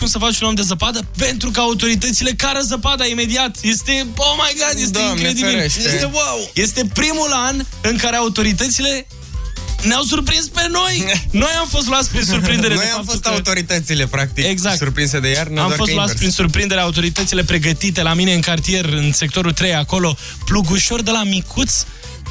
cum să faci un om de zăpadă pentru că autoritățile cară zăpada imediat. Este, oh my god, este Doamne incredibil. ferește. Este wow. Este primul an în care autoritățile ne-au surprins pe noi. Noi am fost luați prin surprindere. Noi de am faptul fost că... autoritățile, practic, Exact. surprinse de iarnă, Am doar fost că luați invers. prin surprindere autoritățile pregătite la mine în cartier, în sectorul 3, acolo, plugușor de la micuț,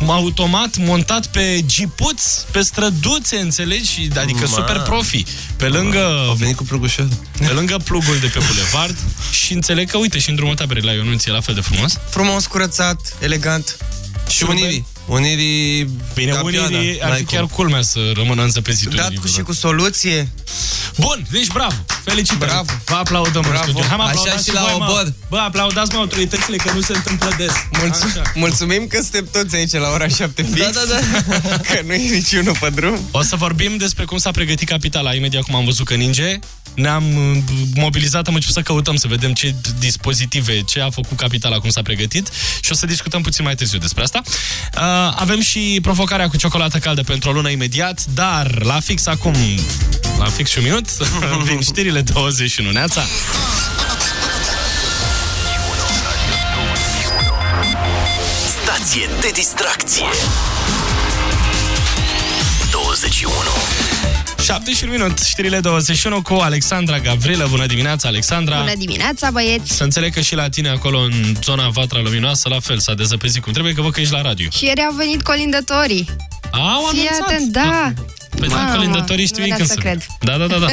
automat, montat pe jipuț, pe străduțe, înțelegi? Adică Ma. super profi. Pe lângă, Au venit cu plugușor. pe lângă plugul de pe bulevard și înțeleg că, uite, și în drumul taberei la Ionuț e la fel de frumos. Frumos, curățat, elegant. Și unirii. Unirii Bine, campioana. unii ar N-ai fi cum. chiar culmea să rămână înzăpezitul. Dat cu și cu soluție. Bun, deci bravo. Felicitări. Bravo. Vă aplaudăm în Bravo. studio. Hai, mă, Așa aplaudați și la voi, mă. obor. Bă, aplaudați-mă autoritățile că nu se întâmplă des. Mulțum Așa. mulțumim că suntem toți aici la ora 7 fix. Da, da, da. Că nu e niciunul pe drum. O să vorbim despre cum s-a pregătit capitala imediat cum am văzut că ninge. Ne-am uh, mobilizat, am început să căutăm, să vedem ce dispozitive, ce a făcut capitala, cum s-a pregătit și o să discutăm puțin mai târziu despre asta. Uh, avem și provocarea cu ciocolată caldă pentru o lună imediat, dar la fix acum, la fix și un minut, vin știrile 21. Neața! Stație de distracție 21 7 și un minut, știrile 21 cu Alexandra Gavrilă. Bună dimineața, Alexandra! Bună dimineața, băieți! Să înțeleg că și la tine acolo, în zona Vatra Luminoasă, la fel, s-a dezăpezit cum trebuie, că văd că ești la radio. Și ieri au venit colindătorii. Au Fii anunțat! atent, da! Păi da, Mamă, calendatorii nu știu ei venea când să sunt. cred. Da, da, da, da.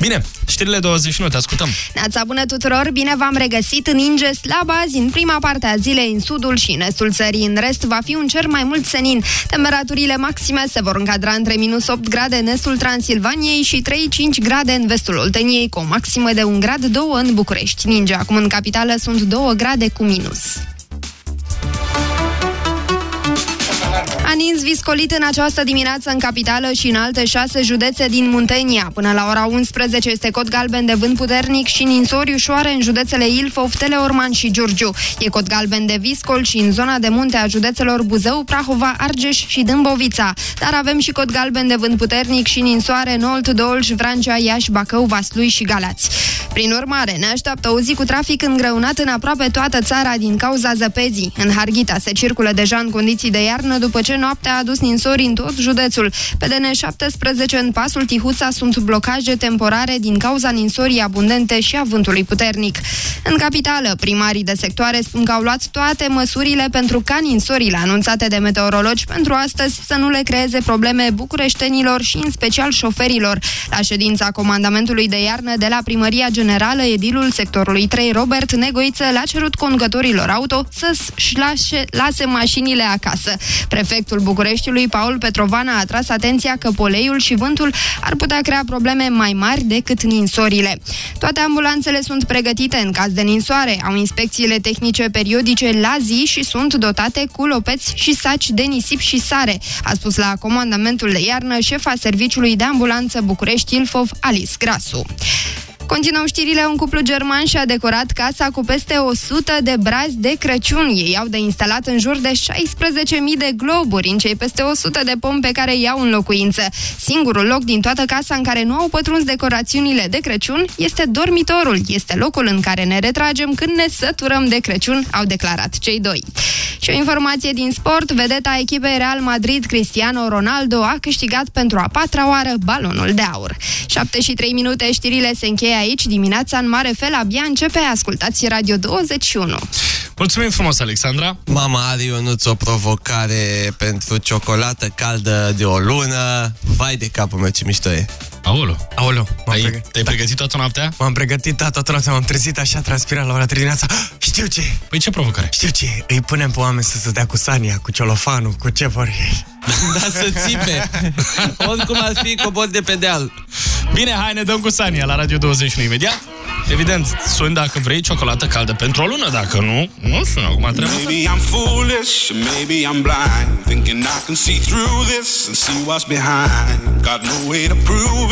Bine, știrile 21, te ascultăm. Neața bună tuturor, bine v-am regăsit, ninge slab azi în prima parte a zilei în sudul și în estul țării. În rest va fi un cer mai mult senin. Temperaturile maxime se vor încadra între minus 8 grade în estul Transilvaniei și 3-5 grade în vestul Olteniei, cu o maximă de 1 grad 2 în București. Ninge acum în capitală sunt 2 grade cu minus. A nins viscolit în această dimineață în capitală și în alte șase județe din Muntenia. Până la ora 11 este cod galben de vânt puternic și ninsori ușoare în județele Ilfov, Teleorman și Giurgiu. E cod galben de viscol și în zona de munte a județelor Buzău, Prahova, Argeș și Dâmbovița. Dar avem și cod galben de vânt puternic și ninsoare în Olt, Dolj, Vrancea, Iași, Bacău, Vaslui și Galați. Prin urmare, ne așteaptă o zi cu trafic îngreunat în aproape toată țara din cauza zăpezii. În Harghita se circulă deja în condiții de iarnă după ce noaptea a adus ninsori în tot județul. Pe DN17 în pasul Tihuța sunt blocaje temporare din cauza ninsorii abundente și a vântului puternic. În capitală, primarii de sectoare spun că au luat toate măsurile pentru ca ninsorile anunțate de meteorologi pentru astăzi să nu le creeze probleme bucureștenilor și în special șoferilor. La ședința comandamentului de iarnă de la Primăria Generală, edilul sectorului 3, Robert Negoiță, le-a cerut conducătorilor auto să-și lase, lase mașinile acasă. Prefectul Bucureștiului, Paul Petrovan, a atras atenția că poleiul și vântul ar putea crea probleme mai mari decât ninsorile. Toate ambulanțele sunt pregătite în caz de ninsoare, au inspecțiile tehnice periodice la zi și sunt dotate cu lopeți și saci de nisip și sare, a spus la comandamentul de iarnă șefa serviciului de ambulanță București-Ilfov, Alice Grasu. Continuăm știrile, un cuplu german și-a decorat casa cu peste 100 de brazi de Crăciun. Ei au de instalat în jur de 16.000 de globuri în cei peste 100 de pompe care iau în locuință. Singurul loc din toată casa în care nu au pătruns decorațiunile de Crăciun este dormitorul. Este locul în care ne retragem când ne săturăm de Crăciun, au declarat cei doi. Și o informație din sport, vedeta echipei Real Madrid, Cristiano Ronaldo, a câștigat pentru a patra oară balonul de aur. 7 și 3 minute, știrile se încheie aici. Dimineața în mare fel abia începe. Ascultați Radio 21. Mulțumim frumos, Alexandra. Mama are Ionuț o provocare pentru ciocolată caldă de o lună. Vai de capul meu, ce mișto e. Aolo, Aoleu, m-am ai, pregătit. te-ai pregătit toată noaptea? M-am pregătit, da, toată noaptea m-am trezit așa, transpirat la ora 3 dimineața. Știu ce, Păi ce provocare? știu ce, îi punem pe oameni să se dea cu Sania, cu ciolofanul, cu ce vor ei. Da, să țipe. Oricum ar fi cobor de pe deal. Bine, hai, ne dăm cu Sania la Radio 21 imediat. Evident, suni dacă vrei ciocolată caldă pentru o lună, dacă nu, nu sună, acum trebuie să... Maybe I'm foolish, or maybe I'm blind. Thinking I can see through this and see what's behind. Got no way to prove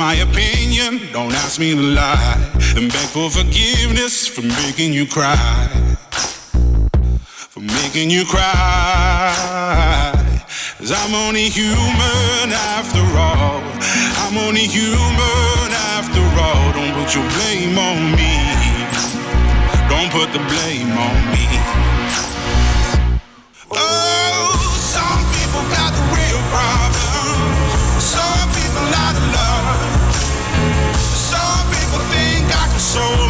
my opinion, don't ask me to lie. And beg for forgiveness for making you cry. For making you cry. Cause I'm only human after all. I'm only human after all. Don't put your blame on me. Don't put the blame on me. Oh, some people got the real problems. Some people out of love. So.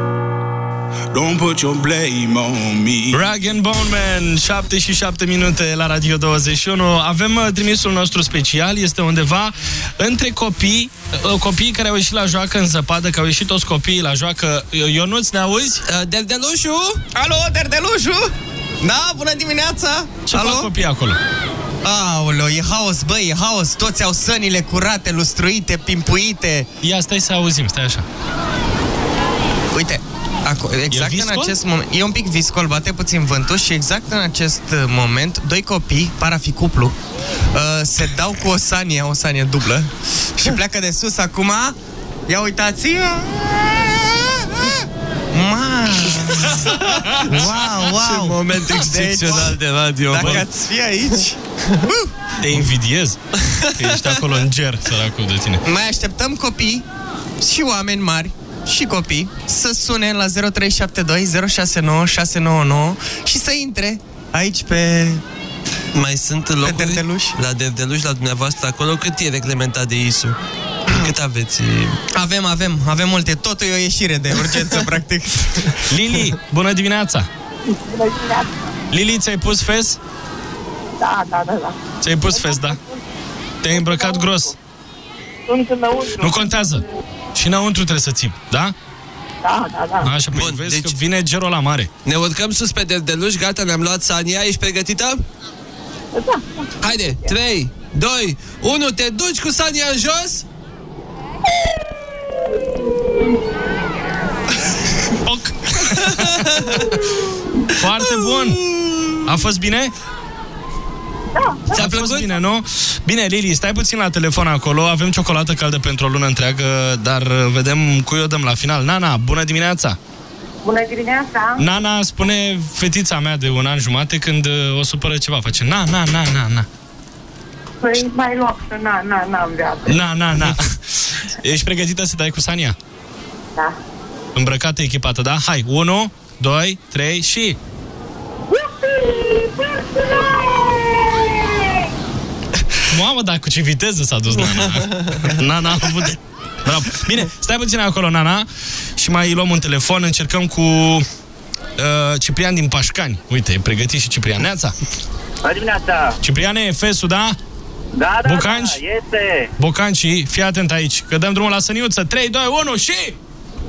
Don't put your blame on me. Rag and Bone Man, 7 și 7 minute la Radio 21. Avem uh, trimisul nostru special, este undeva între copii, uh, copiii care au ieșit la joacă în zăpadă, că au ieșit toți copiii la joacă. Ionuț, ne auzi? Uh, Derdelușu? Alo, Derdelușu? Da, bună dimineața! Ce Alo? fac copiii acolo? Aoleo, e haos, băi, e haos. Toți au sănile curate, lustruite, pimpuite. Ia, stai să auzim, stai așa. Uite, acu- exact în viscol? acest moment... E un pic viscol, bate puțin vântul și exact în acest uh, moment, doi copii, par a fi cuplu, uh, se dau cu o sanie, o sanie dublă și pleacă de sus acum. Ia uitați! Ma! Wow, wow! Ce moment excepțional de radio, Dacă bă. ați fi aici... Te invidiez că ești acolo în ger, săracul de tine. Mai așteptăm copii și oameni mari și copii să sune la 0372 069 699 și să intre aici pe... Mai sunt locuri Derdeluș? la Derdeluș, la dumneavoastră acolo? Cât e reglementat de ISU? Cât aveți? Avem, avem, avem multe. Totul e o ieșire de urgență, practic. Lili, bună dimineața! Bună dimineața. Lili, ți-ai pus fez? Da, da, da, da. Ți-ai pus fez, da? Te-ai îmbrăcat gros. Sunt înăuntru. Nu contează. Și înăuntru trebuie să ții, da? Da, da, da. Așa, păi Bun, vezi deci- că vine gerul la mare. Ne urcăm sus pe Derdeluș, gata, ne-am luat Sania, ești pregătită? Da. Haide, 3, 2, 1, te duci cu Sania în jos? Oc. Foarte bun. A fost bine? Da, Ți-a plăcut? bine, nu? Bine, Lili, stai puțin la telefon acolo. Avem ciocolată caldă pentru o lună întreagă, dar uh, vedem cui o dăm la final. Nana, bună dimineața! Bună dimineața. Nana spune fetița mea de un an jumate când uh, o supără ceva. Face na, na, na, na, na. Păi mai loc să na, na, n-am viață. Na, na, na. Ești pregătită să dai cu Sania? Da. Îmbrăcată, echipată, da? Hai, 1, 2, 3 și... Mamă, dar cu ce viteză s-a dus Nana. Nana a avut Bravo. Bine, stai puțin acolo, Nana, și mai luăm un telefon, încercăm cu uh, Ciprian din Pașcani. Uite, e pregătit și Ciprian. Neața. Bună dimineața! Cipriane, e fesul, da? Da, da, Bocanci? da, este! Bocanci, fii atent aici, că dăm drumul la săniuță. 3, 2, 1 și...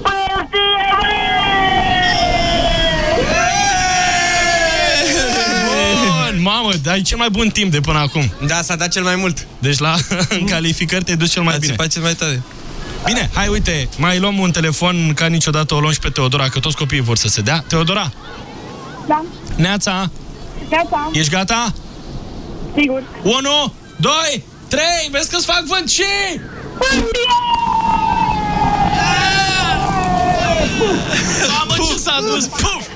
Bun, mamă, ai cel mai bun timp de până acum. Da, s-a dat cel mai mult. Deci la în calificări te-ai dus cel mai Ați bine. face mai tare. Bine, hai uite, mai luăm un telefon ca niciodată o luăm și pe Teodora, că toți copiii vor să se dea. Teodora, Da, Neața, gata, ești gata? sigur. 1, 2, 3, vezi că-ți fac vânt și... Mamă, ce s-a dus! Puf!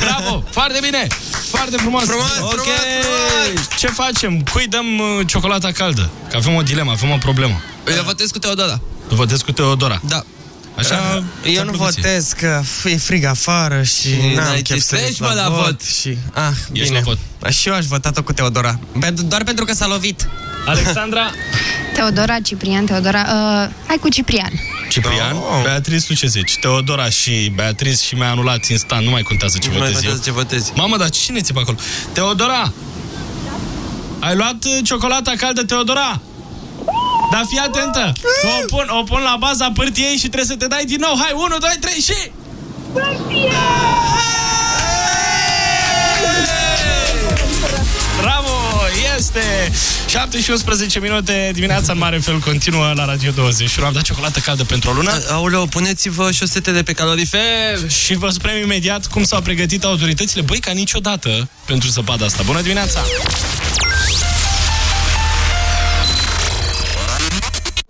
Bravo! Foarte bine! Foarte frumos! Frumos, Ok. frumos, frumos! Ce facem? Cui dăm uh, ciocolata caldă? Că avem o dilemă, avem o problemă. Îi le votez cu Teodora. Tu votezi cu Teodora. Da. Așa, Eu ți-a nu plăcut ție. votez că e frig afară și n-am n-ai chef ce să ies treci, mă, la vot. Și, ah, Ești bine. la vot. Și eu aș vota-o cu Teodora. Pentru, doar pentru că s-a lovit. Alexandra, Teodora, Ciprian, Teodora... Uh, hai cu Ciprian. Ciprian, Oh. Beatriz, tu ce zici? Teodora și Beatriz și mi-a anulat instant, nu mai contează ce Nu mai votez eu. contează ce votezi. Mamă, dar cine ți pe acolo? Teodora! Ai luat uh, ciocolata caldă, Teodora? Dar fii atentă! Că o pun, o pun la baza pârtiei și trebuie să te dai din nou. Hai, 1, 2, 3 și... Bravo! Este! 7 și 11 minute dimineața în mare fel continuă la Radio 21. Am dat ciocolată caldă pentru o lună. Aoleu, puneți-vă șosetele pe calorifer. Și vă spunem imediat cum s-au pregătit autoritățile, băi, ca niciodată pentru zăpada asta. Bună dimineața!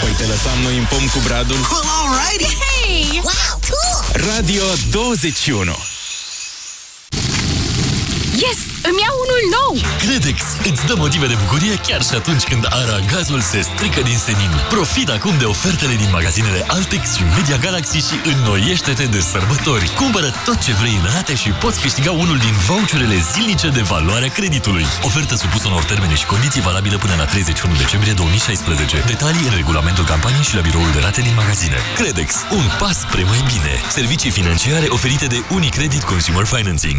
Păi te lăsam noi în pom cu bradul. Hey! Wow, cool! Radio 21 Yes! Îmi iau unul nou! Credex îți dă motive de bucurie chiar și atunci când aragazul se strică din senin. Profit acum de ofertele din magazinele Altex și Media Galaxy și înnoiește-te de sărbători. Cumpără tot ce vrei în rate și poți câștiga unul din voucherele zilnice de valoare a creditului. Ofertă supusă unor termene și condiții valabilă până la 31 decembrie 2016. Detalii în regulamentul campaniei și la biroul de rate din magazine. Credex, un pas spre mai bine. Servicii financiare oferite de Unicredit Consumer Financing.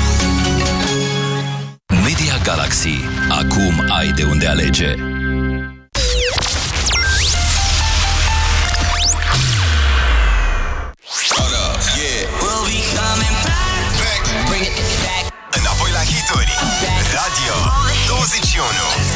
Galaxy. Acum ai de unde alege. Înapoi la hituri Radio 21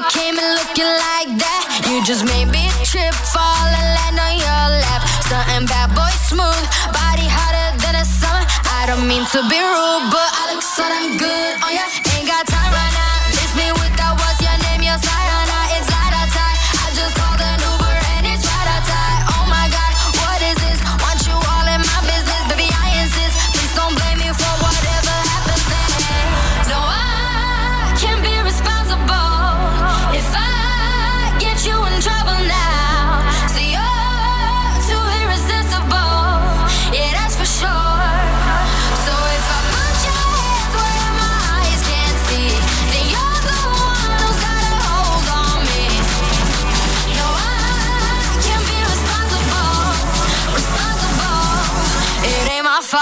you came in looking like that. You just made me trip, fall and land on your lap. Something bad boy smooth, body hotter than a summer. I don't mean to be rude, but I look so damn good on ya. Ain't got time right now. Miss me with that What's your name, your style. It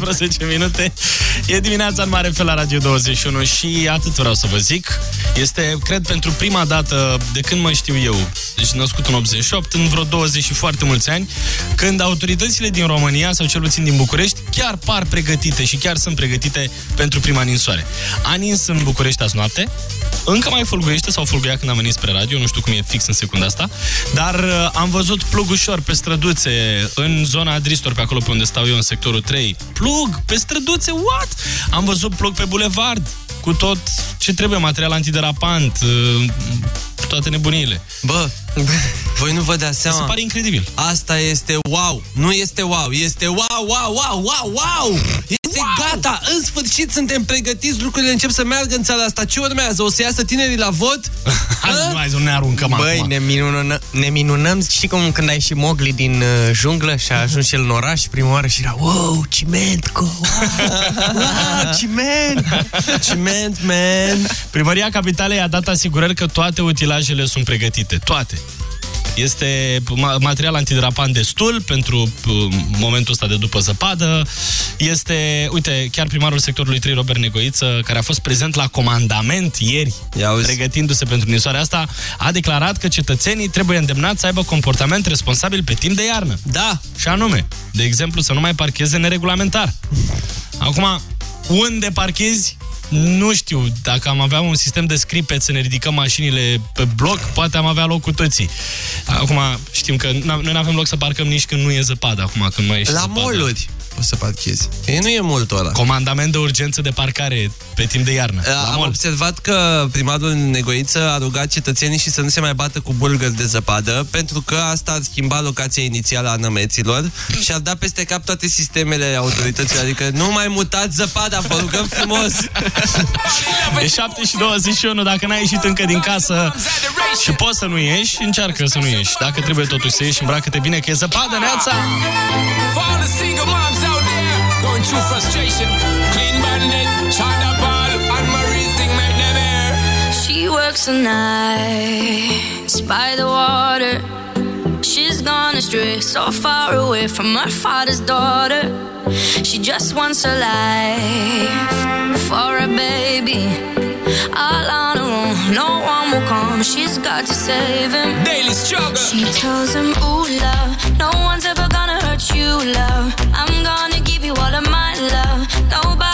18 minute. E dimineața în mare fel la Radio 21 Și atât vreau să vă zic. Este, cred, pentru prima dată De când mă știu eu. Deci născut în 88 În vreo 20 și foarte mulți ani Când autoritățile din România Sau cel puțin din București Chiar par pregătite și chiar sunt pregătite Pentru prima ninsoare. A nins în București azi noapte încă mai fulguiește sau fulguia când am venit spre radio, nu știu cum e fix în secunda asta, dar uh, am văzut plug ușor pe străduțe în zona Adristor, pe acolo pe unde stau eu în sectorul 3. Plug pe străduțe, what? Am văzut plug pe bulevard cu tot ce trebuie, material antiderapant, uh, toate nebuniile. Bă, voi nu vă dați seama. Se pare incredibil. Asta este wow. Nu este wow, este wow, wow, wow, wow, wow. Este wow. gata. În sfârșit suntem pregătiți, lucrurile încep să meargă în țara asta. Ce urmează? O să iasă tinerii la vot? Hai, nu, hai să nu ne aruncăm Băi, acum. ne minunăm, ne minunăm. Știi cum când ai și Mowgli din uh, junglă și a ajuns și el în oraș prima oară și era Wow, ciment, co, wow, ciment. Ciment, man. Primăria Capitalei a dat asigurări că toate utilajele sunt pregătite. Toate. Este ma- material antiderapant destul pentru uh, momentul ăsta de după zăpadă. Este, uite, chiar primarul sectorului 3, Robert Negoiță, care a fost prezent la comandament ieri, pregătindu-se pentru nisoarea asta, a declarat că cetățenii trebuie îndemnați să aibă comportament responsabil pe timp de iarnă. Da. Și anume, de exemplu, să nu mai parcheze neregulamentar. Acum, unde parchezi? Nu știu, dacă am avea un sistem de scripet să ne ridicăm mașinile pe bloc, poate am avea loc cu toții. Acum, știm că n- noi nu avem loc să parcăm nici când nu e zăpadă, acum când mai e și La zăpadă. moluri o să parchezi. E, nu e mult ăla. Comandament de urgență de parcare pe timp de iarnă. La Am mall. observat că primarul Negoiță a rugat cetățenii și să nu se mai bată cu bulgări de zăpadă, pentru că asta ar schimba locația inițială a nămeților și ar da peste cap toate sistemele autorităților. Adică nu mai mutați zăpada, vă rugăm frumos! E 7 și 21, dacă n-ai ieșit încă din casă și poți să nu ieși, încearcă să nu ieși. Dacă trebuie totuși să ieși, îmbracă-te bine, că e zăpadă, neața! For all the single moms out there going through frustration, clean bandit, China ball, and Marie thing make them air. She works the nights by the water. She's gone astray, so far away from her father's daughter. She just wants a life for a baby. all on her own. No one will come. She's got to save him. Daily struggle. She tells him, Ooh, love, no one's ever gonna hurt you, love. I'm gonna give you all of my love. Nobody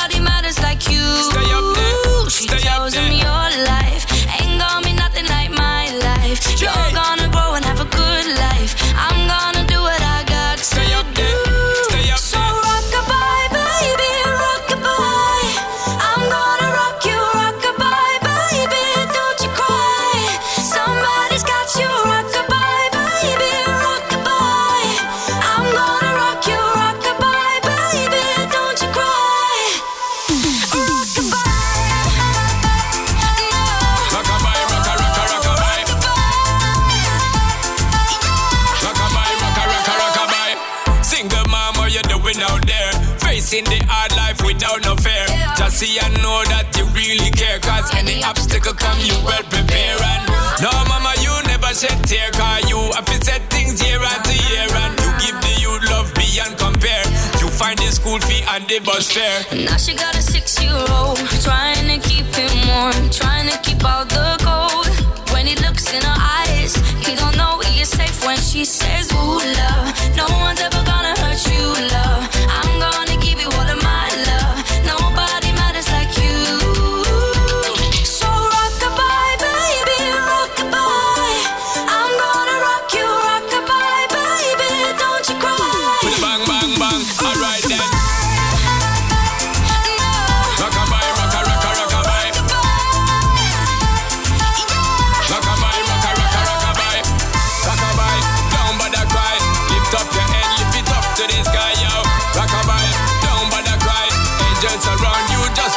see and know that you really care. Cause any obstacle come, you well prepare. And no, mama, you never shed tear. Cause you have to set things year after year. And you give the youth love beyond compare. You find the school fee and the bus fare. Now she got a six-year-old Trying to keep him warm Trying to keep out the cold When he looks in her eyes He don't know he is safe when she says Ooh, love No one's ever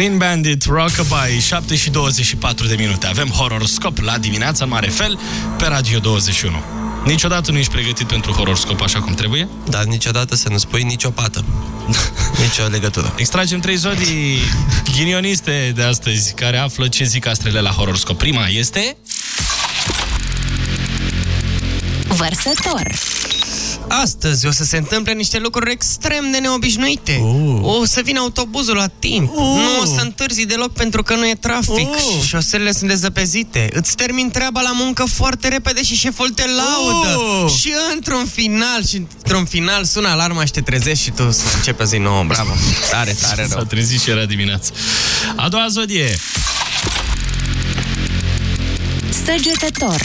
Clean Bandit, Rockabye, 7 și 24 de minute. Avem horoscop la dimineața, în mare fel, pe Radio 21. Niciodată nu ești pregătit pentru horoscop așa cum trebuie? Dar niciodată să nu spui nicio pată. Nicio legătură. Extragem trei zodii ghinioniste de astăzi care află ce zic astrele la horoscop. Prima este... Vărsător. Astăzi o să se întâmple niște lucruri extrem de neobișnuite. Uh. O să vină autobuzul la timp. Uh. Nu o să întârzi deloc pentru că nu e trafic. Uh. Șoselele sunt dezăpezite. Îți termin treaba la muncă foarte repede și șeful te laudă. Uh. Și într-un final, și într-un final sună alarma și te trezești și tu să începi o zi nouă. Bravo. Tare, tare rău. S-a trezit și era dimineață. A doua zodie. Săgetător.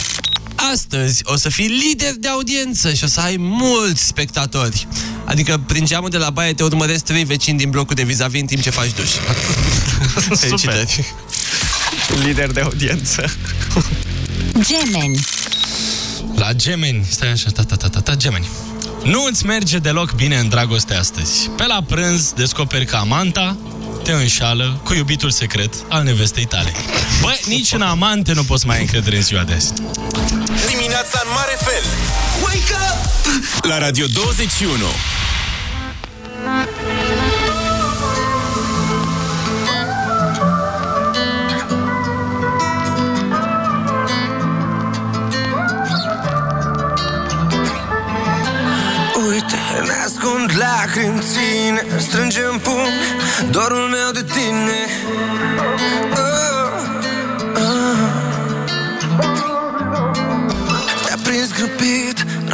Astăzi o să fii lider de audiență și o să ai mulți spectatori. Adică prin geamul de la baie te urmăresc trei vecini din blocul de vis-a-vis în timp ce faci duș. Felicitări. Lider de audiență. Gemeni. La gemeni. Stai așa, ta, ta, ta, ta, ta, gemeni. Nu îți merge deloc bine în dragoste astăzi. Pe la prânz descoperi că amanta te înșală cu iubitul secret al nevestei tale. Bă, nici în amante nu poți mai ai încredere în ziua de azi. Dimineața în mare fel. Wake up! La Radio 21. Uite, ne ascund lacrimi ține Strângem pumn dorul meu de tine oh, oh.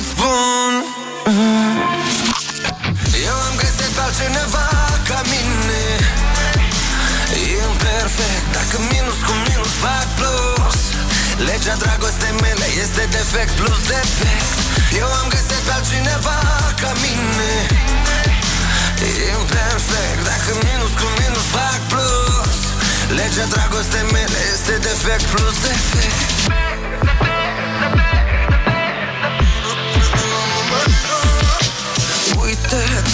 îți spun. Eu am găsit pe altcineva ca mine. Imperfect, dacă minus cu minus fac plus. Legea dragostei mele este defect plus defect. Eu am găsit pe altcineva ca mine. Imperfect, dacă minus cu minus fac plus. Legea dragostei mele este defect plus defect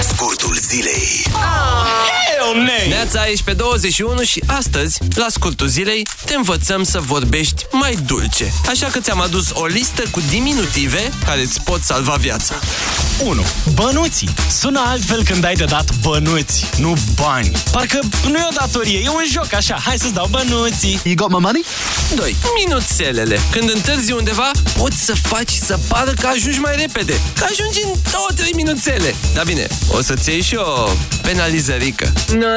Scurtul zilei Neața, ești pe 21 și astăzi, la scurtul zilei, te învățăm să vorbești mai dulce. Așa că ți-am adus o listă cu diminutive care îți pot salva viața. 1. Bănuții. Sună altfel când ai de dat bănuți, nu bani. Parcă nu e o datorie, e un joc așa. Hai să-ți dau bănuții. You got my money? 2. Minuțelele. Când întârzi undeva, poți să faci să pară că ajungi mai repede. Că ajungi în 2-3 minuțele. Dar bine, o să-ți iei și o penalizărică.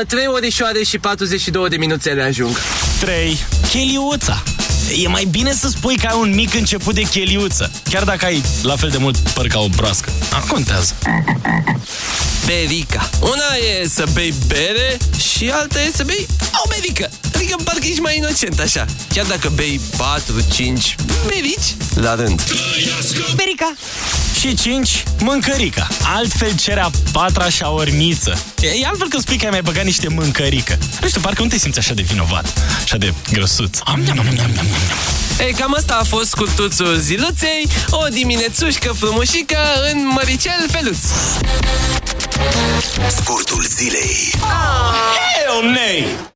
3 orișoare și 42 de minuțele ajung. 3. Cheliuța. E mai bine să spui că ai un mic început de cheliuță, chiar dacă ai la fel de mult păr ca o broască. Nu contează. Berica. Una e să bei bere și alta e să bei o berică. Adică parcă ești mai inocent așa. Chiar dacă bei 4-5 berici la rând. Berica. Și 5. Mâncărica. Altfel cere a patra șaormiță. E, e altfel când spui că ai mai băgat niște mâncărică. Nu știu, parcă nu te simți așa de vinovat, așa de grăsuț. Am, am, am, am, am, am. Ei, cam asta a fost scurtuțul ziluței, o diminețușcă frumușică în măricel feluț. Scurtul zilei Hell nay!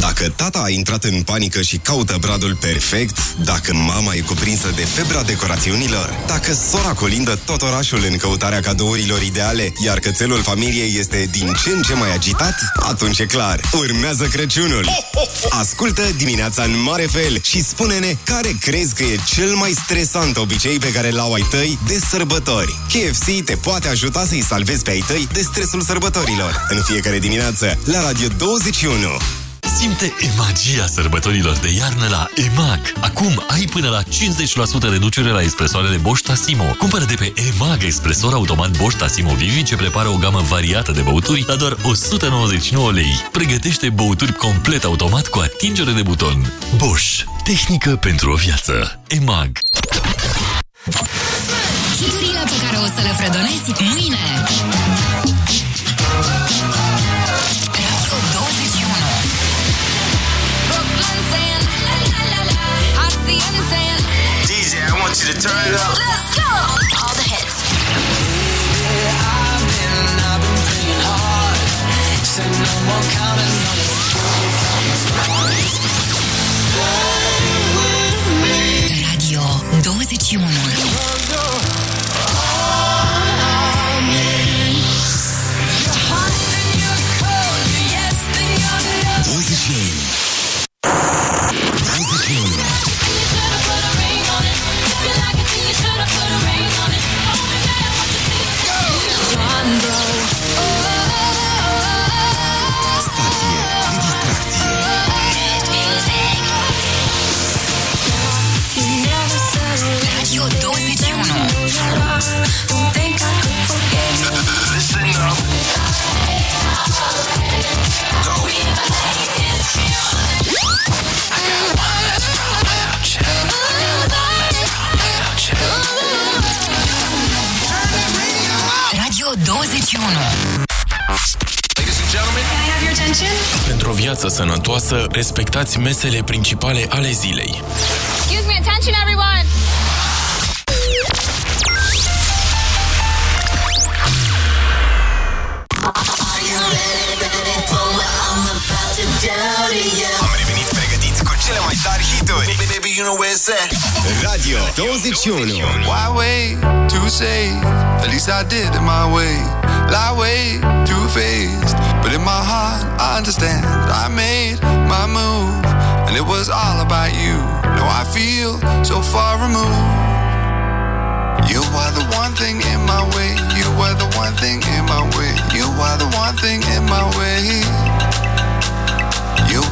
Dacă Dacă tata a intrat în panică și caută bradul perfect, dacă mama e cuprinsă de febra decorațiunilor, dacă sora colindă tot orașul în căutarea cadourilor ideale, iar cățelul familiei este din ce în ce mai agitat, atunci e clar, urmează Crăciunul. Ascultă dimineața în mare fel și spune-ne care crezi că e cel mai stresant obicei pe care l-au ai tăi de sărbători. KFC te poate ajuta să-i salvezi pe ai tăi de stresul sărbătorilor. În fiecare dimineață, la Radio 21. Simte magia sărbătorilor de iarnă la EMAG. Acum ai până la 50% reducere la espresoarele Bosch Tassimo. Cumpără de pe EMAG espresor automat Bosch Tassimo Vivi ce prepară o gamă variată de băuturi la doar 199 lei. Pregătește băuturi complet automat cu atingere de buton. Bosch. Tehnică pentru o viață. EMAG. Hiturile pe care o să le fredonezi mâine. DJ, I want you to turn it up. Let's go! All the hits. Radio 21. Radio 21. Pentru o viață sănătoasă, respectați mesele principale ale zilei. Excuse me, attention everyone! Am revenit pregătiți cu cele mai tari hituri. Baby, you know where it's at. Radio 21. Why wait to say? At least I did it my way. Lie way too faced, but in my heart I understand. I made my move, and it was all about you. Now I feel so far removed. You are the one thing in my way. You are the one thing in my way. You are the one thing in my way.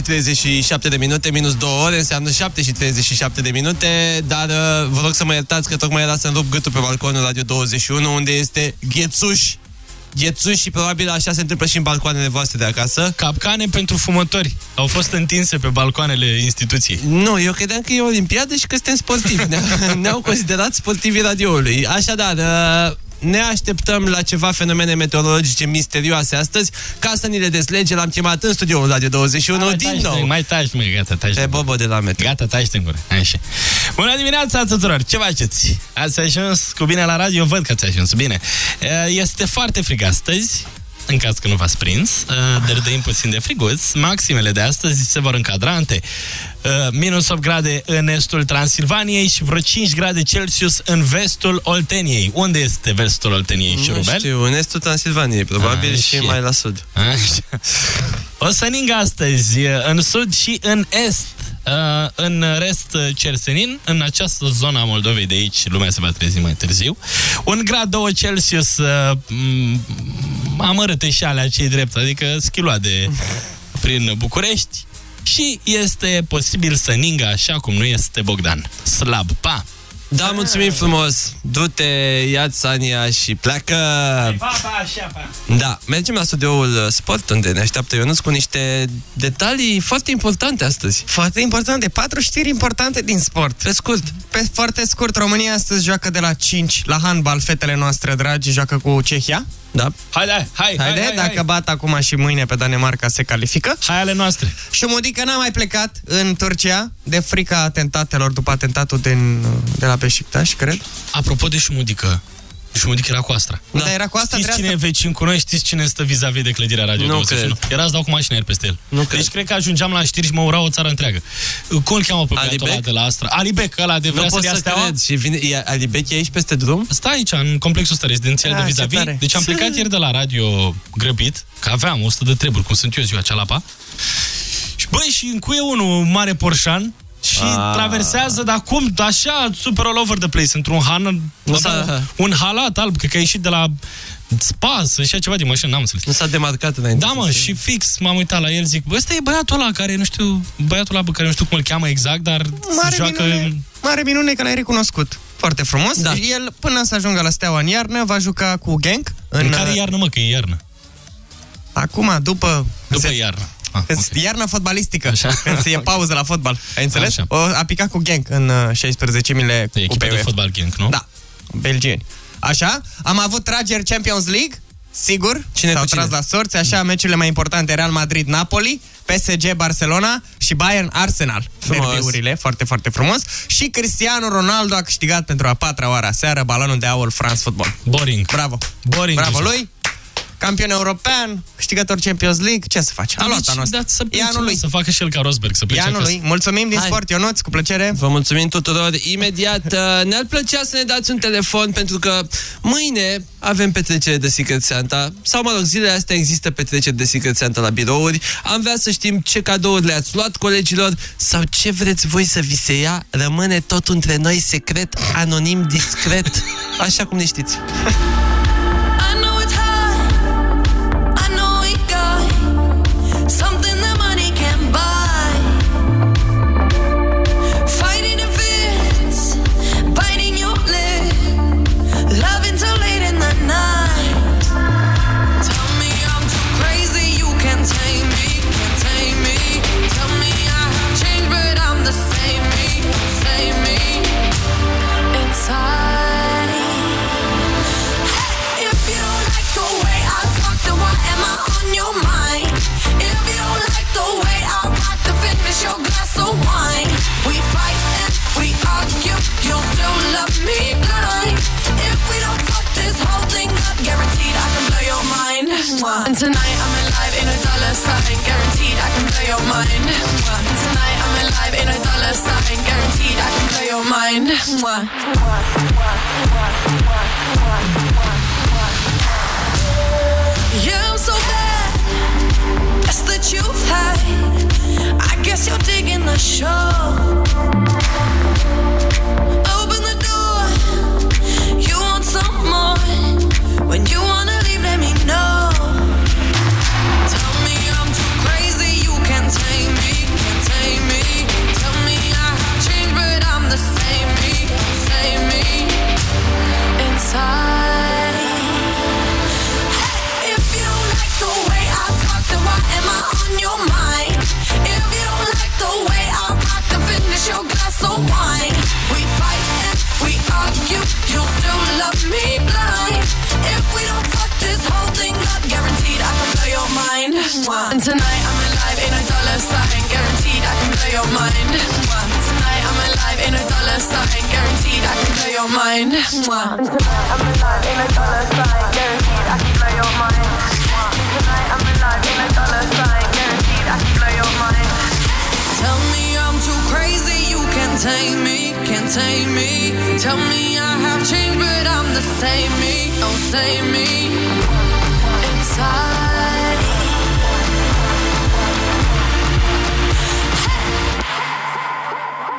Și 37 de minute, minus 2 ore, înseamnă 7 și 37 de minute, dar uh, vă rog să mă iertați că tocmai era să-mi rup gâtul pe balconul Radio 21, unde este ghețuș, ghețuș și probabil așa se întâmplă și în balcoanele voastre de acasă. Capcane pentru fumători au fost întinse pe balcoanele instituției. Nu, eu credeam că e o olimpiadă și că suntem sportivi. Ne- Ne-au considerat sportivii radioului. Așadar, uh, ne așteptăm la ceva fenomene meteorologice misterioase astăzi. Ca să ni le deslege, l-am chemat în studioul Radio 21 Mai din taci, nou. Mai taci, mă, gata, taci. Pe Bobo de la metro. Gata, taci în gură. Așa. Bună dimineața tuturor! Ce faceți? Ați ajuns cu bine la radio? Văd că ați ajuns bine. Este foarte frig astăzi, în caz că nu v-ați prins, dărdăim puțin de friguț. Maximele de astăzi se vor încadra între uh, minus 8 grade în estul Transilvaniei și vreo 5 grade Celsius în vestul Olteniei. Unde este vestul Olteniei și Nu Rubel? știu, în estul Transilvaniei, probabil, și Așa. mai la sud. Așa. O să ningă astăzi în sud și în est. Uh, În rest, cer senin, în această zonă a Moldovei de aici, lumea se va trezi mai târziu. Un grad 2 Celsius uh, m, amărâte și alea cei drept, adică schiloade prin București. Și este posibil să ningă așa cum nu este Bogdan. Slab, pa! Da, mulțumim frumos! Du-te, ia-ți Sania și pleacă! Da, mergem la studioul Sport, unde ne așteaptă Ionuț cu niște detalii foarte importante astăzi. Foarte importante, patru știri importante din sport. Pe scurt. Pe foarte scurt, România astăzi joacă de la 5 la handbal, fetele noastre dragi joacă cu Cehia. Da. Haide, hai, hai, Haide, hai, dacă hai. bat acum și mâine pe Danemarca se califică. Hai ale noastre. Și Modica n-a mai plecat în Turcia de frica atentatelor după atentatul din, de la Beşiktaş, cred. Apropo de șumudică, șumudică era cu Astra. Da. Dar era cu asta, Știți trebuia cine să- e vecin cu noi? Știți cine stă vis-a-vis de clădirea Radio Nu 21? cred. Era să dau cu mașina ieri peste el. Nu deci cred. cred că ajungeam la știri și mă ura o țară întreagă. Cum îl cheamă pe Ali băiatul ăla Bec? de la Astra? Alibec, ăla de Nu vrea să pot dea să steaua? cred. Și vine, e, Alibec e aici peste drum? Stai aici, în complexul ăsta rezidențial Ah, de ce vis-a-vis. tare. Deci am plecat ieri de la radio grăbit, că aveam 100 de treburi, cum sunt eu ziua cealapa. Și băi, și încuie unul mare porșan și Ah. traversează, dar cum? Așa, super all over the place, într-un han, Nu s-a- un halat alb, cred că a ieșit de la spa, să ia ceva din mașină, n-am înțeles. Nu s-a demarcat înainte. Da, să mă, se- și fix m-am uitat la el, zic, bă, ăsta e băiatul ăla care, nu știu, băiatul ăla pe care nu știu cum îl cheamă exact, dar Mare joacă... minune, mare minune că l-ai recunoscut. Foarte frumos. Da. El, până să ajungă la Steaua în iarnă, va juca cu Genk. În, în care iarnă, mă, că e iarnă. Acum, după... După se- iarnă. Ah, În ok. Iarna fotbalistică, Așa. când se e pauză la fotbal. Ai înțeles? Așa. O, a picat cu Genk în uh, 16 mile E echipa de fotbal Genk, nu? Da, belgieni. Așa, am avut trageri Champions League, sigur, Cine s-au cu cine? tras la sorți, așa, meciurile mai importante, Real Madrid-Napoli, PSG Barcelona și Bayern Arsenal. Frumos. Derbiurile, foarte, foarte frumos. Și Cristiano Ronaldo a câștigat pentru a patra oară seară balonul de aur France Football. Boring. Bravo! Boring. Bravo deja. lui! Campion european, câștigător Champions League, ce să faci? A luat Deci, anul ăsta. da, să E plece, anul lui. Să facă și el ca Rosberg, să plece E anul acasă. lui. Mulțumim din Hai. sport, Ionuț, cu plăcere. Vă mulțumim tuturor. Imediat uh, ne-ar plăcea să ne dați un telefon pentru că mâine avem petrecere de Secret Santa sau, mă rog, zilele astea există petrecere de Secret Santa la birouri. Am vrea să știm ce cadouri le-ați luat colegilor sau ce vreți voi să vi se ia. Rămâne tot între noi secret, anonim, discret, așa cum ne știți. tonight I'm alive in a dollar sign, guaranteed I can blow your mind. Mwah. Tonight I'm alive in a dollar sign, guaranteed I can blow your mind. Yeah, I'm so bad. That's the truth. Hide. I guess you're digging the show. Open the door. You want some more? When you wanna And my on your mind? If you don't like the way i pack and finish your glass so white we fight it we argue, you still love me blind. If we don't fuck this whole thing up, guaranteed I can blow your mind. And tonight I'm alive in a dollar sign, blow your mind. Tonight I'm alive in a dollar sign, guaranteed I can blow your mind. Tonight I'm alive in a dollar sign, guaranteed I can blow your mind. Tonight I'm alive in a dollar sign, guaranteed I can blow your mind. Tell me I'm too crazy, you can't tame me, can't tame me. Tell me I have changed, but I'm the same me, oh same me. Inside.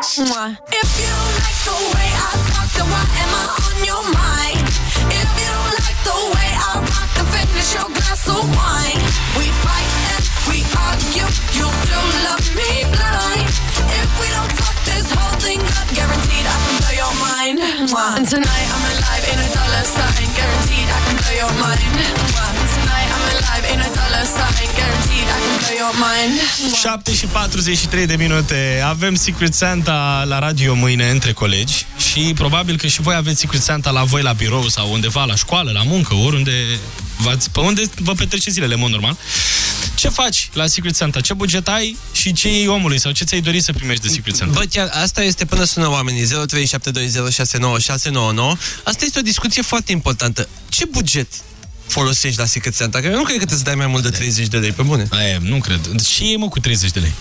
If you like the way I talk, then why am I on your mind? If you don't like the way I rock, then finish your glass of wine. We fight and we argue, you still love me blind. If we don't fuck this whole thing up, guaranteed I can blow your mind. Mwah. And tonight I'm alive in a dollar sign, guaranteed I can blow your mind. Mwah. Tonight I'm alive in a dollar sign, guaranteed I can blow your mind. 7 și 43 de minute. Avem Secret Santa la radio mâine între colegi și probabil că și voi aveți Secret Santa la voi la birou sau undeva la școală, la muncă, oriunde v-ați, pe unde vă petreceți zilele, în mod normal. Ce faci la Secret Santa? Ce buget ai și ce iei omului sau ce ți-ai dorit să primești de Secret Santa? Bă, chiar asta este până sună oamenii 0372069699. Asta este o discuție foarte importantă. Ce buget folosești la Secret Santa? Că eu nu cred că trebuie să dai mai mult de 30 de lei, pe bune. Aia, nu cred. Și ei mă cu 30 de lei.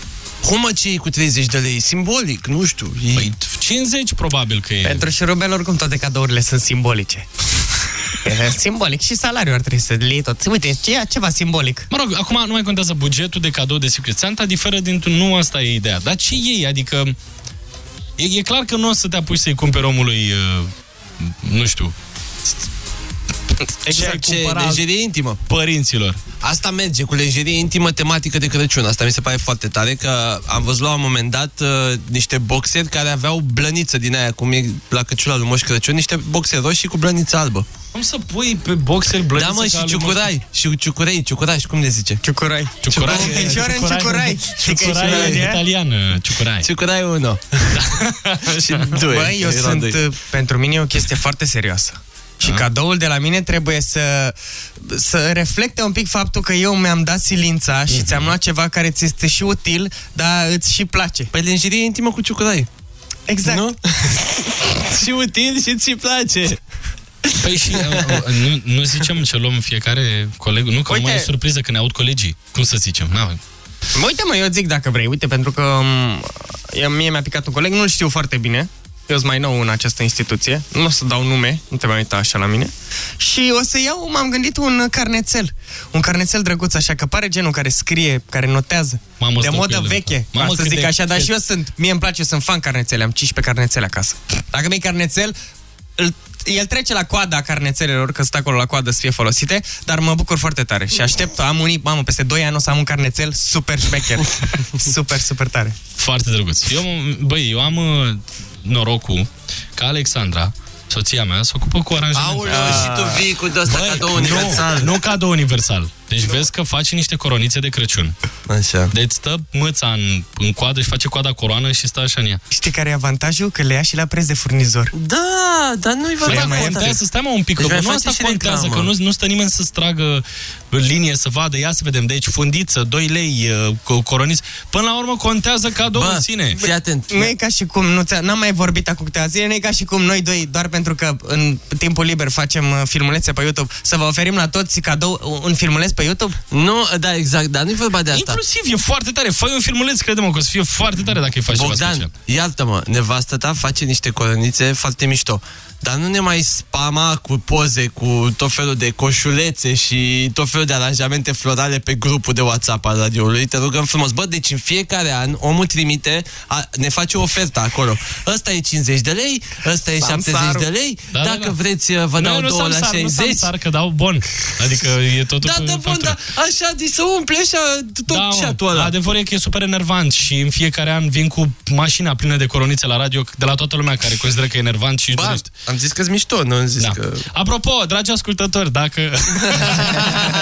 Cum mă, ce e cu 30 de lei? Simbolic, nu știu. E... Păi 50 probabil că e. Pentru șurubel, oricum, toate cadourile sunt simbolice. E simbolic și salariul ar trebui să le iei tot. Uite, ce ceva simbolic. Mă rog, acum nu mai contează bugetul de cadou de Secret Santa, diferă dintr-un... Nu asta e ideea. Dar ce ei? Adică... E, e clar că nu o să te apuci să-i cumperi omului... Uh, nu știu... Exact, ce, cumpăra lejerie intimă. Părinților. Asta merge cu lejerie intimă tematică de Crăciun. Asta mi se pare foarte tare, că am văzut la un moment dat uh, niște boxeri care aveau blăniță din aia, cum e la căciula lui Moș Crăciun, niște boxeri roșii cu blăniță albă. Cum să pui pe boxer blăniță Da, mă, ca și lui ciucurai. Și ciucurai, ciucurai, cum le zice? Ciucurai. Ciucurai. Ciucurai. Ciucurai. Ciucurai e italian, ciucurai. Ciucurai 1. și doi. Băi, eu Erau sunt, doi. uh, pentru mine e o chestie foarte serioasă. Și cadoul de la mine trebuie să, să reflecte un pic faptul că eu mi-am dat silința și ți-am luat ceva care ți este și util, dar îți și place. Păi lenjerie intimă cu ciucurai. Exact. Nu? și util și ți place. Păi și uh, uh, nu, nu zicem ce luăm fiecare coleg, nu că Uite. mai e surpriză că ne aud colegii. Cum să zicem? Na, Mă, uite mă, eu zic dacă vrei, uite, pentru că um, eu- mie mi-a picat un coleg, nu-l știu foarte bine, eu sunt mai nou în această instituție, nu o să dau nume, nu te mai uita așa la mine, și o să iau, m-am gândit un carnețel, un carnețel drăguț, așa, că pare genul care scrie, care notează, Mamă, de stau cu modă ele, veche, Mamă, ca să cât zic de- așa, dar cât- și eu sunt, mie îmi place, sunt fan carnețele, am 15 carnețele acasă. Dacă mi-ai carnețel, îl el trece la coada carnețelelor, că stă acolo la coadă să fie folosite, dar mă bucur foarte tare și aștept, am unii, mamă, peste 2 ani o să am un carnețel super șmecher. super, super tare. Foarte drăguț. Eu, băi, eu am uh, norocul că Alexandra, soția mea, se ocupă cu aranjamentul. Aoleu, și tu vii cu de-asta cadou universal. Nu, nu cadou universal. Deci vezi că face niște coronițe de Crăciun. Așa. Deci stă mâța în, în coadă și face coada coroană și stă așa în ea. Știi care e avantajul? Că le ia și la preț de furnizor. Da, dar nu-i Păi, vorba mai de asta. contează, stai mă un pic, Deci că mai nu face asta și contează, reclamă. că nu, nu stă nimeni să-ți tragă în linie, să vadă, ia să vedem, deci fundiță, 2 lei, uh, cu coroniți. Până la urmă contează cadou în sine. Fii atent. Nu e ca și cum, nu ți-a- n-am mai vorbit acum câteva zile, nu e ca și cum noi doi, doar pentru că în timpul liber facem uh, filmulețe pe YouTube, să vă oferim la toți cadou un filmuleț pe YouTube? Nu, da, exact, dar nu-i vorba de asta. Inclusiv, e foarte tare. Fă un filmuleț, crede-mă, că o să fie foarte tare dacă îi faci ceva Bogdan, special. iartă-mă, nevastă ta face niște coronițe foarte mișto. Dar nu ne mai spama cu poze, cu tot felul de coșulețe și tot felul de aranjamente florale pe grupul de WhatsApp al radioului. Te rugăm frumos. Bă, deci în fiecare an omul trimite, a, ne face o ofertă acolo. Ăsta e 50 de lei, ăsta e Samsar. 70 de lei. Da, da, Dacă da. vreți, vă Nu, dau nu două la samsar, nu 60. samsar, că dau bon. Adică e totul Da, cu da, bun, factură. da, așa, de să umple așa tot Da, mă, chatul ăla. adevărul e că e super enervant și în fiecare an vin cu mașina plină de coronițe la radio de la toată lumea care consideră că e enervant și își Ba, dorește. am zis că-s mișto, nu am zis Da. că... Apropo, dragi ascultători, dacă...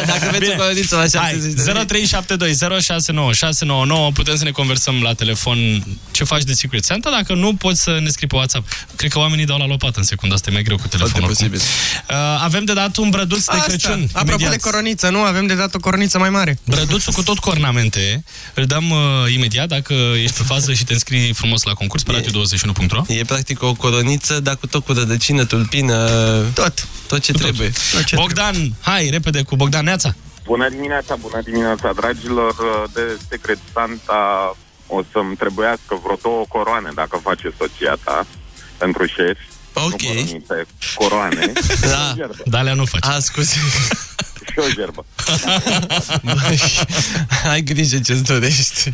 Dacă vreți o coroniță la 70 de lei. 0372 069 699 putem să ne conversăm la telefon ce faci de Secret Santa, dacă nu poți să ne scrii pe WhatsApp. Cred că oamenii dau la lopată în secundă, asta e mai greu cu telefonul. oricum. Uh, avem de dat un brăduț de Crăciun. Apropo imediat. de coroniță, nu? Avem de dat o coroniță mai mare. Brăduțul cu tot cu ornamente îl dăm uh, imediat dacă ești pe fază și te înscrii frumos la concurs pe radio21.ro E practic o coroniță, dar cu tot cu rădăcină, tulpină, tot, tot ce trebuie. Bogdan, hai, repede cu Bogdan Neața. Bună dimineața, bună dimineața, dragilor de Secret Santa. O să-mi trebuiască vreo două coroane dacă face soția ta pentru șef. Ok. Nu coronițe, coroane. Da, da, alea nu faci. A, scuze. Și o gerbă. Băi, ai grijă ce-ți dorești.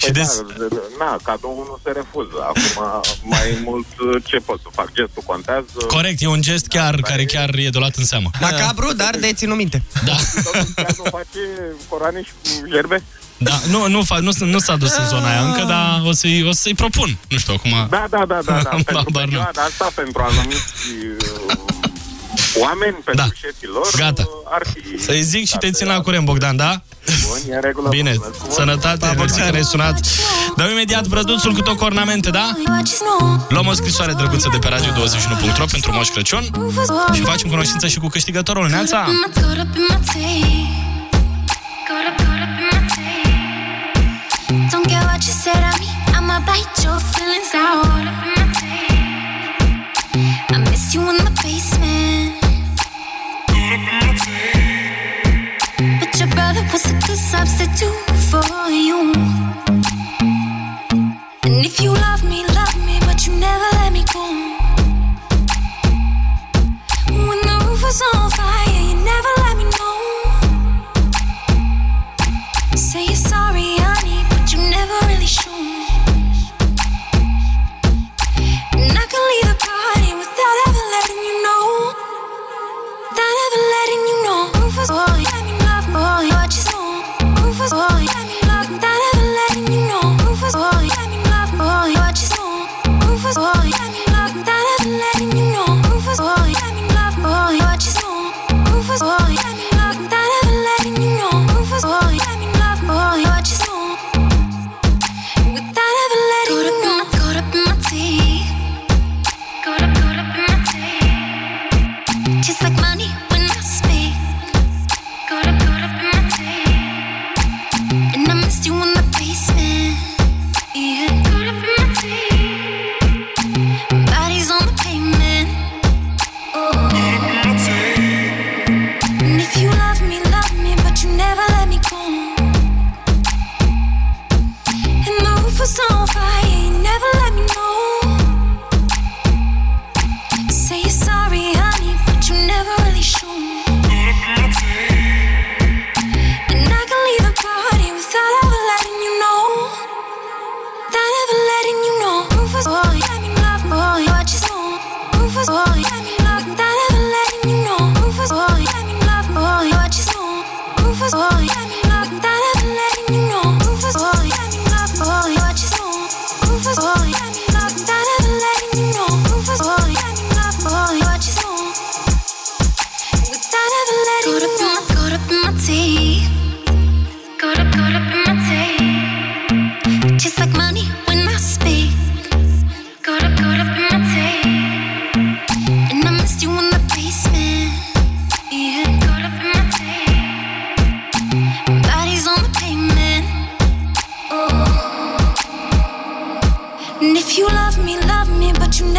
Păi da, na, cadoul nu se refuză. Acum, mai mult, ce pot să fac? Gestul contează. Corect, e un gest chiar care chiar e de luat în seamă. Macabru, dar de ținut minte. Da. Chiar nu face coroane și gerbe? Da, nu, nu, fa- nu, nu s-a dus în zona aia încă, dar o să-i, o să-i propun. Nu știu, acum... Da, da, da, da, da. pentru Habar n-am. perioada asta, pentru anumiți uh, oameni, pentru Da. șefii lor, Gata. uh, ar fi... Să-i zic și te țin la curent, Bogdan, da? Bun, e în regulă. Bine, Mulțumesc frumos. sănătate, mersi că ne-ai sunat. Dăm imediat brăduțul cu tot cu ornamente, da? Luăm o scrisoare drăguță de pe radio21.ro pentru Moș Crăciun și facem cunoștință și cu câștigătorul, Neața! Caught up in my tape. Caught up, caught up in my tape. Don't care what you said at me. I'ma bite your feelings out. Caught up in my tape. I miss you in the basement. Was a good substitute for you. And if you love me, love me, but you never let me go. When the roof was on fire, you never let me know. Say you're sorry, honey, but you never really show. And I can leave party without ever letting you know. Without ever letting you know. Let me love me, boy, what you know. Roof boy,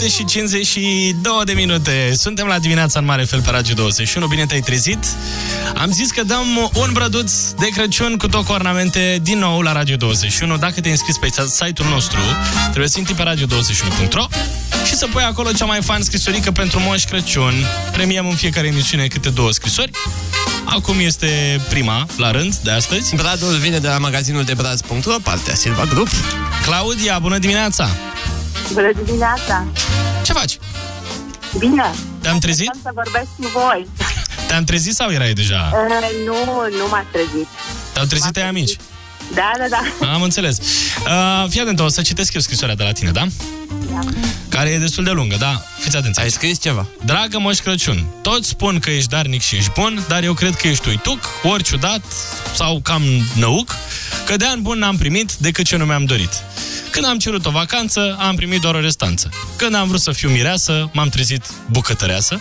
7 și 52 de minute. Suntem la dimineața în mare fel pe Radio 21. Bine te-ai trezit. Am zis că dăm un brăduț de Crăciun cu tot cu ornamente din nou la Radio 21. Dacă te-ai înscris pe site-ul nostru, trebuie să intri pe radio21.ro și să pui acolo cea mai fan scrisorică pentru Moș Crăciun. Premiăm în fiecare emisiune câte două scrisori. Acum este prima la rând de astăzi. Bradul vine de la magazinul de braz.ro, partea Silva Group. Claudia, bună dimineața! Bună dimineața! Ce faci? Bine! Te-am trezit? Am să vorbesc cu voi. Te-am trezit sau erai deja? Uh, nu, nu m-ați trezit. Te-au trezit ai amici? Da, da, da. Am înțeles. Uh, fii atent, o să citesc eu scrisoarea de la tine, da? Care e destul de lungă, da? Fiți atenți. Ai scris ceva? Dragă Moș Crăciun, toți spun că ești darnic și ești bun, dar eu cred că ești uituc, ori ciudat sau cam năuc, că de an bun n-am primit decât ce nu mi-am dorit. Când am cerut o vacanță, am primit doar o restanță. Când am vrut să fiu mireasă, m-am trezit bucătăreasă,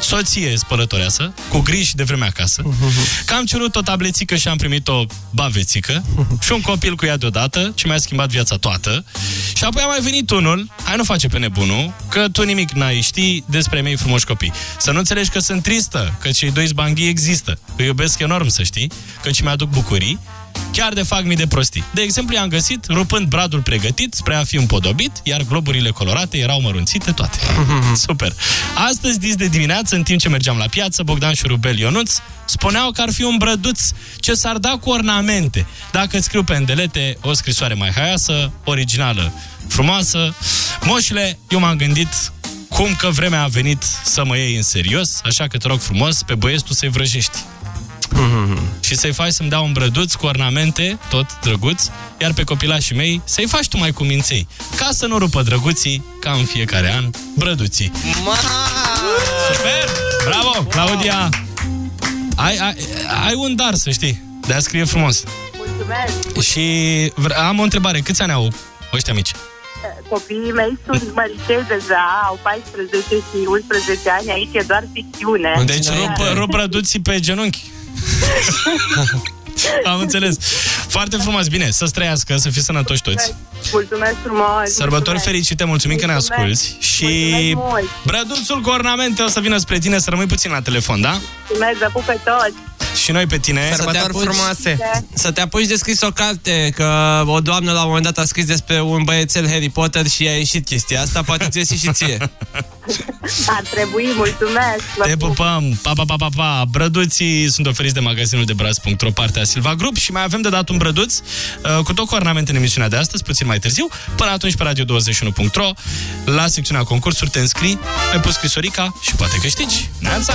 soție spălătoreasă, cu griji de vreme acasă, că am cerut o tablețică și am primit o bavețică și un copil cu ea deodată, ce mi-a schimbat viața toată. Și apoi a mai venit unul, hai nu face pe nebunul, că tu nimic n-ai ști despre mei frumoși copii. Să nu înțelegi că sunt tristă, că cei doi zbanghii există. Îi iubesc enorm, să știi, că mi aduc bucurii, chiar de fac mii de prostii. De exemplu, i-am găsit rupând bradul pregătit spre a fi împodobit, iar globurile colorate erau mărunțite toate. Super! Astăzi, dis de dimineață, în timp ce mergeam la piață, Bogdan și Rubel Ionuț spuneau că ar fi un brăduț ce s-ar da cu ornamente. Dacă îți scriu pe îndelete o scrisoare mai haioasă, originală, frumoasă. Moșule, eu m-am gândit cum că vremea a venit să mă iei în serios, așa că te rog frumos pe băieți să-i vrăjești. Și să-i faci să-mi dea un brăduț cu ornamente, tot drăguț, iar pe copilașii mei să-i faci tu mai cu minței, ca să nu rupă drăguții, ca în fiecare an, brăduții. Super! Bravo, Claudia! Ai, ai, ai un dar, să știi, de a scrie frumos. Mulțumesc! Și vre- am o întrebare, câți ani au ăștia mici? Copiii mei sunt măricei deja, au 14 și 11 ani, aici e doar ficțiune. Deci rup, rup brăduții pe genunchi. Am înțeles. Foarte frumos, bine, să trăiască, să fii sănătoși toți. Mulțumesc frumos! Sărbători mulțumesc. fericite, mulțumim că ne Mulțumesc. asculti și Mulțumesc mult. brăduțul cu ornamente o să vină spre tine, să rămâi puțin la telefon, da? Mulțumesc, vă pup pe toți! Și noi pe tine. Să te apuci, Să te apuci de scris o carte, că o doamnă la un moment dat a scris despre un băiețel Harry Potter și a ieșit chestia asta, poate ți iese și ție. Ar trebui, mulțumesc! Vă Te pup. pupăm, pa, pa, pa, pa, pa. Brăduții sunt oferiți de magazinul de braz.ro, partea Silva Group și mai avem de dat un brăduț uh, cu tot cu ornamente în emisiunea de astăzi, puțin mai târziu. Până atunci pe radio21.ro, la secțiunea concursuri te înscrii, ai pus scrisorica și poate câștigi. Neața!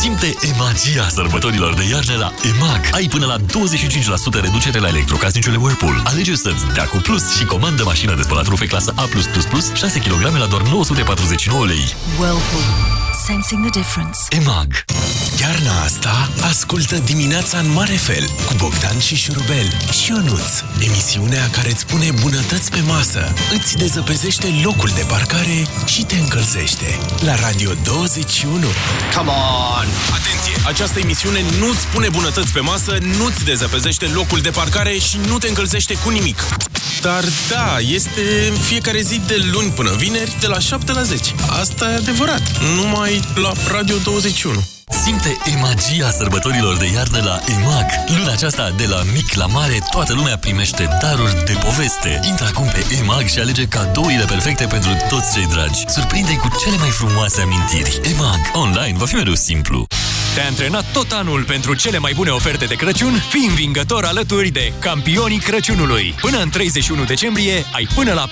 Simte e magia sărbătorilor de iarnă la EMAG. Ai până la 25% reducere la electrocasnicele Whirlpool. Alege să-ți dea cu plus și comandă mașină de spălat rufe clasă A+++, 6 kg la doar 949 lei. Whirlpool. Sensing the difference. EMAG. Iarna asta ascultă dimineața în mare fel cu Bogdan și Șurubel și Șionuț. Emisiunea care îți pune bunătăți pe masă, îți dezăpezește locul de parcare și te încălzește. La Radio 21. Come on! Atenție! Această emisiune nu-ți pune bunătăți pe masă, nu-ți dezăpezește locul de parcare și nu te încălzește cu nimic. Dar da, este în fiecare zi de luni până vineri, de la 7 la 10. Asta e adevărat, numai la Radio 21. Simte e magia sărbătorilor de iarnă la EMAG. Luna aceasta, de la mic la mare, toată lumea primește daruri de poveste. Intră acum pe EMAG și alege cadourile perfecte pentru toți cei dragi. Surprinde cu cele mai frumoase amintiri. EMAG. Online va fi mereu simplu. Te-ai antrenat tot anul pentru cele mai bune oferte de Crăciun? Fii învingător alături de campionii Crăciunului. Până în 31 decembrie ai până la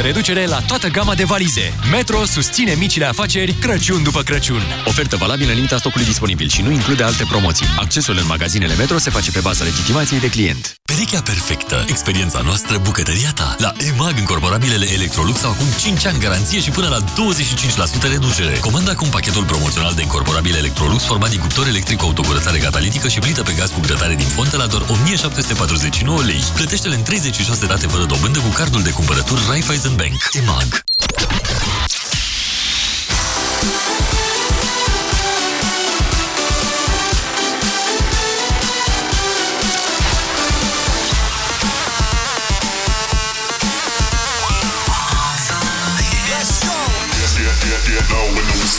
40% reducere la toată gama de valize. Metro susține micile afaceri Crăciun după Crăciun. Ofertă valabilă în limita stocului disponibil și nu include alte promoții. Accesul în magazinele Metro se face pe baza legitimației de client. Perechea perfectă. Experiența noastră, bucătăria ta. La EMAG, încorporabilele Electrolux au acum 5 ani garanție și până la 25% reducere. Comanda acum pachetul promoțional de încorporabile Electrolux format din cuptor electric cu autocurățare catalitică și plită pe gaz cu grătare din fontă la doar 1749 lei. Plătește-le în 36 rate fără dobândă cu cardul de cumpărături Raiffeisen Bank. EMAG.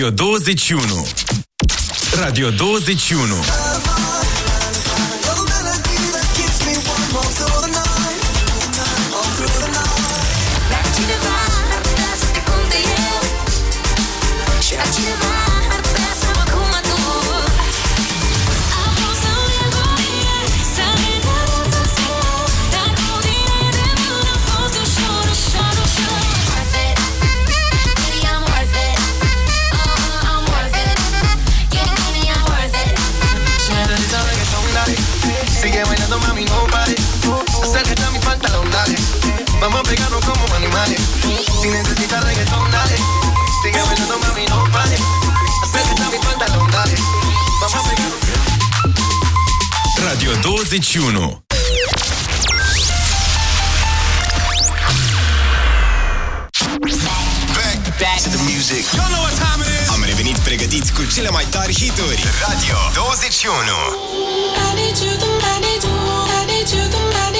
Radio 21 Radio 21 Radio 21 Back to the music. You know what time it is. Am revenit pregătiți cu cele mai tari hituri. Radio 21. I need you, I need you, I need you, I need you,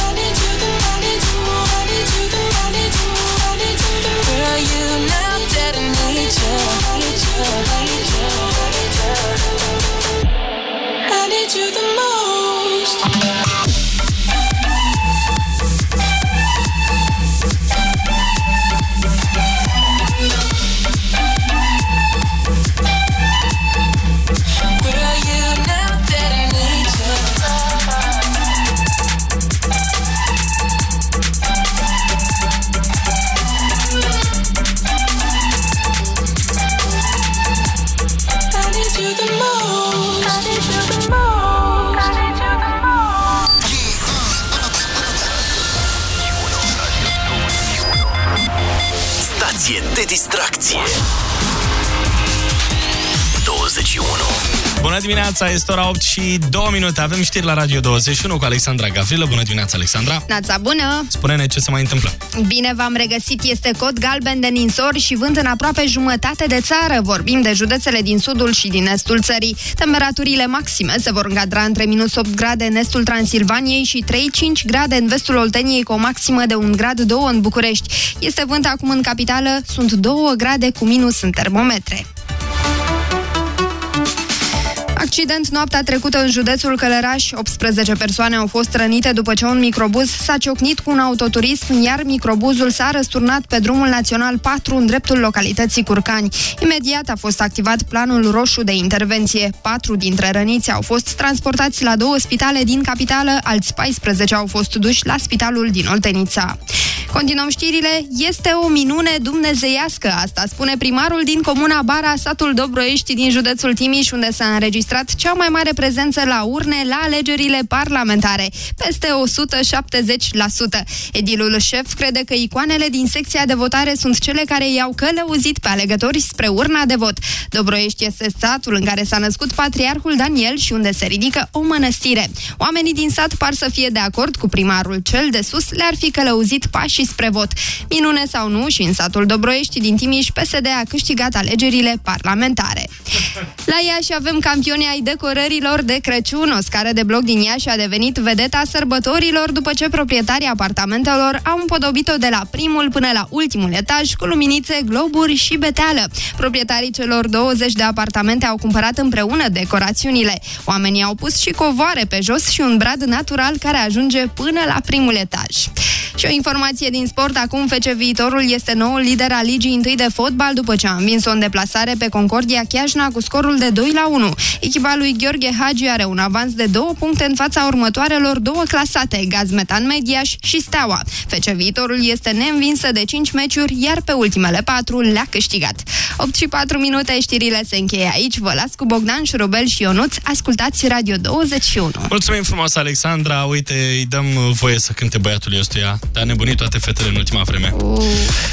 Dimineața, este ora 8 și 2 minute. Avem știri la Radio 21 cu Alexandra Gavrilă. Bună dimineața, Alexandra. Nața bună! Spune-ne ce se mai întâmplă. Bine v-am regăsit, este cod galben de ninsori și vânt în aproape jumătate de țară. Vorbim de județele din sudul și din estul țării. Temperaturile maxime se vor încadra între minus 8 grade în estul Transilvaniei și 3-5 grade în vestul Olteniei cu o maximă de 1 grad 2 în București. Este vânt acum în capitală, sunt 2 grade cu minus în termometre. Accident noaptea trecută în județul Călăraș. 18 persoane au fost rănite după ce un microbuz s-a ciocnit cu un autoturism, iar microbuzul s-a răsturnat pe drumul național 4 în dreptul localității Curcani. Imediat a fost activat planul roșu de intervenție. Patru dintre răniți au fost transportați la două spitale din capitală, alți 14 au fost duși la spitalul din Oltenița. Continuăm știrile. Este o minune dumnezeiască, asta spune primarul din comuna Bara, satul Dobroiești din județul Timiș, unde s-a înregistrat cea mai mare prezență la urne la alegerile parlamentare, peste 170%. Edilul șef crede că icoanele din secția de votare sunt cele care i-au călăuzit pe alegători spre urna de vot. Dobroiești este satul în care s-a născut patriarhul Daniel și unde se ridică o mănăstire. Oamenii din sat par să fie de acord cu primarul cel de sus, le-ar fi călăuzit pașii spre vot. Minune sau nu, și în satul Dobroiești din Timiș, PSD a câștigat alegerile parlamentare. La Iași avem campionii ai decorărilor de Crăciun. O scară de bloc din Iași a devenit vedeta sărbătorilor după ce proprietarii apartamentelor au împodobit-o de la primul până la ultimul etaj cu luminițe, globuri și beteală. Proprietarii celor 20 de apartamente au cumpărat împreună decorațiunile. Oamenii au pus și covoare pe jos și un brad natural care ajunge până la primul etaj. Și o informație din sport, acum FC Viitorul este noul lider al Ligii 1 de fotbal după ce a învins-o în deplasare pe Concordia Chiajna cu scorul de 2 la 1. Echipa lui Gheorghe Hagi are un avans de două puncte în fața următoarelor două clasate, Gazmetan Mediaș și Steaua. FC Viitorul este neînvinsă de 5 meciuri, iar pe ultimele 4 le-a câștigat. 8 și 4 minute, știrile se încheie aici. Vă las cu Bogdan, Șurubel și Ionuț. Ascultați Radio 21. Mulțumim frumos, Alexandra. Uite, îi dăm voie să cânte băiatul ăstuia. Dar nebunit toate fetele în ultima vreme. Uh.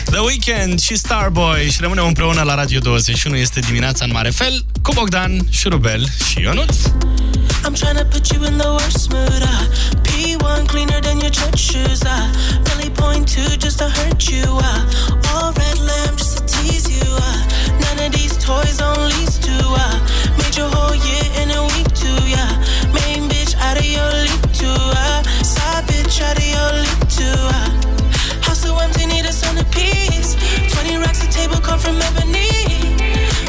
The Weekend și Starboy și rămânem împreună la Radio 21. Este dimineața în mare fel cu Bogdan, Șurubel și Ionuț. I'm tryna put you in the worst mood. Uh. P1 cleaner than your church shoes. Uh. Really point two just to hurt you. Uh. All red lamb just to tease you. Uh. None of these toys on lease to. Uh. From ebony.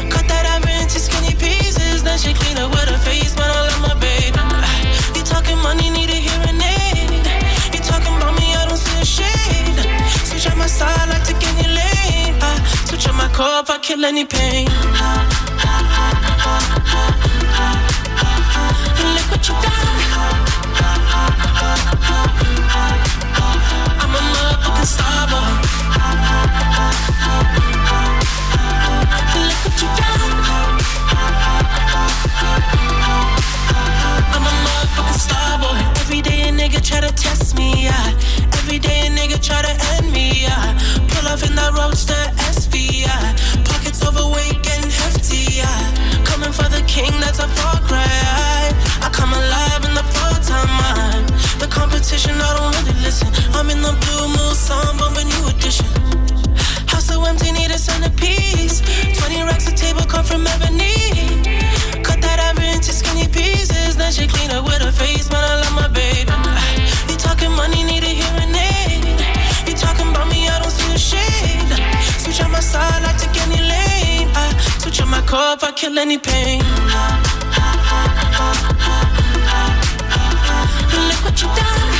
Cut that ivory into skinny pieces. Then she clean up with her face, but I love my baby. Ah, you talking money, need a hearing aid. You talking about me, I don't see a shade. Switch on my side, I take any lane. I switch on my core if I kill any pain. Look what you done. I'm a motherfucking star boy. Every day a nigga try to test me, yeah. Every day a nigga try to end me, yeah. Pull off in that roadster SV, yeah. Pockets overweight getting hefty, yeah. Coming for the king, that's a far cry. I come alive in the full time, man. The competition, I don't really listen. I'm in the blue moon, song, bumping new edition. House so empty, need a centerpiece. 20 racks a table come from ebony. Cut that ivory into skinny pieces. Then she clean up with her face, Side, I take any lane. I switch on my core if I kill any pain. Look what you done.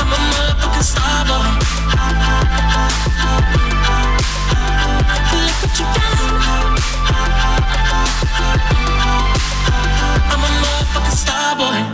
I'm a motherfucking star boy. Look what you done. I'm a motherfucking star boy.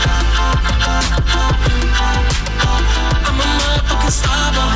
I'm a motherfucking star boy.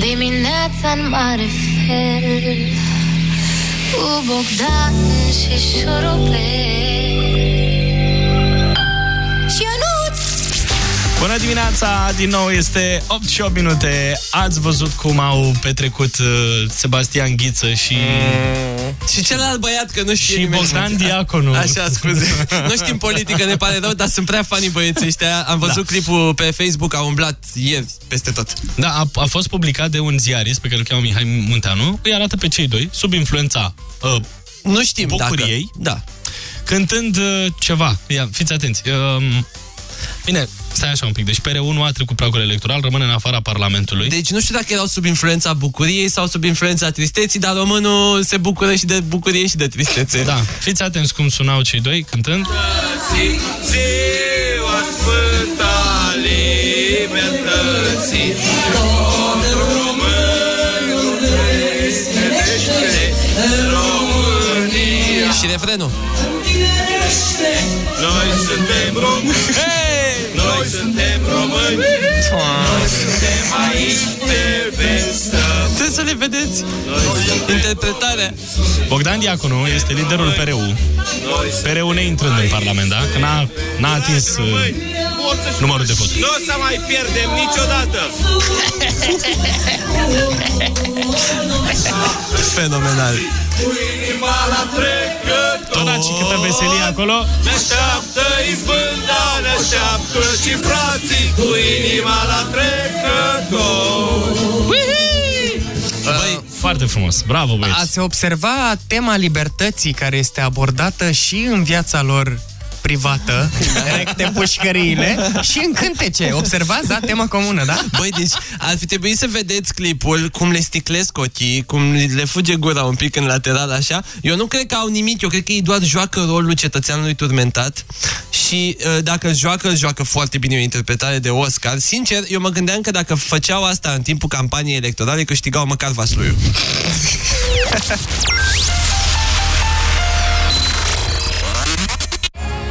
Dimineața în mare fel Cu Bogdan și șurubel Bună dimineața! Din nou este 8 și 8 minute. Ați văzut cum au petrecut uh, Sebastian Ghiță și... Și celălalt băiat, că nu știe Și nimeni. Bogdan Diaconu. Așa, scuze. nu știm politică, ne pare rău, dar sunt prea fani băieții ăștia. Am văzut Da. clipul pe Facebook, a umblat ieri peste tot. Da, a, a fost publicat de un ziarist pe care îl cheamă Mihai Munteanu. Îi arată pe cei doi, sub influența uh, nu știm bucuriei, da. cântând uh, ceva. Ia, fiți atenți. Uh, bine, stai așa un pic. Deci PR1 a trecut pragul electoral, rămâne în afara Parlamentului. Deci nu știu dacă erau sub influența bucuriei sau sub influența tristeții, dar românul se bucură și de bucurie și de tristețe. Da, fiți atenți cum sunau cei doi cântând. Ziua sfântă a libertății Românul românul trăiește România Și refrenul. Noi suntem români Noi suntem români Noi suntem aici pe vestă Trebuie să le vedeți interpretarea. Bogdan Diaconu este liderul PRU. PRU neintrând în Parlament, da? Că n-a, n-a atins uh, numărul de voturi. Nu o să mai pierdem niciodată Fenomenal. Cu inima la trecător Tot dați și câtă veselie acolo. Ne așteaptă izbânda, ne așteaptă și frații Cu inima la trecător Băi, foarte frumos. Bravo, băieți. A se observa tema libertății care este abordată și în viața lor privată, recte pușcăriile, și în cântece. Observați, da? Tema comună, da? Băi, deci ar fi trebuit să vedeți clipul, cum le sticlesc ochii, cum le fuge gura un pic în lateral, așa. Eu nu cred că au nimic, eu cred că ei doar joacă rolul cetățeanului turmentat și uh, dacă joacă, joacă foarte bine o interpretare de Oscar. Sincer, eu mă gândeam că dacă făceau asta în timpul campaniei electorale, câștigau măcar Vasluiu.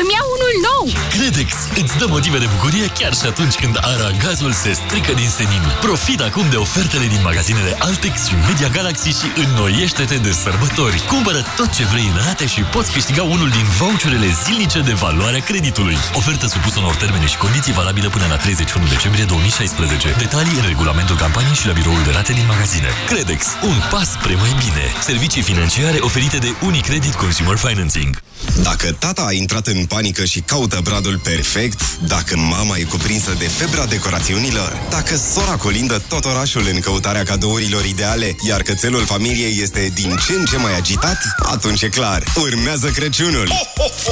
Îmi iau unul nou! Credex îți dă motive de bucurie chiar și atunci când aragazul se strică din senin. Profit acum de ofertele din magazinele Altex și Media Galaxy și înnoiește-te de sărbători. Cumpără tot ce vrei în rate și poți câștiga unul din voucherele zilnice de valoare a creditului. Ofertă supusă unor termene și condiții valabile până la 31 decembrie 2016. Detalii în regulamentul campaniei și la biroul de rate din magazine. Credex. Un pas spre mai bine. Servicii financiare oferite de Unicredit Consumer Financing. Dacă tata a intrat în panică și caută bradul perfect, dacă mama e cuprinsă de febra decorațiunilor, dacă sora colindă tot orașul în căutarea cadourilor ideale, iar cățelul familiei este din ce în ce mai agitat, atunci e clar, urmează Crăciunul.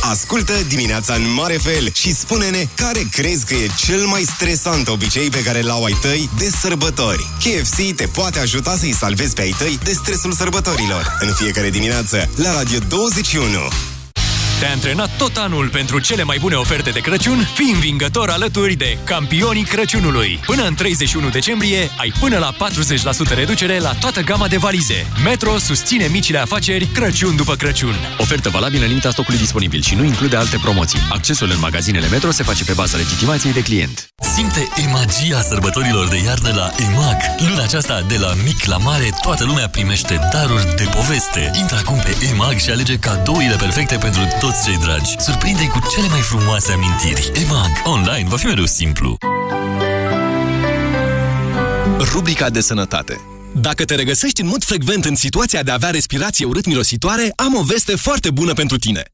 Ascultă dimineața în mare fel și spune-ne care crezi că e cel mai stresant obicei pe care l-au ai tăi de sărbători. KFC te poate ajuta să-i salvezi pe ai tăi de stresul sărbătorilor. În fiecare dimineață, la Radio 21. Te-ai antrenat tot anul pentru cele mai bune oferte de Crăciun? Fii învingător alături de campionii Crăciunului. Până în 31 decembrie ai până la 40% reducere la toată gama de valize. Metro susține micile afaceri Crăciun după Crăciun. Ofertă valabilă în limita stocului disponibil și nu include alte promoții. Accesul în magazinele Metro se face pe baza legitimației de client. Simte magia sărbătorilor de iarnă la EMAG. Luna aceasta, de la mic la mare, toată lumea primește daruri de poveste. Intră acum pe EMAG și alege cadourile perfecte pentru toți cei dragi. Surprinde-i cu cele mai frumoase amintiri. EMAG. Online va fi mereu simplu. Rubrica de sănătate. Dacă te regăsești în mod frecvent în situația de a avea respirație urât-mirositoare, am o veste foarte bună pentru tine.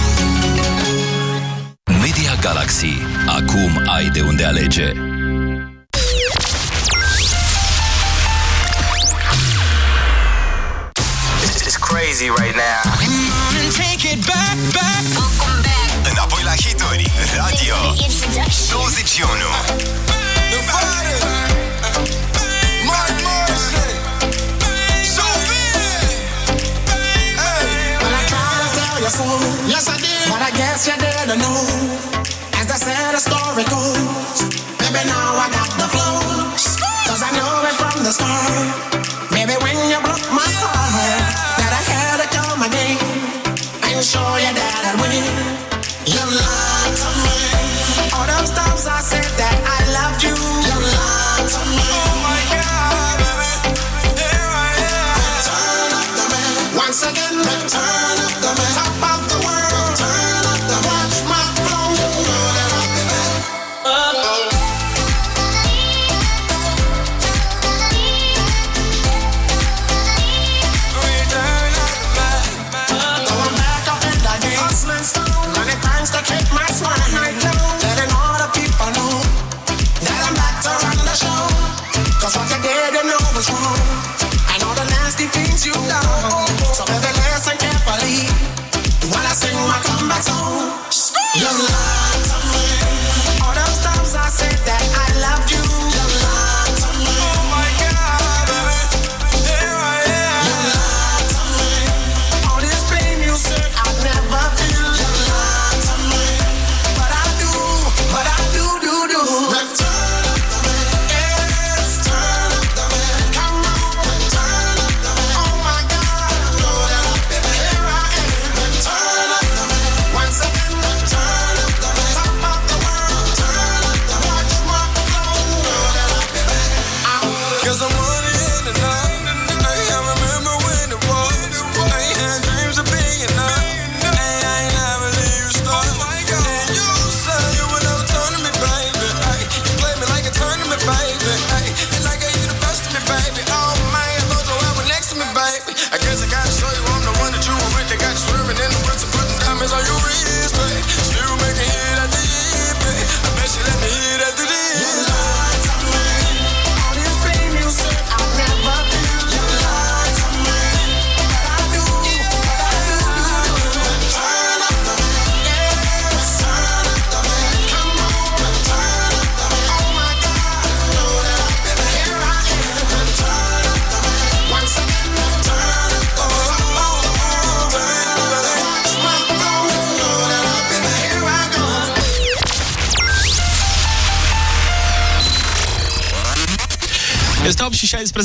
Media Galaxy. Acum ai de unde alege. This is crazy right now. Take it back, back. Înapoi la hituri, radio 21 Yes, I did. But I guess you didn't know. As the sad story goes, baby, now I got the flow. Cause I know it from the start. Baby, when you broke my heart, that I had to come again and show you that I'd win. You lied to me. All those times I said that I loved you. You lied to me. Oh my God, baby. Here I am. Return of the man. Once again, return the nasty things you done. So baby,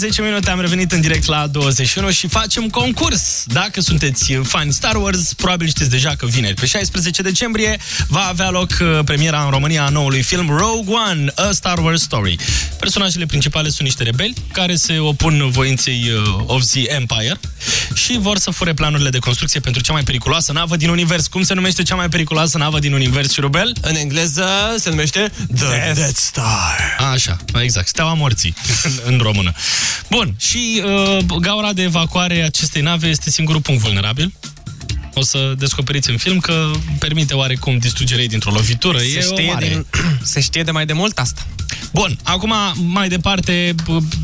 10 minute am revenit în direct la 21 și facem concurs. Dacă sunteți fani Star Wars, probabil știți deja că vineri, pe 16 decembrie, va avea loc uh, premiera în România a noului film Rogue One, A Star Wars Story. Personajele principale sunt niște rebeli care se opun voinței uh, of the Empire și vor să fure planurile de construcție pentru cea mai periculoasă navă din univers. Cum se numește cea mai periculoasă navă din univers, Șurubel? În engleză se numește The Death Star. Așa, exact. Steaua morții în, în română. Bun, și uh, gaura de evacuare a acestei nave este singurul punct vulnerabil. O să descoperiți în film că permite oarecum distrugerea ei dintr-o lovitură. Se e știe, o mare... din, se știe de mai de mult asta. Bun, acum mai departe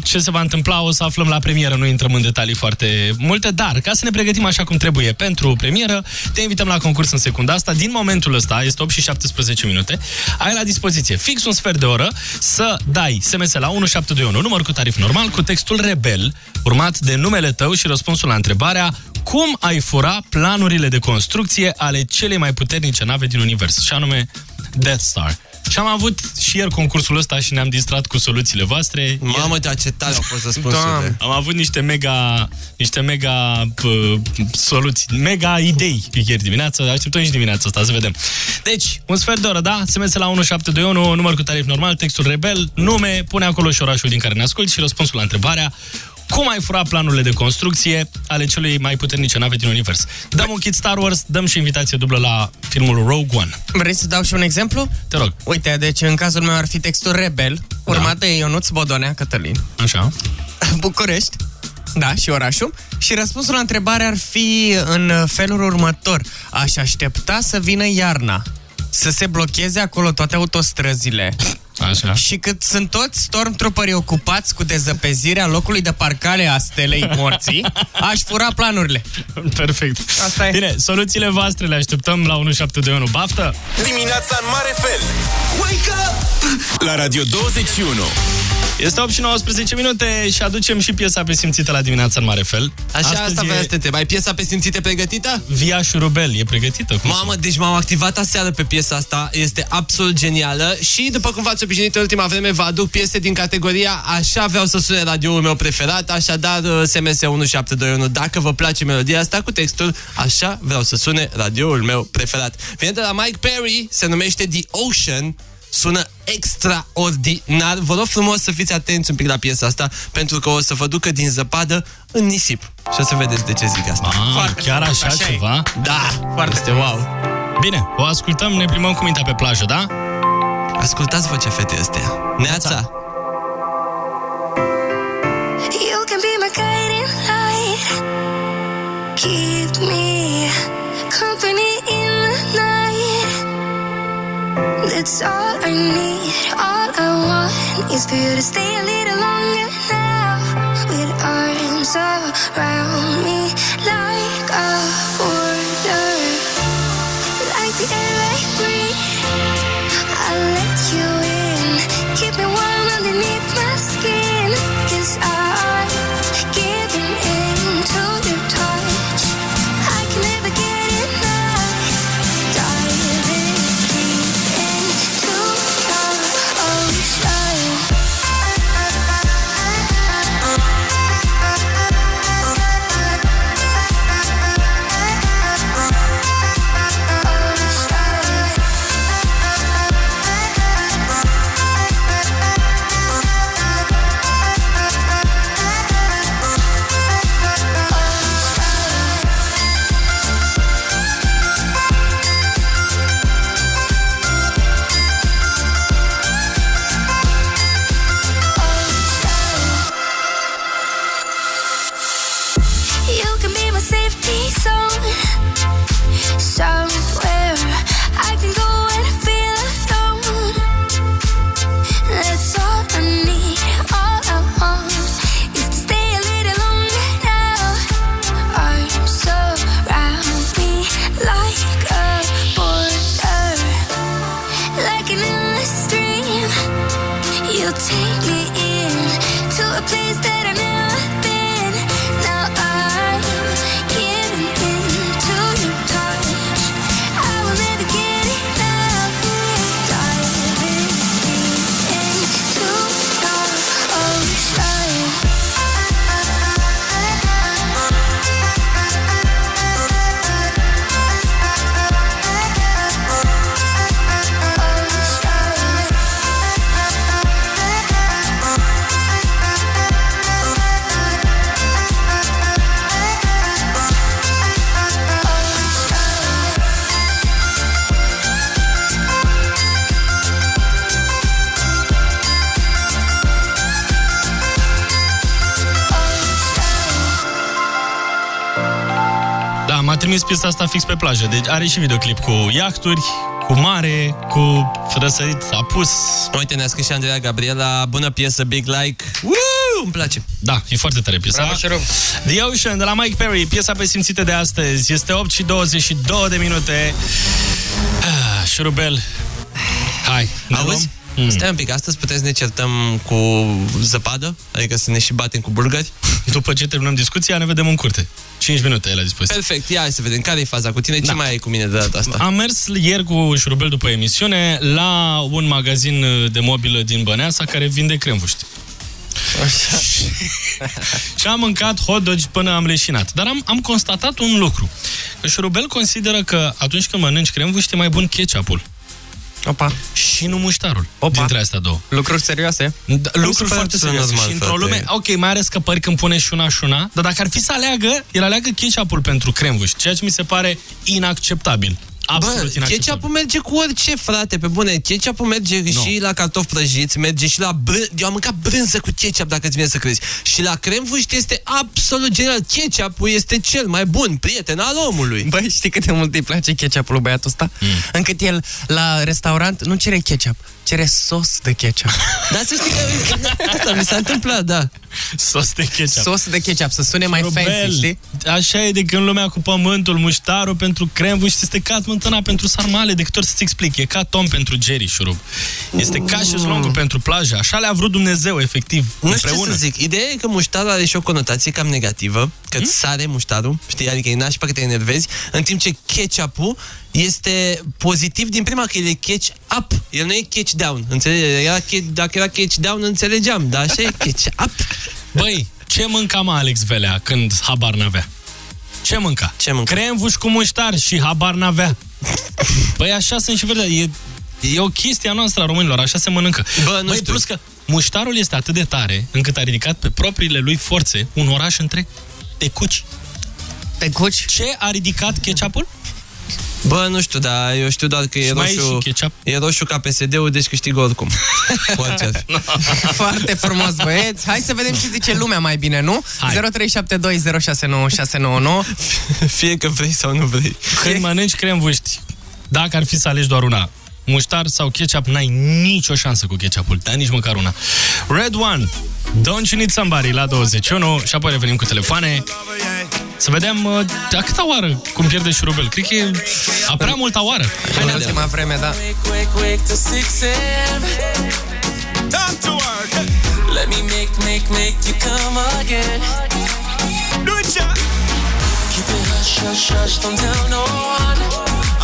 ce se va întâmpla o să aflăm la premieră, nu intrăm în detalii foarte multe, dar ca să ne pregătim așa cum trebuie pentru premieră, te invităm la concurs în secunda asta. Din momentul ăsta, este 8 și 17 minute, ai la dispoziție fix un sfert de oră să dai SMS la 1721, număr cu tarif normal, cu textul Rebel, urmat de numele tău și răspunsul la întrebarea cum ai fura planurile de construcție ale celei mai puternice nave din univers, și anume Death Star. Și am avut și ieri concursul ăsta și ne-am distrat cu soluțiile voastre. Mamă, dar ce tare au fost răspunsurile. Am avut niște mega, niște mega p- soluții, mega idei ieri dimineața, așteptăm și dimineața asta, să vedem. Deci, un sfert de oră, da? SMS la 1721, număr cu tarif normal, textul rebel, nume, pune acolo și orașul din care ne asculti și răspunsul la întrebarea cum ai fura planurile de construcție ale celui mai puternice nave din univers. Dăm un kit Star Wars, dăm și invitație dublă la filmul Rogue One. Vrei să dau și un exemplu? Te rog. Uite, deci în cazul meu ar fi textul Rebel, urmat de Ionuț Bodonea Cătălin. Așa. București. Da, și orașul. Și răspunsul la întrebare ar fi în felul următor. Aș aștepta să vină iarna, să se blocheze acolo toate autostrăzile. Așa. Și cât sunt toți stormtrooperii ocupați cu dezăpezirea locului de parcare a stelei morții, aș fura planurile. Perfect. Asta e. Bine, soluțiile voastre le așteptăm la 1721. Baftă! Dimineața în mare fel. Wake up! La Radio 21. Este 8 și 19 minute și aducem și piesa pe simțită la dimineața în mare fel. Așa, Astăzi asta e voia să te întreb. Ai piesa pe simțite pregătită? Via Șurubel, e pregătită? Cum Mamă, deci m-am activat aseară pe piesa asta, este absolut genială și după cum v-ați obișnuit în ultima vreme, vă aduc piese din categoria Așa vreau să sune radioul meu preferat, așadar uh, SMS 1721 dacă vă place melodia asta cu textul Așa vreau să sune radioul meu preferat. Vine de la Mike Perry, se numește The Ocean, sună extraordinar. Vă rog frumos să fiți atenți un pic la piesa asta, pentru că o să vă ducă din zăpadă în nisip. Și o să vedeți de ce zic asta. Ah, chiar așa, așa e. ceva? Da, foarte este wow. Bine, o ascultăm, ne plimbăm cu mintea pe plajă, da? Ascultați vocea fetei astea. Neața! You can be my guiding light. Keep me company in the night. That's all I need. All I want is for you to stay a little longer now. With arms around me like a trimis piesa asta fix pe plajă. Deci are și videoclip cu iahturi, cu mare, cu răsărit apus. Uite, ne-a scris și Andreea Gabriela, bună piesă, Big Like. Woo! Îmi place. Da, e foarte tare piesa. Bravo, Șerub. The Ocean de la Mike Perry, piesa pe simțite de astăzi. Este 8 și 22 de minute. Ah, șurubel. Hai, ne Auzi? luăm? Mm. Stai un pic, astăzi puteți să ne certăm cu zăpadă? Adică să ne și batem cu bulgari? După ce terminăm discuția, ne vedem în curte. 5 minute e la dispoziție. Perfect, ia hai să vedem care e faza cu tine, ce mai ai cu mine de data asta? Am mers ieri cu șurubel după emisiune la un magazin de mobilă din Băneasa care vinde cremvuști. și am mâncat hot dogi până am leșinat. Dar am, am constatat un lucru. Că șurubel consideră că atunci când mănânci cremvuști e mai bun ketchupul. Opa. Și nu muștarul. Opa. Dintre astea două. Lucruri serioase? Da, lucruri super foarte sună serioase. normal, și într-o frate. lume... Ok, mai are scăpări când pune și una și una, dar dacă ar fi să aleagă, el aleagă ketchupul pentru cremvuști, ceea ce mi se pare inacceptabil. Absolut Bă, inacceptabil. ketchupul merge cu orice, frate, pe bune. Ketchupul merge no. și la cartofi prăjiți, merge și la brân... Eu am mâncat brânză cu ketchup, dacă îți vine să crezi. Și la cremvuști este absolut genial. Ketchupul este cel mai bun prieten al omului. Băi, știi cât de mult îi place ketchupul lui băiatul ăsta? Mm. Încât el, la restaurant, nu cere ketchup, cere sos de ketchup. Dar să știi că asta mi s-a întâmplat, da. Sos de ketchup. Sos de ketchup, să sune mai Șurubel, fancy, știi? Așa e de când lumea cu pământul, muștarul pentru cremvuști, este ca smântâna pentru sarmale, de câte ori să-ți explic, e ca Tom pentru Jerry, șurub. Este ca șezlongul pentru plajă, așa le-a vrut Dumnezeu, efectiv, Nu știu ce împreună. să zic. Ideea e că muștarul are și o conotație cam negativă, că Hmm? îți sare muștarul, știi, adică e nașpa că te enervezi, în timp ce ketchup-ul este pozitiv din prima că el e catch up, el nu e catch down, înțelegi? Era, catch- dacă era catch down, înțelegeam, dar așa e catch up. Băi, ce mânca mă Alex Velea când habar n-avea? Ce mânca? Ce mânca? Cremvuș cu muștar și habar n-avea. Băi, așa sunt și verdea. E, e o chestie a noastră a românilor, așa se mănâncă. Bă, nu Băi, știu. plus că muștarul este atât de tare încât a ridicat pe propriile lui forțe un oraș întreg. Tecuci. Tecuci? Ce a ridicat ketchupul? Bă, nu știu, dar eu știu doar că e Și mai e roșu, și ketchup? e roșu ca PSD-ul, deci câștigă oricum. Orice ar fi. Foarte frumos, băieți. Hai să vedem ce zice lumea mai bine, nu? Hai. 0372069699. Fie că vrei sau nu vrei. Când mănânci cremvuști, dacă ar fi să alegi doar una, muștar sau ketchup, n-ai nicio șansă cu ketchupul, dar nici măcar una. Red One, Don't You Need Somebody la 21 și apoi revenim cu telefoane. Să vedem uh, a câta oară cum pierde șurubel. Cred că e a prea multă oară. Hai, în ultima vreme, da. Quick, quick to 6 a.m. Time to work. Let me make, make, make you come again. Do it, yeah. Keep it hush, hush, hush, don't tell no one.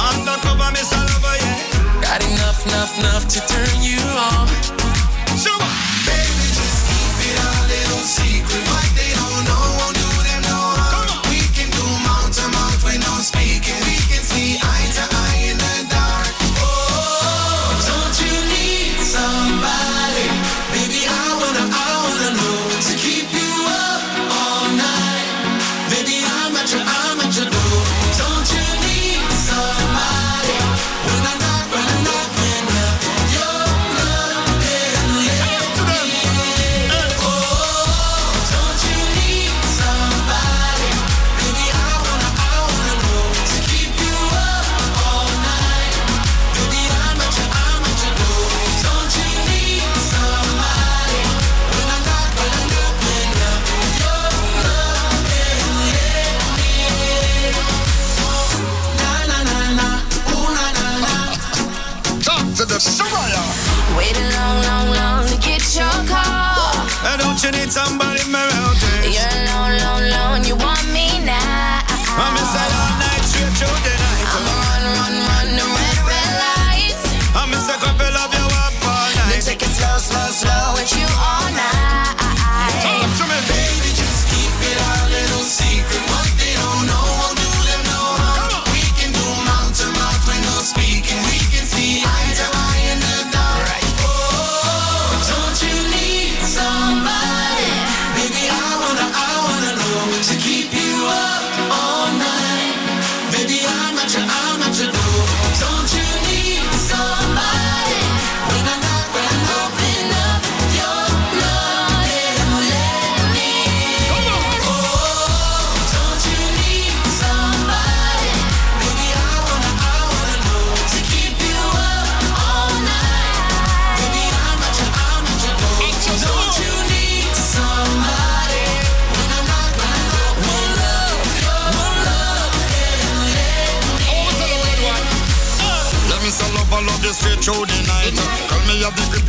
Undercover, miss a lover, yeah. Got enough, enough, enough to turn you on. So, baby, just keep it a little secret. somebody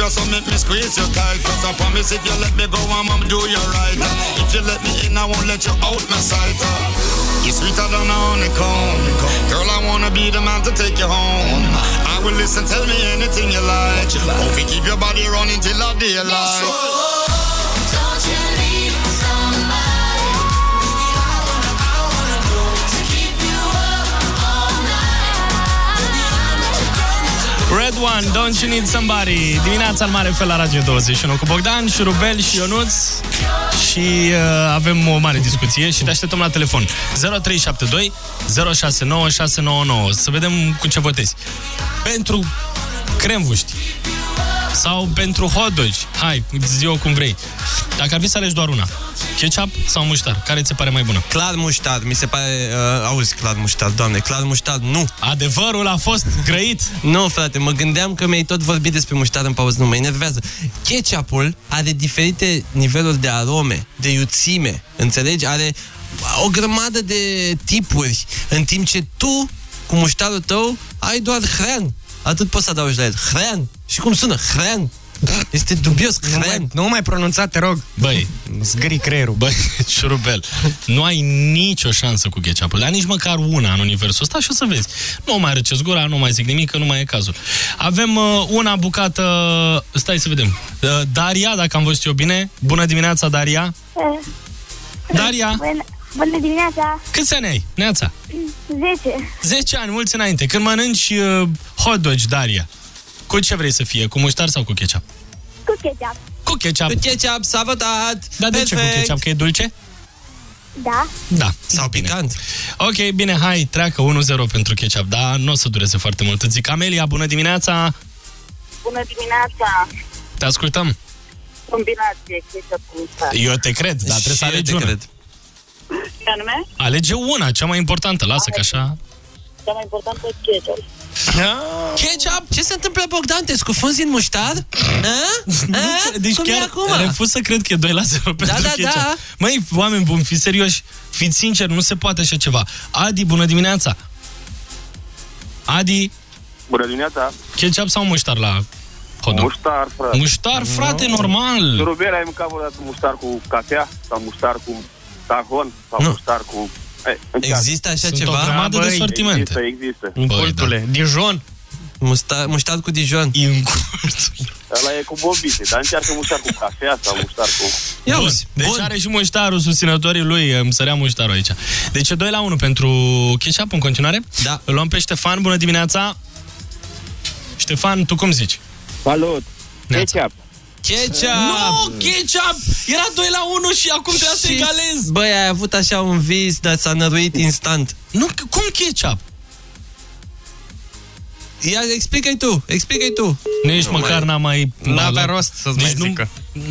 up so make me squeeze you tight. Cause I promise if you let me go, I'm gonna do you right. If you let me in, I won't let you out my sight. You're sweeter than a honeycomb. Girl, I wanna be the man to take you home. I will listen, tell me anything you like. Hope you keep your body running till the daylight. One, Don't You Need Somebody? Dimineața în mare fel la Radio 21 Cu Bogdan, Șurubel și Ionuț. Și uh, avem o mare discuție Și te așteptăm la telefon. 0372 069 699 Să vedem cu ce votezi. Pentru cremvuști Sau pentru hot dogi. Hai, zi-o cum vrei Dacă ar fi să alegi doar una Ketchup sau muștar? Care ți se pare mai bună? Clar muștar, mi se pare... Uh, auzi, clar muștar, doamne, clar muștar, nu. Adevărul a fost grăit. nu, frate, mă gândeam că mi-ai tot vorbit despre muștar în pauză, nu mă enervează. Ketchupul are diferite niveluri de arome, de iuțime, înțelegi? Are o grămadă de tipuri, în timp ce tu, cu muștarul tău, ai doar hrean. Atât poți să adaugi la el. Hrean. Și cum sună? Hrean. Este dubios, Nu mai, hrean. nu mai pronunța, te rog. Băi, zgâri creierul. Băi, șurubel, nu ai nicio șansă cu ketchup dar nici măcar una în universul ăsta și o să vezi. Nu mai răcesc gura, nu mai zic nimic, că nu mai e cazul. Avem uh, una bucată, stai să vedem, uh, Daria, dacă am văzut eu bine. Bună dimineața, Daria. Daria, Bună, bună dimineața! câți ani ai? Neața. 10. 10 ani, mulți înainte. Când mănânci uh, hot dogi, Daria, cu ce vrei să fie? Cu muștar sau cu ketchup? Cu ketchup. Cu ketchup. Cu ketchup, s-a votat! Dar de ce cu Perfect. ketchup? Că e dulce? Da. Da. Sau picant. Ok, bine, hai, treacă 1-0 pentru ketchup, dar nu o să dureze foarte mult. Îți zic, Amelia, bună dimineața! Bună dimineața! Te ascultăm. Combinație, ketchup cu muștar. Eu te cred, dar trebuie să eu alegi te una. cred. Ce anume? Alege una, cea mai importantă. Lasă că așa... Cea mai importantă, ketchup. Ketchup? Ce se întâmplă, Bogdan? Te scufunzi în muștar? A? A? Deci Cum e chiar acum? refuz să cred că e 2 la 0 pentru da, ketchup. da. Măi, oameni buni, fiți serioși, fiți sinceri, nu se poate așa ceva. Adi, bună dimineața! Adi, Bună dimineața! ketchup sau muștar la hot dog? Muștar, frate. Muștar, frate, normal. Rubele, ai mâncat vreodată muștar cu cafea? Sau muștar cu tahon? Sau Nu. muștar cu... Ei, Există așa Sunt ceva? o grămadă de Băi, sortimente. Există, există. Incultule, Dijon. Muștar, muștar cu Dijon. Ăla e cu bombite, dar încearcă muștar cu cafea sau muștar cu... Ia Bun. uzi, Deci bun. are și muștarul, susținătorii lui, îmi sărea muștarul aici. Deci e 2 la 1 pentru ketchup în continuare. Da. Îl luăm pe Ștefan, bună dimineața. Ștefan, tu cum zici? Salut! Ketchup! Ketchup! Nu, ketchup! Era 2 la 1 și acum trebuia să Și- egalezi. Băi, ai avut așa un vis, dar s-a năruit instant. Nu, cum ketchup? Ia, explică-i tu, explică-i tu. Nici măcar n-a mai... N-avea rost să-ți Deci mai nu- zică.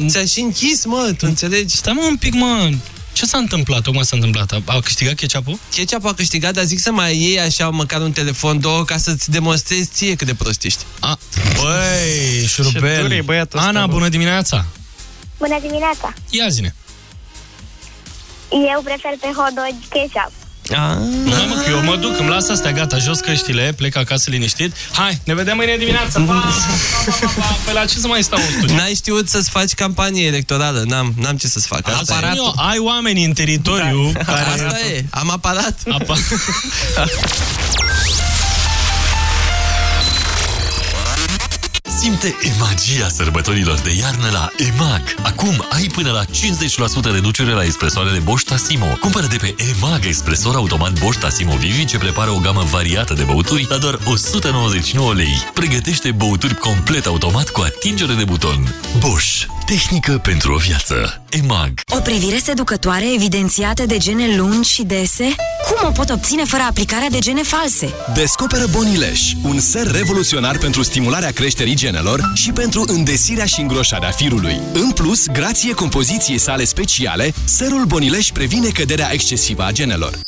Ți-a și închis, mă, tu înțelegi? Stai mă un pic, mă. Ce s-a întâmplat? Tocmai s-a întâmplat. A- A câștigat ketchup-ul? Ketchup a câștigat, dar zic să mai iei așa măcar un telefon, două, ca să-ți demonstrezi ție cât de prost ești. A, băi, Ce dur e șurubel. băiatul ăsta, Ana, bă. bună dimineața. Bună dimineața! Ia zine. Eu prefer pe hot dog ketchup. Nu, mă, că eu mă duc, îmi las astea, gata, jos căștile, plec acasă liniștit. Hai, ne vedem mâine dimineață. Pa, pa, pa, pa, pa. Pe la ce să mai stau în studiu? N-ai știut să-ți faci campanie electorală, n-am, n-am ce să-ți fac. Asta Asta e. eu, ai oameni în teritoriu Da. care... Asta e, am aparat. Apa... Simte magia sărbătorilor de iarnă la EMAG. Acum ai până la 50% reducere la espresoarele Bosch Tassimo. Cumpără de pe EMAG espresor automat Bosch Tassimo Vivi ce prepară o gamă variată de băuturi la doar 199 lei. Pregătește băuturi complet automat cu atingere de buton. Bosch. Tehnică pentru o viață. EMAG. O privire seducătoare evidențiată de gene lungi și dese? Cum o pot obține fără aplicarea de gene false? Descoperă Bonileș, un ser revoluționar pentru stimularea creșterii genelor și pentru îndesirea și îngroșarea firului. În plus, grație compoziției sale speciale, serul Bonileș previne căderea excesivă a genelor.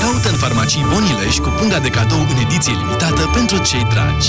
Caută în farmacii Bonileș cu punga de cadou în ediție limitată pentru cei dragi.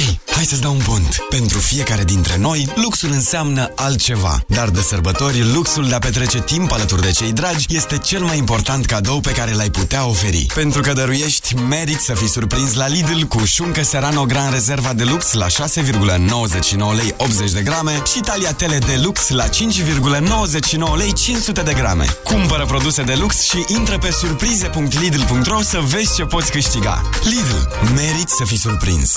Hei, hai să-ți dau un pont. Pentru fiecare dintre noi, luxul înseamnă altceva. Dar de sărbători, luxul de a petrece timp alături de cei dragi este cel mai important cadou pe care l-ai putea oferi. Pentru că dăruiești, meriți să fii surprins la Lidl cu șuncă Serrano Gran Rezerva de Lux la 6,99 lei 80 de grame și tagliatele de lux la 5,99 lei 500 de grame. Cumpără produse de lux și intră pe surprize.lidl.ro să vezi ce poți câștiga. Lidl, meriți să fii surprins.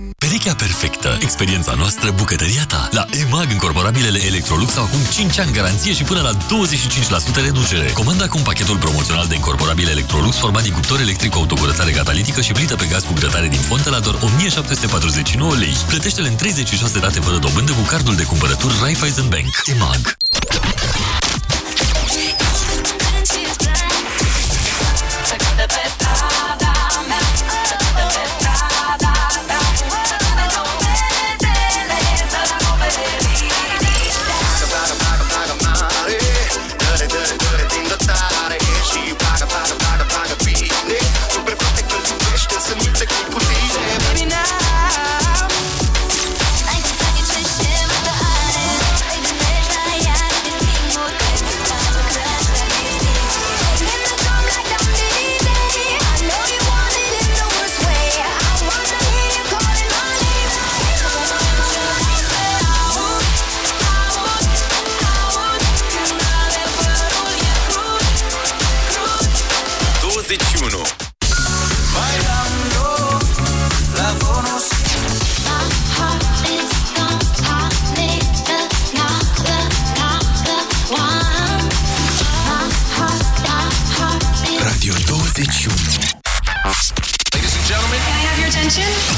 Perechea perfectă. Experiența noastră, bucătăria ta. La EMAG, încorporabilele Electrolux au acum 5 ani garanție și până la 25% reducere. Comanda acum pachetul promoțional de încorporabile Electrolux format din cuptor electric cu autocurățare catalitică și plită pe gaz cu grătare din fontă la doar 1749 lei. Plătește-le în 36 de rate fără dobândă cu cardul de cumpărături Raiffeisen Bank. EMAG.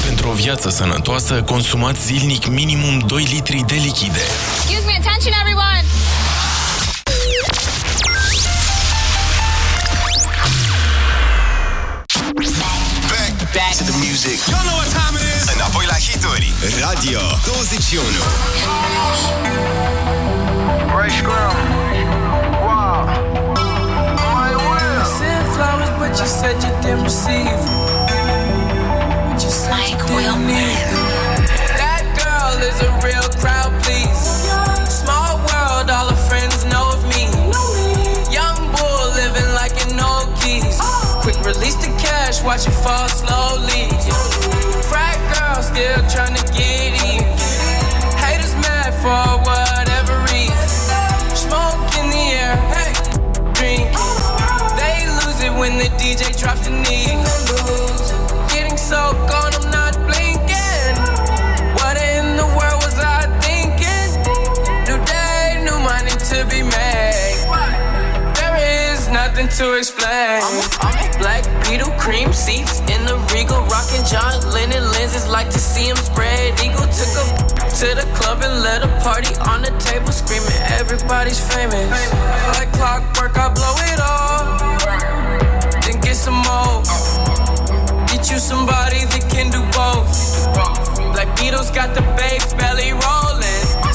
Pentru o viață sănătoasă, consumați zilnic minimum 2 litri de lichide. Excuse me, attention everyone! Back to the music. You know what time it is. Înapoi la hituri. Radio 21. Și sent flowers, but you said you didn't receive. You said you need. That girl is a real crowd, please. Small world, all her friends know of me. Young bull living like an old keys. Quick release the cash, watch it fall slowly. Frat girl still trying to get in. Haters mad for whatever reason. Smoke in the air, hey, drink. They lose it when the DJ drops the knee. Nothing to explain. I'm in Black Beetle cream seats in the Regal, rocking John Lennon lenses. Like to see him spread eagle. Took him to the club and let a party on the table, screaming everybody's famous. Like clockwork, I blow it all, then get some more. Get you somebody that can do both. Black Beatles got the babes belly rolling.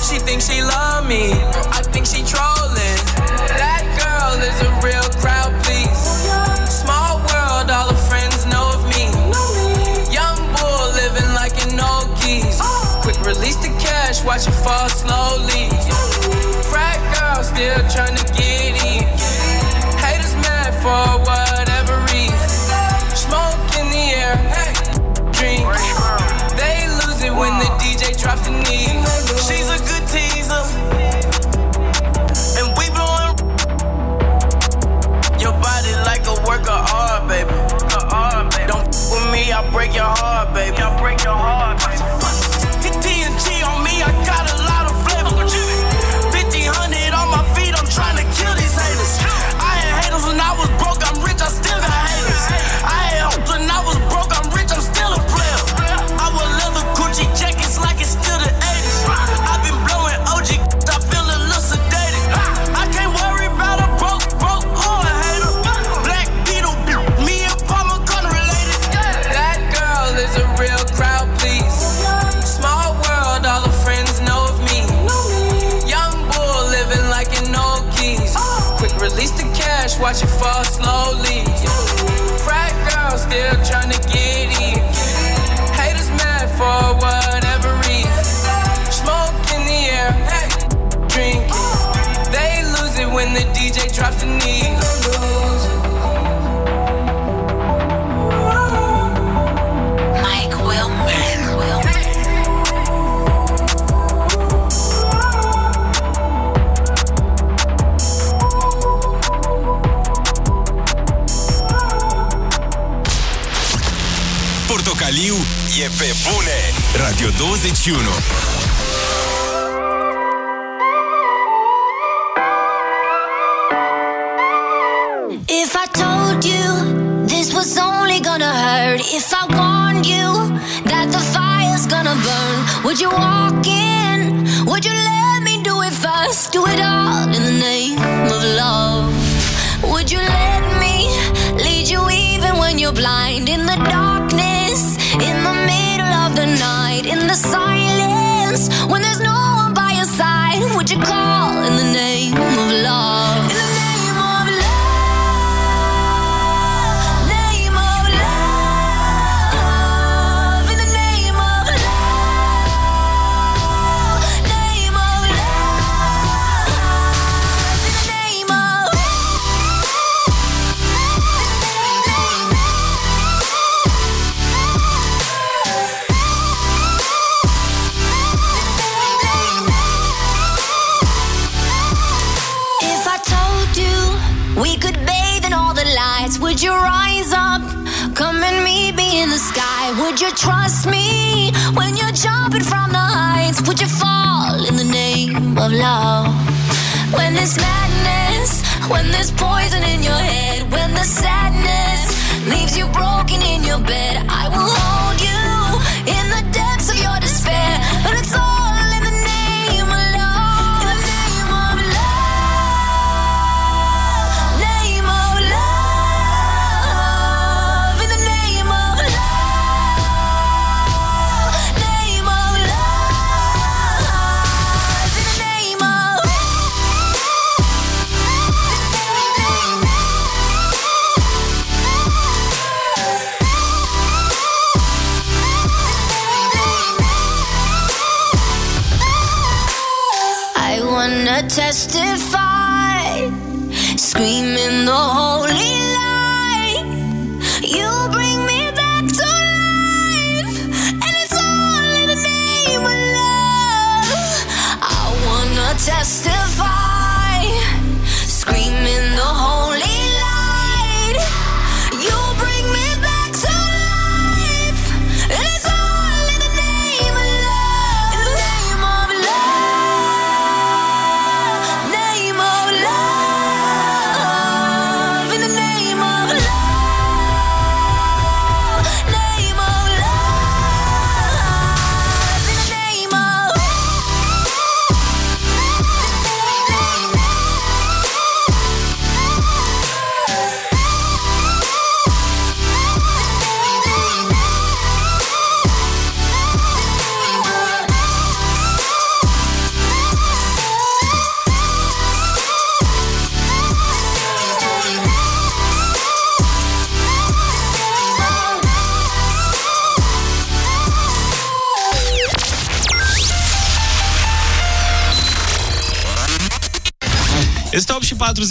She thinks she love me, I think watch it fall slowly. Frat girl still trying to get in. Haters mad for whatever reason. Smoke in the air, hey, drinks. They lose it when the DJ drops the knee. She's a good teaser. And we blowing your body like a work of oh, art, baby. Don't f with me, I'll break your heart, baby.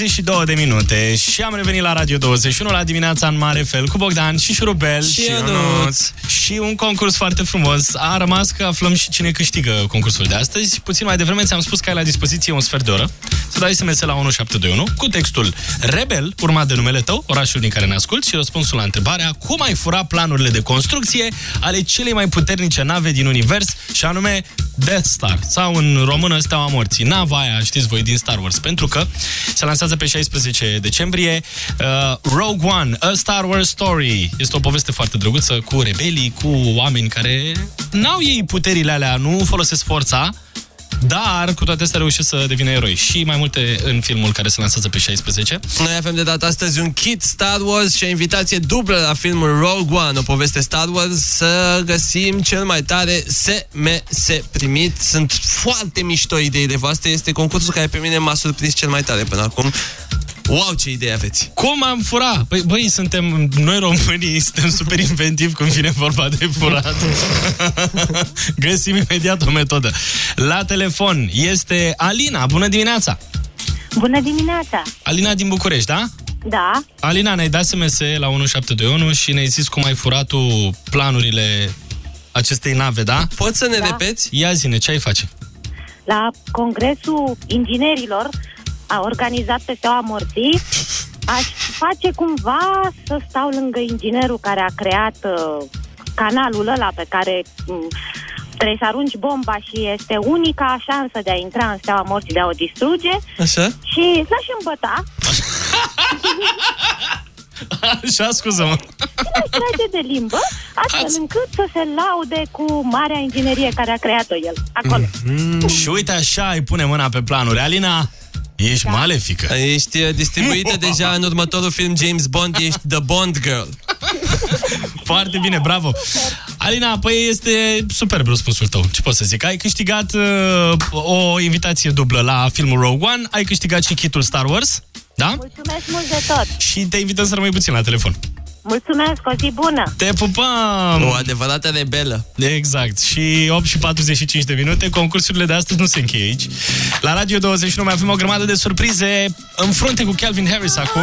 8 și 42 de minute și am revenit la Radio 21 la dimineața în mare fel cu Bogdan și Șurubel Și Ionuț. și un concurs foarte frumos. A rămas că aflăm și cine câștigă concursul de astăzi. Puțin mai devreme ți-am spus că ai la dispoziție un sfert de oră să dai SMS la 1721 cu textul Rebel, urmat de numele tău, orașul din care ne asculti și răspunsul la întrebarea cum ai fura planurile de construcție ale celei mai puternice nave din univers și anume Death Star sau în română Steaua Morții. Nava aia, știți voi, din Star Wars. Pentru că se lansează pe 16 decembrie uh, Rogue One, A Star Wars Story. Este o poveste foarte drăguță cu rebelii, cu oameni care n-au ei puterile alea, nu folosesc forța, dar cu toate astea reușesc să devină eroi. Și mai multe în filmul care se lansează pe 16. Noi avem de data astăzi un kit Star Wars și o invitație dublă la filmul Rogue One, o poveste Star Wars, să găsim cel mai tare SMS primit. Sunt foarte mișto ideile voastre, este concursul care pe mine m-a surprins cel mai tare până acum. Wow, ce idee aveți! Cum am furat? Păi, băi, suntem, noi românii suntem super inventivi când vine vorba de furat. Găsim imediat o metodă. La telefon este Alina. Bună dimineața! Bună dimineața! Alina din București, da? Da, Alina, ne-ai dat SMS la 1721 și ne-ai zis cum ai furat tu planurile acestei nave, da? Poți să ne Da. repeți? Ia zine, ce ai face? la Congresul Inginerilor a organizat pe Steaua Morții, aș face cumva să stau lângă inginerul care a creat uh, canalul ăla pe care um, trebuie să arunci bomba și este unica șansă de a intra în Steaua Morții, de a o distruge Așa? și l-aș îmbăta, Așa, scuză-mă. l-aș trage de limbă, astfel încât să se laude cu marea inginerie care a creat-o el, acolo. Mm. Și uite așa îi pune mâna pe planuri. Alina, ești da. malefică. Ești uh, distribuită deja în următorul film James Bond, ești The Bond Girl. Foarte bine, bravo. Alina, păi este superb răspunsul tău. Ce pot să zic? Ai câștigat uh, o invitație dublă la filmul Rogue One, ai câștigat și kitul Star Wars, da? Mulțumesc mult de tot! Și te invităm să rămâi puțin la telefon. Mulțumesc, o zi bună! Te pupăm! O adevărată rebelă. Exact. Și 8 și 45 de minute. Concursurile de astăzi nu se încheie aici. La Radio 21 mai avem o grămadă de surprize în frunte cu Calvin Harris acum.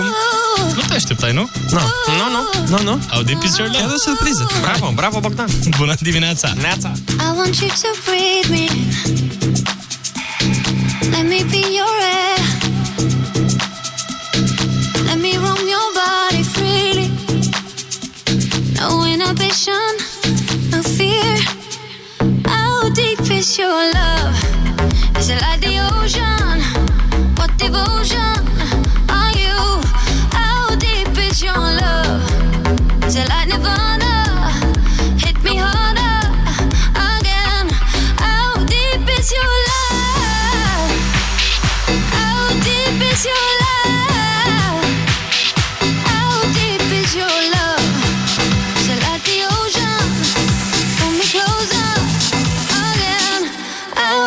Nu te așteptai, nu? Nu, nu, nu, nu, nu. How deep is your love? E o surpriză. Bravo, bravo Bogdan. Bună dimineața. Neața. I want you to breathe me. Let me be your air. No inhibition, no fear. How deep is your love? Is it like the ocean? What devotion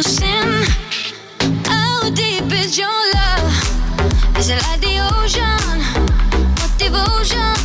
No inhibition, no sin. How deep is your love? Is it like the ocean? What devotion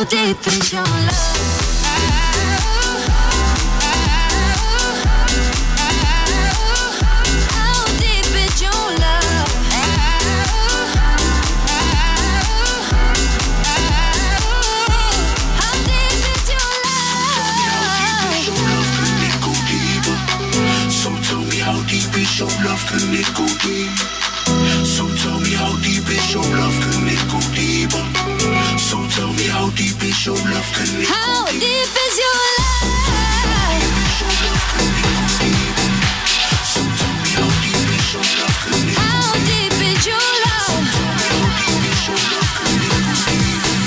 so deep into your love. your love can it go deep? How deep is your love? So tell me how deep How deep is your love?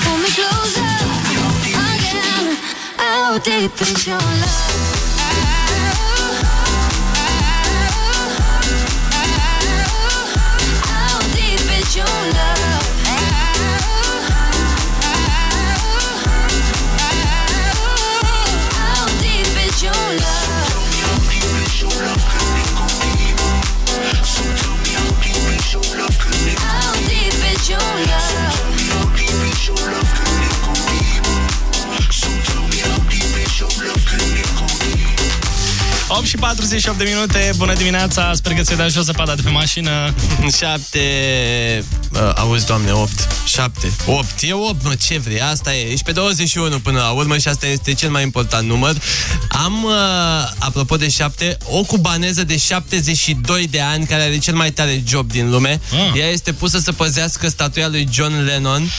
Pull me closer. How deep is your love? 8 și 48 de minute, bună dimineața, sper că ți-ai dat jos zăpada de pe mașină. 7, uh, auzi, doamne, 8, 7, 8, e 8, mă, ce vrei, asta e, ești pe 21 până la urmă și asta este cel mai important număr. Am, uh, apropo de 7, o cubaneză de 72 de ani care are cel mai tare job din lume. Ah. Ea este pusă să păzească statuia lui John Lennon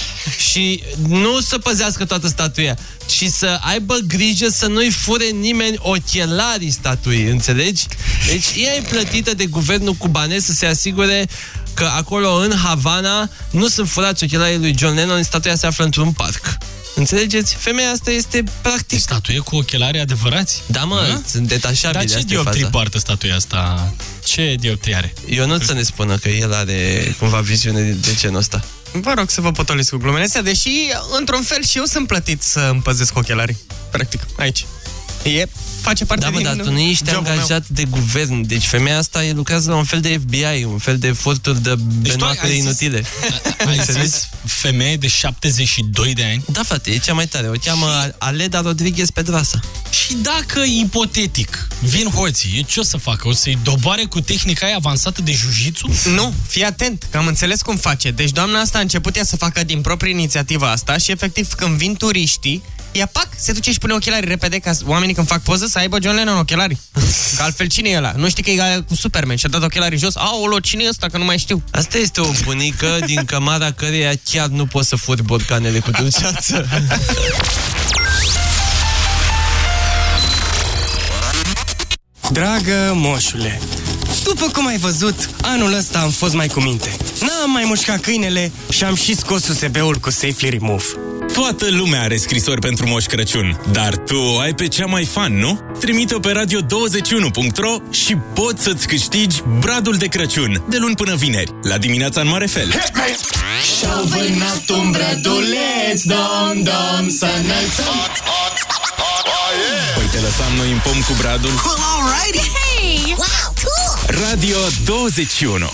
și nu să păzească toată statuia, ci să aibă grijă să nu-i fure nimeni ochelarii statuii, înțelegi? Deci ea e plătită de guvernul cubanez să se asigure că acolo în Havana nu sunt furați ochelarii lui John Lennon, statuia se află într-un parc. Înțelegeți? Femeia asta este practic... Statuie cu ochelari adevărați? Da, mă, Ha? sunt detașabile. Dar ce asta e dioptrii faza. poartă statuia asta? Ce dioptrii are? Eu nu să ne spună că el are cumva viziune de, de genul ăsta. Vă rog să vă potoliți cu glumele astea, deși, într-un fel, și eu sunt plătit să îmi păzesc ochelarii. Practic, aici. E, face parte Da, mă, din dar tu nu ești jobul meu. angajat de guvern. Deci femeia asta e, lucrează la un fel de FBI, un fel de eforturi de Deci tu ai- benoacre ai zis- inutile. Ai zis femeie de 72 de ani? Da, frate, e cea mai tare. O cheamă Aleda Rodriguez Pedrasa. Și dacă, ipotetic, vin hoții, ce o să facă? O să-i doboare cu tehnica aia avansată de jiu Nu, fii atent, că am înțeles cum face. Deci doamna asta a început ea să facă din proprie inițiativă asta și efectiv când vin turiștii, ea pac, se duce și pune ochelarii repede ca oamenii când fac poză să aibă John Lennon ochelarii. Că altfel cine e ăla? Nu știi că e ăla cu Superman și a dat ochelarii jos? Aolo, cine e ăsta? Că nu mai știu. Asta este o bunică din cămara căreia chiar nu poți să furi borcanele cu dulceață. Dragă moșule, după cum ai văzut, anul ăsta am fost mai cu minte. N-am mai mușcat câinele și am și scos USB-ul cu Safely Remove. Toată lumea are scrisori pentru Moș Crăciun, dar tu ai pe cea mai fan, nu? Trimite-o pe radio21.ro și poți să-ți câștigi bradul de Crăciun, de luni până vineri, la dimineața în mare fel. Și-au vânat un brăduleț, dom, dom, să înălțăm Păi te lăsam noi în pom cu bradul. Hey! Wow, cool! Radio 21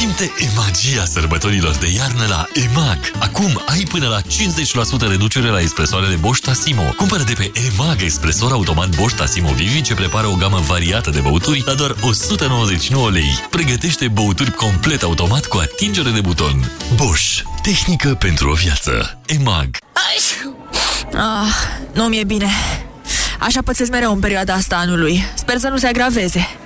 Simte magia sărbătorilor de iarnă la EMAG. Acum ai până la 50% reducere la espresoarele Bosch Tassimo. Cumpără de pe EMAG espresor automat Bosch Tassimo Vivi ce prepară o gamă variată de băuturi la doar 199 lei. Pregătește băuturi complet automat cu atingere de buton. Bosch. Tehnică pentru o viață. EMAG. Ah, nu mi-e bine. Așa pățesc mereu în perioada asta anului. Sper să nu se agraveze.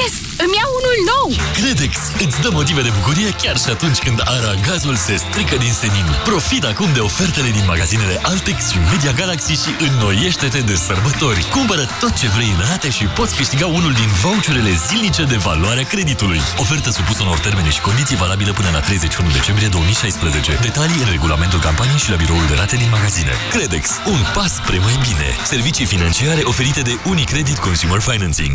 Yes! Îmi iau unul nou! Credex îți dă motive de bucurie chiar și atunci când aragazul se strică din senin. Profit acum de ofertele din magazinele Altex și Media Galaxy și înnoiește-te de sărbători. Cumpără tot ce vrei în rate și poți câștiga unul din voucherele zilnice de valoare a creditului. Ofertă supusă unor termene și condiții valabile până la 31 decembrie 2016. Detalii în regulamentul campaniei și la biroul de rate din magazine. Credex, un pas spre mai bine. Servicii financiare oferite de Unicredit Consumer Financing.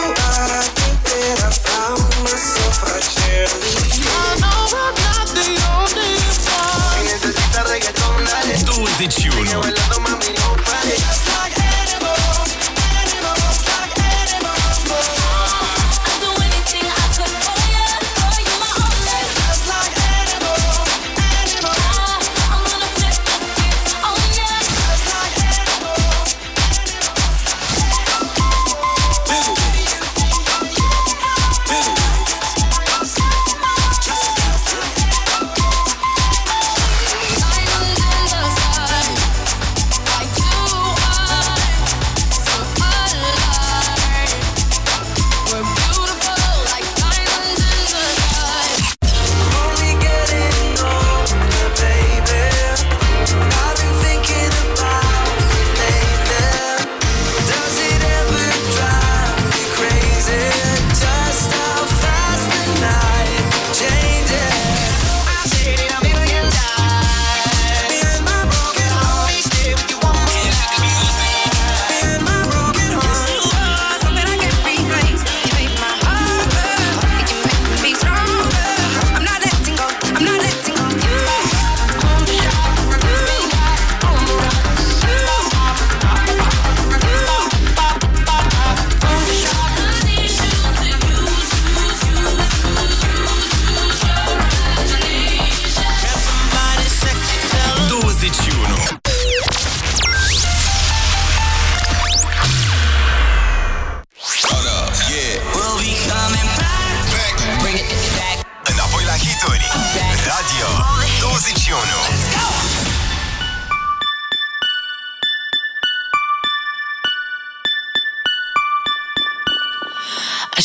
Înapoi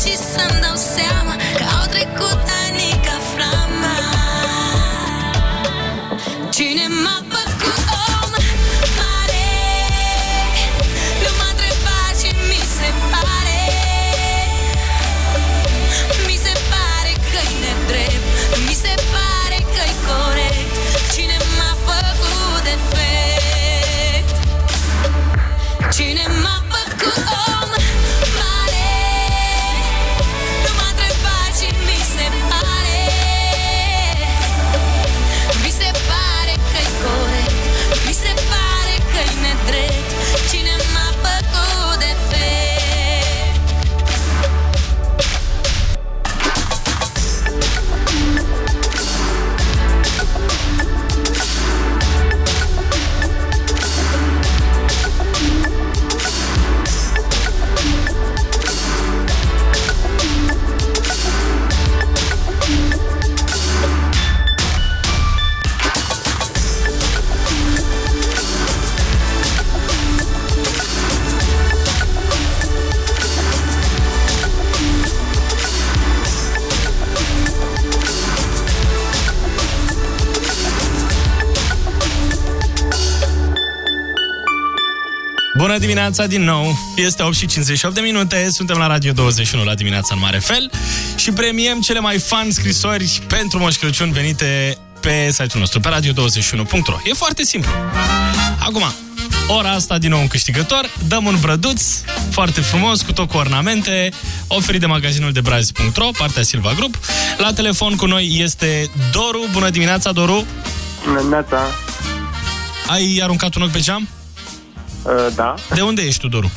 alin și să-mi dimineața din nou! Este 8 și 58 de minute, suntem la Radio 21 la dimineața în mare fel și premiem cele mai fan scrisori pentru Moș Crăciun venite pe site-ul nostru, pe radio21.ro. E foarte simplu. Acum, ora asta din nou un câștigător, dăm un brăduț foarte frumos, cu tot cu ornamente, oferit de magazinul de brazi.ro, partea Silva Group. La telefon cu noi este Doru. Bună dimineața, Doru! Bună dimineața! Ai aruncat un ochi pe geam? Uh, da. De unde ești tu, Doru?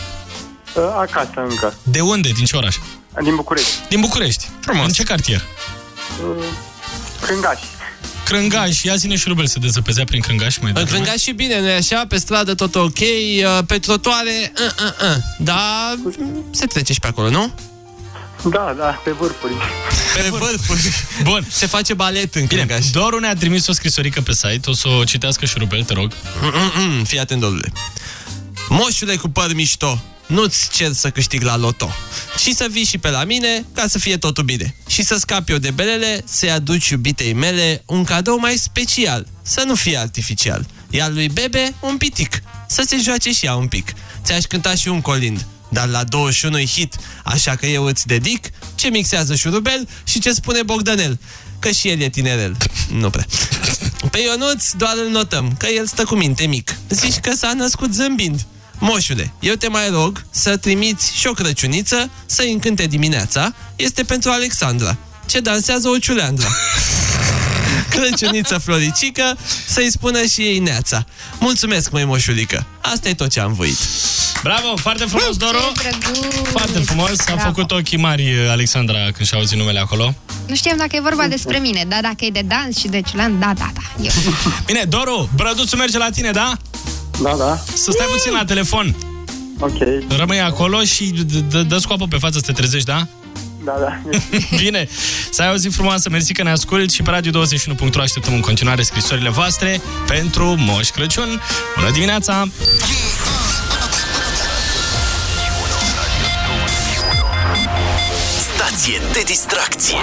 Uh, acasă încă. De unde? Din ce oraș? Din București. Din București. Frumos. În ce cartier? Uh, Crângaș. Crângaș. Ia zine și Rubel să dezăpezea prin Crângaș mai În devreme. Crângaș și bine, nu așa? Pe stradă tot ok, uh, pe trotuare, uh, uh, uh. dar se trece și pe acolo, nu? Da, da, pe vârfuri. Pe vârfuri. Bun. Se face balet în Bine, Crângaș. Doru ne-a trimis o scrisorică pe site, o să o citească și Rubel, te rog. Mm-mm-mm, Fii atent, domnule. Moșule cu păr mișto, nu-ți cer să câștig la loto, ci să vii și pe la mine ca să fie totul bine. Și să scapi eu de belele, să-i aduci iubitei mele un cadou mai special, să nu fie artificial. Iar lui Bebe un pitic, să se joace și ea un pic. Ți-aș cânta și un colind, dar la 21 e hit, așa că eu îți dedic ce mixează șurubel și ce spune Bogdanel, că și el e tinerel. Nu prea. Pe Ionuț doar îl notăm, că el stă cu minte mic. Zici că s-a născut zâmbind. Moșule, eu te mai rog să trimiți și o crăciuniță să-i încânte dimineața. Este pentru Alexandra, ce dansează o ciuleandra. Crăciuniță floricică, să-i spună și ei neața. Mulțumesc, măi moșulică. Asta e tot ce am voit. Bravo, foarte frumos, Doru! drăguț! Foarte frumos, a Bravo. făcut ochii mari Alexandra când și-a auzit numele acolo. Nu știam dacă e vorba despre mine, dar dacă e de dans și de ciulan, da, da, da. Eu. Bine, Doru, brăduțul merge la tine, da? Da, da. Să stai puțin la telefon. Ok. Rămâi acolo și dă- dă-ți cu apă pe față să te trezești, da? Da, da. Bine, să ai o zi frumoasă, mersi că ne asculti și pe Radio21.ro așteptăm în continuare scrisorile voastre pentru Moș Crăciun. Bună dimineața! Distracție.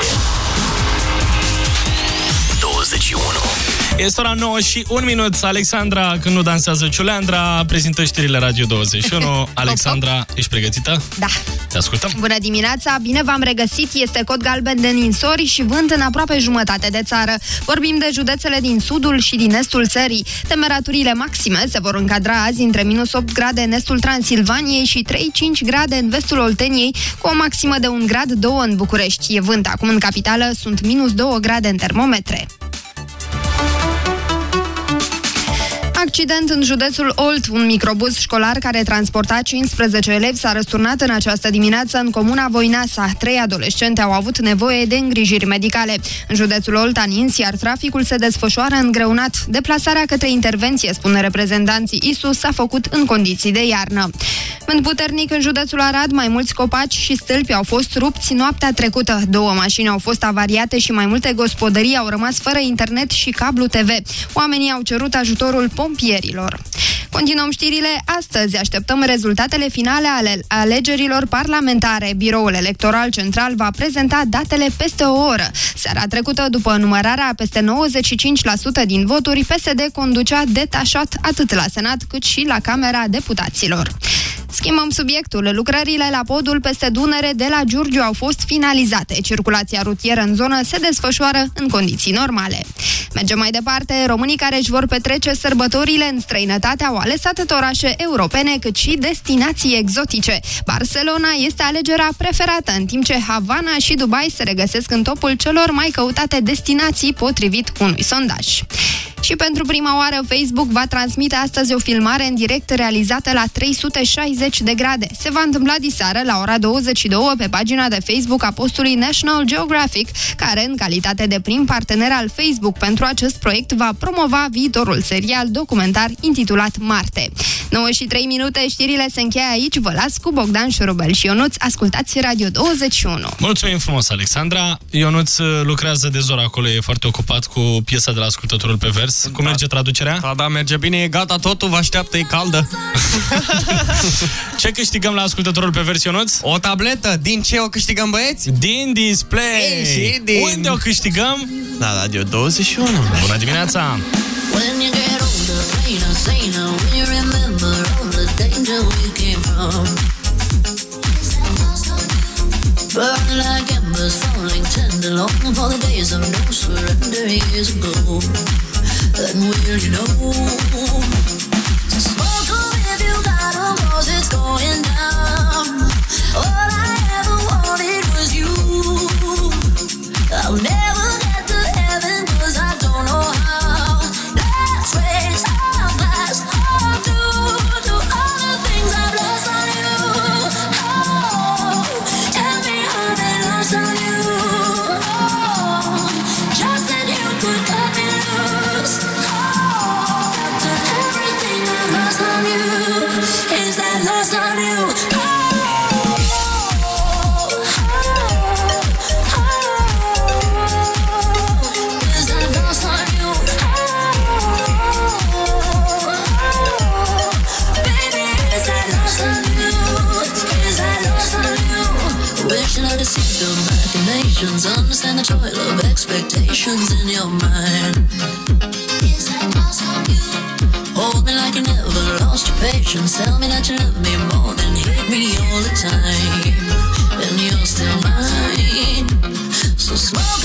21 Este ora 9 și 1 minut. Alexandra, când nu dansează Ciuleandra, prezintă știrile Radio 21. Alexandra, ești pregătită? Da. Te ascultăm. Bună dimineața, bine v-am regăsit. Este cod galben de ninsori și vânt în aproape jumătate de țară. Vorbim de județele din sudul și din estul țării. Temperaturile maxime se vor încadra azi între minus 8 grade în estul Transilvaniei și 3-5 grade în vestul Olteniei, cu o maximă de 1 grad 2 în București. E vânt acum în capitală, sunt minus 2 grade în termometre. Accident în județul Olt. Un microbuz școlar care transporta 15 elevi s-a răsturnat în această dimineață în comuna Voineasa. Trei adolescente au avut nevoie de îngrijiri medicale. În județul Olt a nins, iar traficul se desfășoară îngreunat. Deplasarea către intervenție, spun reprezentanții ISU, s-a făcut în condiții de iarnă. Vânt puternic în județul Arad, mai mulți copaci și stâlpi au fost rupți noaptea trecută. Două mașini au fost avariate și mai multe gospodării au rămas fără internet și cablu TV. Oamenii au cerut ajutorul pompierilor. Continuăm știrile. Astăzi așteptăm rezultatele finale ale alegerilor parlamentare. Biroul Electoral Central va prezenta datele peste o oră. Seara trecută, după numărarea a peste 95% din voturi, PSD conducea detașat atât la Senat cât și la Camera Deputaților. Schimbăm subiectul. Lucrările la podul peste Dunăre de la Giurgiu au fost finalizate. Circulația rutieră în zonă se desfășoară în condiții normale. Mergem mai departe. Românii care își vor petrece sărbătorile în străinătate au ales atât orașe europene cât și destinații exotice. Barcelona este alegerea preferată, în timp ce Havana și Dubai se regăsesc în topul celor mai căutate destinații potrivit unui sondaj. Și pentru prima oară, Facebook va transmite astăzi o filmare în direct realizată la 360 de grade. Se va întâmpla diseară la ora 22 pe pagina de Facebook a postului National Geographic, care, în calitate de prim partener al Facebook pentru acest proiect, va promova viitorul serial documentar intitulat Marte. 9 și 3 minute, știrile se încheie aici. Vă las cu Bogdan Șurubel și Ionuț. Ascultați Radio 21. Mulțumim frumos, Alexandra. Ionuț uh, lucrează de zor acolo, e foarte ocupat cu piesa de la ascultătorul pe vers. Cum merge traducerea? Da, da, merge bine, e gata totul, vă așteaptă, e caldă. Ce câștigăm la ascultătorul pe vers, Ionuț? O tabletă. Din ce o câștigăm, băieți? Din display! Ei, și din... Unde o câștigăm? La Radio 21. Bună dimineața! When you get older, plainer, saner, when you remember all the danger angel we came from. Burn like embers, falling tender, longing for the days of no surrender years ago. Then will you know? So smoke on if you got 'em, 'cause it's going down. All machinations, understand the toil of expectations in your mind. Is that lost on you? Hold me like you never lost your patience. Tell me that you love me more than hate me all the time. And you're still mine. So smoke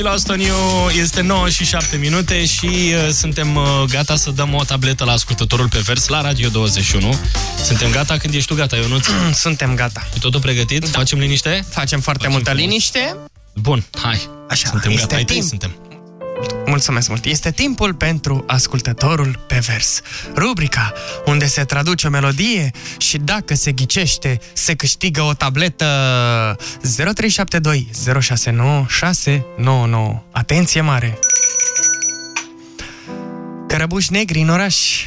și Lost on You este 9 și 7 minute și uh, suntem uh, gata să dăm o tabletă la ascultătorul pe vers la Radio 21. Suntem gata când ești tu gata, Ionuț? Suntem gata. E totul pregătit? Da. Facem liniște? Facem foarte Facem multă frumos. liniște. Bun, hai. Așa, suntem este gata, ai tăi timp. suntem. Mulțumesc mult. Este timpul pentru ascultătorul pe vers. Rubrica unde se traduce o melodie și dacă se ghicește, se câștigă o tabletă 0372 069 699. Atenție mare! Cărăbuși negri în oraș.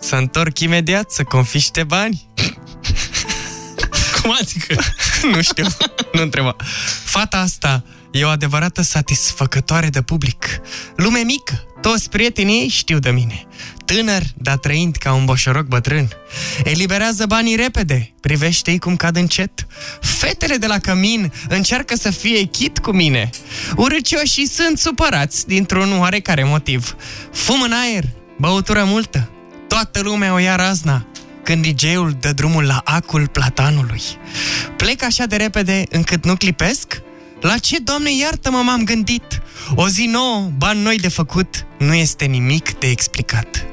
Să întorc imediat să confiște bani. Cum adică? nu știu, nu întreba. Fata asta e o adevărată satisfăcătoare de public. Lume mică, toți prietenii ei știu de mine. Tânăr, dar trăind ca un boșoroc bătrân. Eliberează banii repede, privește-i cum cad încet. Fetele de la cămin încearcă să fie chit cu mine. Urâcioșii sunt supărați dintr-un oarecare motiv. Fum în aer, băutură multă, toată lumea o ia razna când DJ-ul dă drumul la acul platanului. Plec așa de repede încât nu clipesc? La ce, Doamne, iartă-mă, m-am gândit? O zi nouă, bani noi de făcut, nu este nimic de explicat.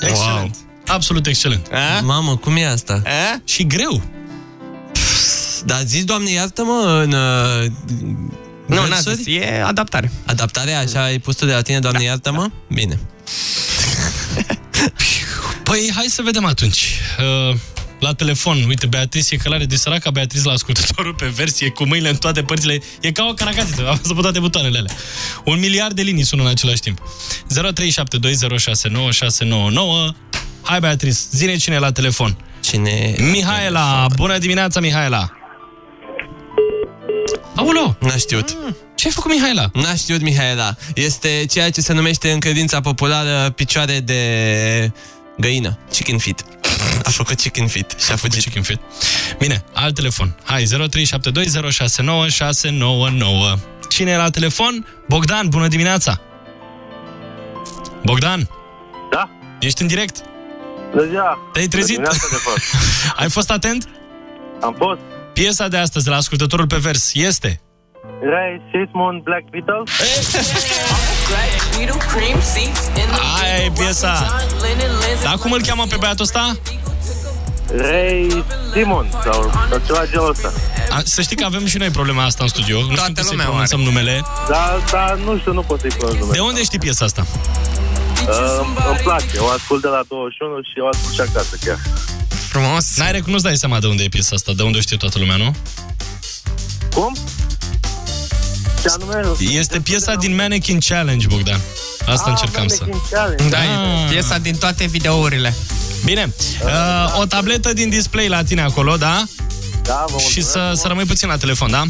Excelent. Absolut excelent. A? Mamă, cum e asta? A? Și greu. Dar zici, Doamne, iartă-mă, în... Uh, Nu, n-a versuri? zis, e adaptare. Adaptare, așa ai pus tu de la tine, Doamne, iartă-mă? Bine. Păi, hai să vedem atunci. Uh, la telefon. Uite, Beatrice e călare de săraca, Beatrice la ascultătorul pe versie, cu mâinile în toate părțile. E ca o caracatiță, am văzut pe toate butoanele alea. Un miliard de linii sună în același timp. 0372069699. Hai, Beatrice, zine cine e la telefon. Cine... Mihaela, bună dimineața, Mihaela. Aolo! N-a știut. Ce ai făcut, Mihaela? N-a știut, Mihaela. Este ceea ce se numește în credința populară picioare de găină. Chicken feet. A făcut chicken feet și a fugit. Chicken feet. Bine, alt telefon. Hai, 0372069699. Cine e la telefon? Bogdan, bună dimineața! Bogdan? Da? Ești în direct? Bună ziua! Te-ai trezit? Bună dimineața, de fapt. Ai fost atent? Am fost. Piesa de astăzi la ascultătorul pe vers este... Ray Sismon Black Beatles. Aia e piesa. Dar cum îl cheamă pe băiatul ăsta? Ray Simon sau, sau ceva genul ăsta. A, să știi că avem și noi problema asta în studio. Nu știm cum să-i pronunțăm numele. Da, da, nu știu, nu pot să-i pronunț numele. De unde știi piesa asta? Uh, îmi place, o ascult de la 21 și o ascult și acasă chiar. Frumos. N-ai recunoscut, nu-ți dai seama de unde e piesa asta, de unde o știe toată lumea, nu? Cum? Ce anume? Este piesa din Mannequin Challenge, Bogdan. Asta Ah, încercam să... Mannequin Challenge. Da, e piesa din toate videourile. Bine, uh, o tabletă din display la tine acolo, da? Da, vă Și să, să rămâi puțin la telefon, da?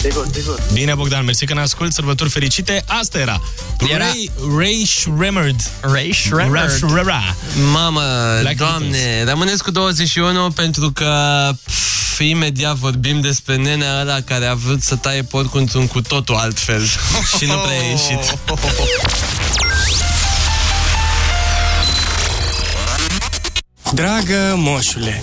Sigur, sigur. Bine, Bogdan, mersi că ne ascult, sărbători fericite. Asta era. Era- Ray, Ray Shremmerd. Ray Shremmerd. Shremmerd. Mamă, Black doamne, rămâneți cu 21 pentru că pf, imediat vorbim despre nenea ăla care a vrut să taie porcul într-un cu totul altfel și nu prea a ieșit. Dragă moșule,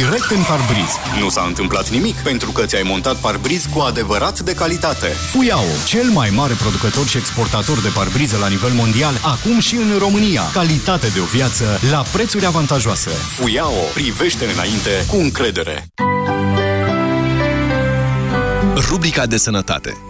direct în parbriz. Nu s-a întâmplat nimic pentru că ți-ai montat parbriz cu adevărat de calitate. Fuyao, cel mai mare producător și exportator de parbrize la nivel mondial, acum și în România. Calitate de o viață la prețuri avantajoase. Fuyao, privește înainte cu încredere. Rubrica de sănătate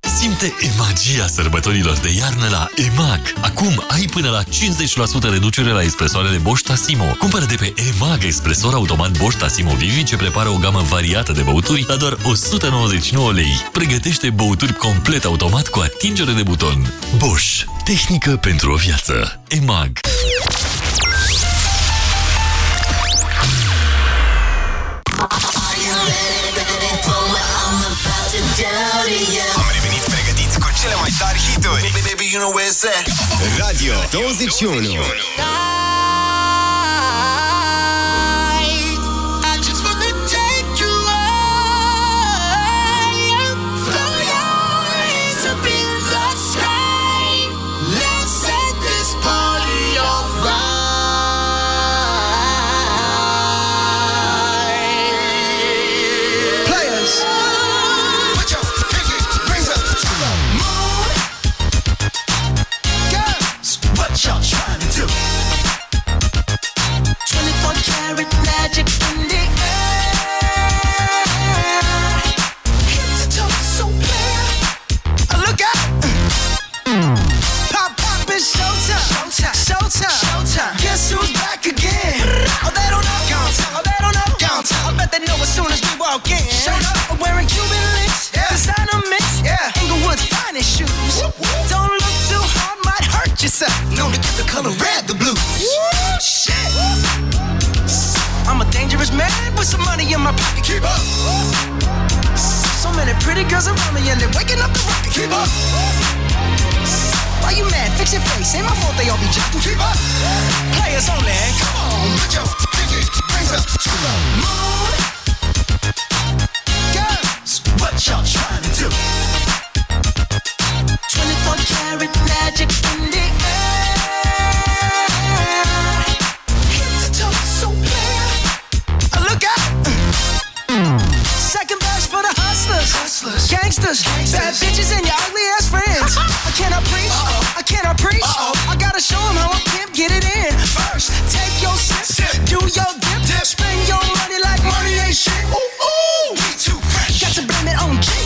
Simte e magia sărbătorilor de iarnă la EMAG. Acum ai până la 50% reducere la espresoarele Bosch Tassimo. Cumpără de pe EMAG espresor automat Bosch Tassimo Vivi ce prepară o gamă variată de băuturi la doar 199 lei. Pregătește băuturi complet automat cu atingere de buton. Bosch. Tehnică pentru o viață. EMAG. Am revenit pregătiți cu cele mai tari hituri. Radio 21 I bet they know as soon as we walk in. Showed up. I'm wearing Cuban links. Yeah. Designer mix. Yeah. Inglewood's finest shoes. Don't look too hard, might hurt yourself. Known to get the color red, the blues. Shit. I'm a dangerous man with some money in my pocket. Keep up. So many pretty girls around me and they're waking up the rocket. Keep up. Why you mad? Fix your face. Ain't my fault they all be jocking. Keep up. Players only. Come on, put your pinky rings up to the moon. What y'all trying to do? 24 karat magic in the air. Head to toe, so clear. Uh, Look out! Second best for the hustlers, hustlers, gangsters, bad bitches, and your ugly ass friends. I cannot preach, I cannot preach. I gotta show 'em how a pimp get it in. First, take your sip, do your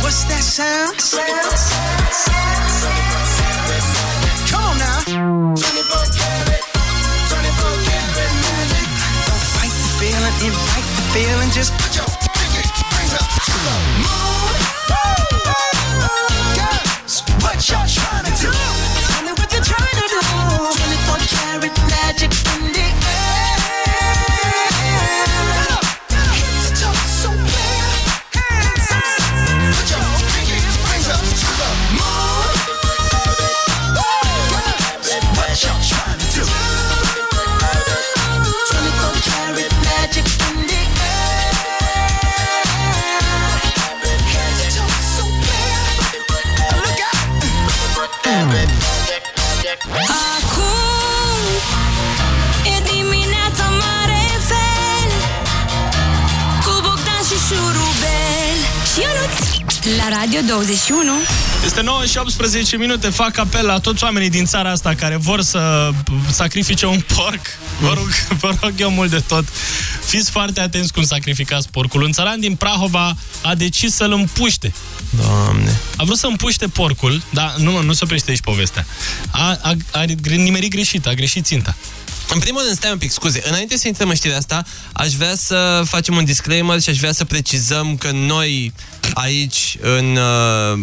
What's that sound? Come on now. 24 karat. 24 karat magic. Don't fight the feeling, invite the feeling. Just put your pinky rings up to the moon. Radio 21 Este 9 și 18 minute, fac apel la toți oamenii din țara asta care vor să sacrifice un porc. Vă rog, vă rog eu mult de tot. Fiți foarte atenți cum sacrificați porcul. Un țăran din Prahova a decis să-l împuște. Doamne. A vrut să împuște porcul, dar nu, nu se oprește aici povestea. A, a, a nimerit greșit, a greșit ținta. În primul rând, stai un pic, scuze. Înainte să intrăm în știrea asta, aș vrea să facem un disclaimer și aș vrea să precizăm că noi aici, în uh,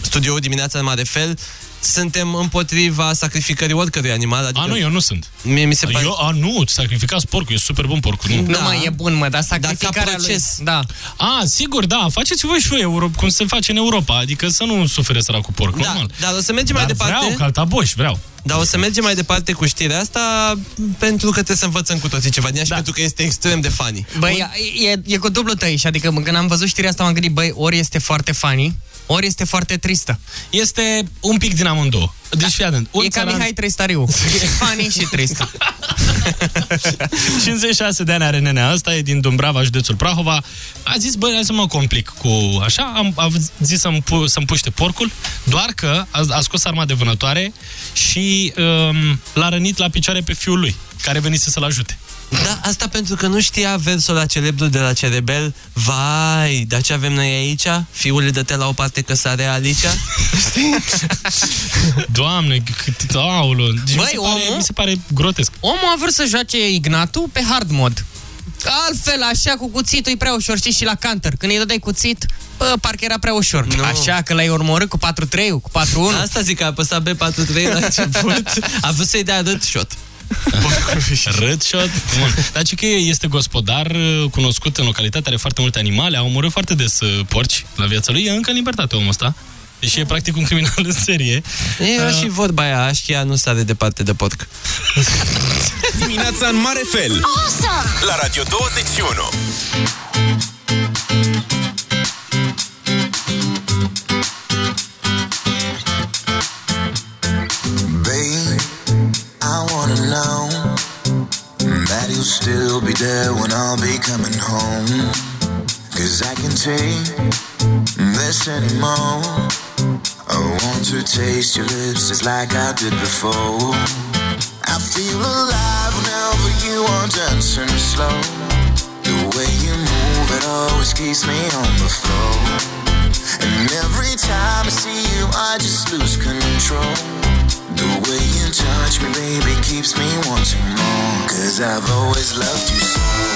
studioul dimineața numai de fel, suntem împotriva sacrificării oricărui animal. Adică A, nu, eu nu sunt. Mie mi se pare... Eu, a, nu, sacrificați porcul, e super bun porcul. Nu, Nu mai e bun, mă, dar sacrificarea Da. proces. lui... Da. A, sigur, da, faceți voi și voi Euro, cum se face în Europa, adică să nu sufere săracul porc, Da, normal. dar o să mergem Dar mai departe. vreau, caltaboș, vreau. Dar o să mergem mai departe cu știrea asta pentru că trebuie să învățăm cu toții ceva din ea și pentru că este extrem de funny. Băi, e, e cu dublu tăi și adică când am văzut știrea asta m-am gândit, băi, ori este foarte funny, ori este foarte tristă. Este un pic din amândouă. Deci fii atent. Un e ca țăran- Mihai Tristariu. E funny și tristă. 56 de ani are nenea asta, e din Dumbrava, județul Prahova. A zis, băi, hai să mă complic cu așa, am, a zis să-mi, pu- să-mi puște porcul, doar că a, a scos arma de vânătoare și um, l-a rănit la picioare pe fiul lui, care venise să-l ajute. Da, asta pentru că nu știa versul la celebru de la Cerebel Vai, dar ce avem noi aici? Fiul dă-te la o parte că sare Alicia? Doamne, cât... Aoleu, deci mi, Băi, se pare, omul- mi se pare grotesc. Omul a vrut să joace Ignatu pe hard mod. Altfel, așa, cu cuțitul e prea ușor. Știi, și la Counter, când îi dădeai cuțit, bă, parcă era prea ușor. Nu. Așa că l-ai urmărit cu 4-3, cu 4-1. Asta zic că a apăsat B43 la început A vrut să-i dea râd shot Râd shot. Bun. Dar ce că este gospodar uh, cunoscut în localitate, are foarte multe animale, a omorât foarte des uh, porci la viața lui, e încă în libertate omul ăsta. Deși e practic un criminal în serie. E Uh, și vorba aia, așchia nu sare departe de porc Dimineața în mare fel La Radio 21 still be there when I'll be coming home. Cause I can take this anymore. I want to taste your lips just like I did before. I feel alive whenever you are dancing slow. The way you move, it always keeps me on the floor. And every time I see you, I just lose control. The way touch me, baby, keeps me wanting more. Cause I've always loved you so.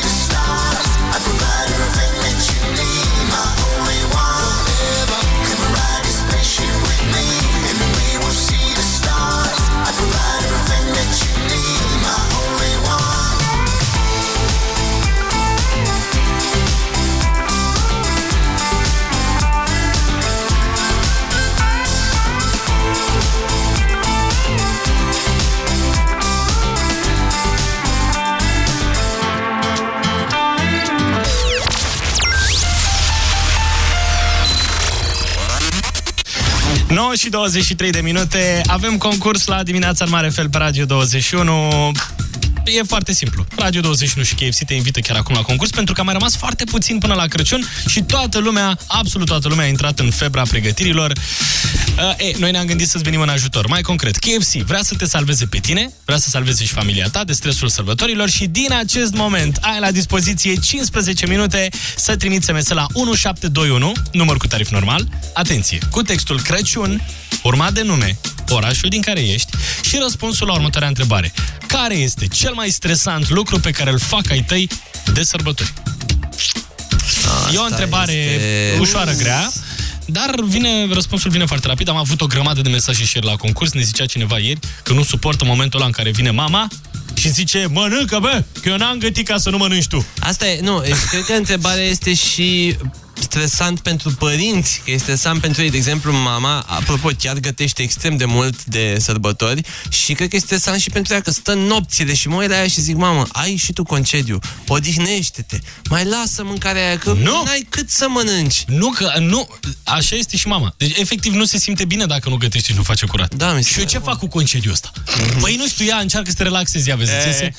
9 și 23 de minute, avem concurs la dimineața în mare fel pe Radio 21. E foarte simplu. Radio 21 și KFC te invită chiar acum la concurs pentru că a mai rămas foarte puțin până la Crăciun și toată lumea, absolut toată lumea a intrat în febra pregătirilor. Uh, e, noi ne-am gândit să-ți venim în ajutor. Mai concret, KFC vrea să te salveze pe tine, vrea să salveze și familia ta de stresul sărbătorilor și din acest moment ai la dispoziție 15 minute să trimiți SMS la 1721, număr cu tarif normal. Atenție, cu textul Crăciun, urmat de nume, orașul din care ești și răspunsul la următoarea întrebare. Care este cel mai stresant lucru pe care îl fac ai tăi de sărbători? e o întrebare este- ușoară, grea, dar vine, răspunsul vine foarte rapid. Am avut o grămadă de mesaje și ieri la concurs. Ne zicea cineva ieri că nu suportă momentul ăla în care vine mama și zice, mănâncă, bă, că eu n-am gătit ca să nu mănânci tu. Asta e, nu, e- cred că întrebarea este și stresant pentru părinți, că e stresant pentru ei. De exemplu, mama, apropo, chiar gătește extrem de mult de sărbători și cred că e stresant și pentru ea că stă nopțile și mă uit la ea și zic, mamă, ai și tu concediu, odihnește-te, mai lasă mâncarea aia, că nu ai cât să mănânci. Nu, că nu, așa este și mama. Deci, efectiv, nu se simte bine dacă nu gătești și nu face curat. Da, mi și eu ce fac cu concediul ăsta? Păi nu știu, ea încearcă să te relaxezi, ia vezi, E. îți iese.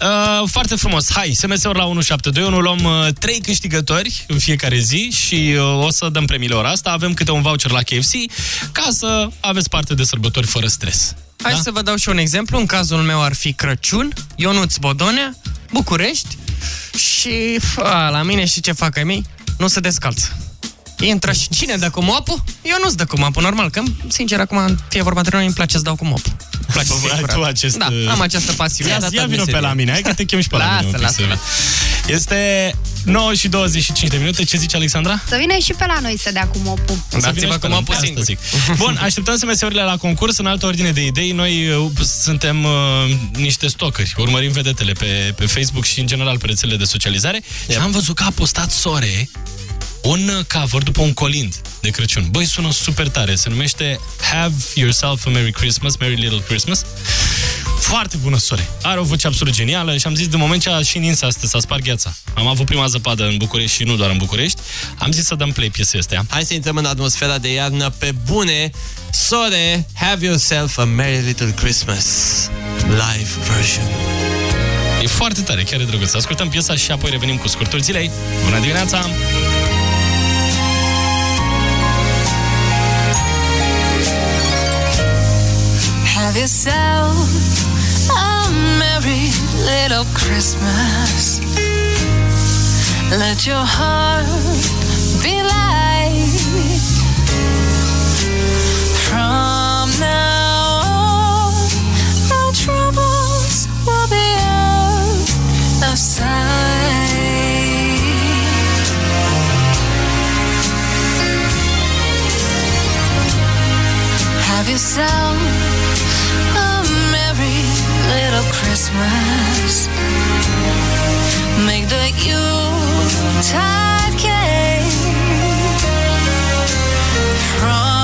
Uh, foarte frumos. Hai, SMS-uri la 1721, luăm uh, 3 câștigători în fiecare zi și uh, o să dăm premiile ora asta. Avem câte un voucher la KFC ca să aveți parte de sărbători fără stres. Hai să vă dau și un exemplu. În cazul meu ar fi Crăciun, Ionuț Bodonea, București și a, la mine și ce fac ai mei? Nu se descalță. Intră și cine dă cu mopul? Eu nu-ți dă cu mopul, normal, că, sincer, acum fie vorba de noi, îmi place să dau cu mopul. Îmi place să fie Ai curat. tu acest... Da, uh, am această pasiune. Ia, ia vină pe la mine, hai că te chem și pe la Lasă, mine. un pic lasă, să- lasă. Este 9 și 25 de minute. Ce zice Alexandra? Să vină și pe la noi să dea cu mopul. Să vină și pe la- Asta zic. Bun, așteptăm SMS-urile la concurs în altă ordine de idei. Noi uh, suntem uh, niște stocări. Urmărim vedetele pe, pe Facebook și în general pe rețelele de socializare. Și am văzut că a postat Sore un uh, cover după un colind de Crăciun. Băi, sună super tare. Se numește Have Yourself a Merry Christmas, Merry Little Christmas. Foarte bună, Sore. Are o voce absolut genială și am zis de moment ce a și nins astăzi, s-a spart gheața. Am avut prima zăpadă în București și nu doar în București. Am zis să dăm play piesei astea. Hai să intrăm în atmosfera de iarnă pe bune. Sore, have yourself a Merry Little Christmas live version. E foarte tare, chiar e drăguț. Ascultăm piesa și apoi revenim cu scurturi zilei. Bună dimineața! Yourself a merry little Christmas. Let your heart be light. From now on, our Christmas. Make the Yuletide cake. From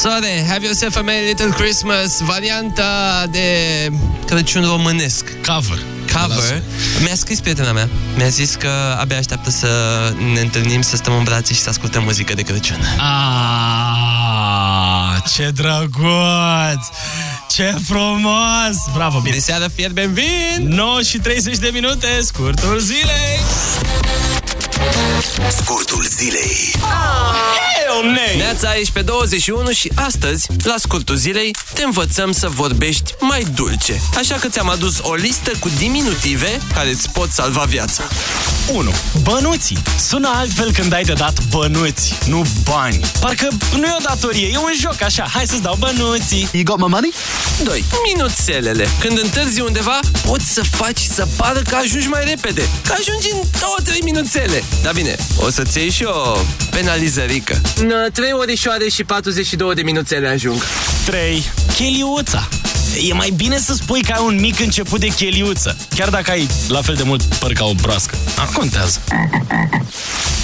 Sore, have yourself a Merry Little Christmas, varianta de Crăciun românesc. Cover. Cover. Mi-a scris prietena mea. Mi-a zis că abia așteaptă să ne întâlnim, să stăm în brațe și să ascultăm muzică de Crăciun. Ah, ce drăguț! Ce frumos! Bravo, bine! De seară fierbem 9 și 30 de minute, scurtul zilei! Scurtul zilei. Hell nay! Neața, ești pe 21 și astăzi, la scurtul zilei, te învățăm să vorbești mai dulce. Așa că ți-am adus o listă cu diminutive care îți pot salva viața. 1. Bănuții. Sună altfel când ai de dat bănuți, nu bani. Parcă nu e o datorie, e un joc așa. Hai să-ți dau bănuții. You got my money? 2. Minuțelele. Când întârzi undeva, poți să faci să pară că ajungi mai repede. Că ajungi în 2-3 minuțele. Dar bine, o să-ți iei și o penalizărică. În 3 orișoare și 42 de minuțele ajung. 3. Cheliuța. E mai bine să spui că ai un mic început de cheliuță, chiar dacă ai la fel de mult păr ca o broască. A, contează.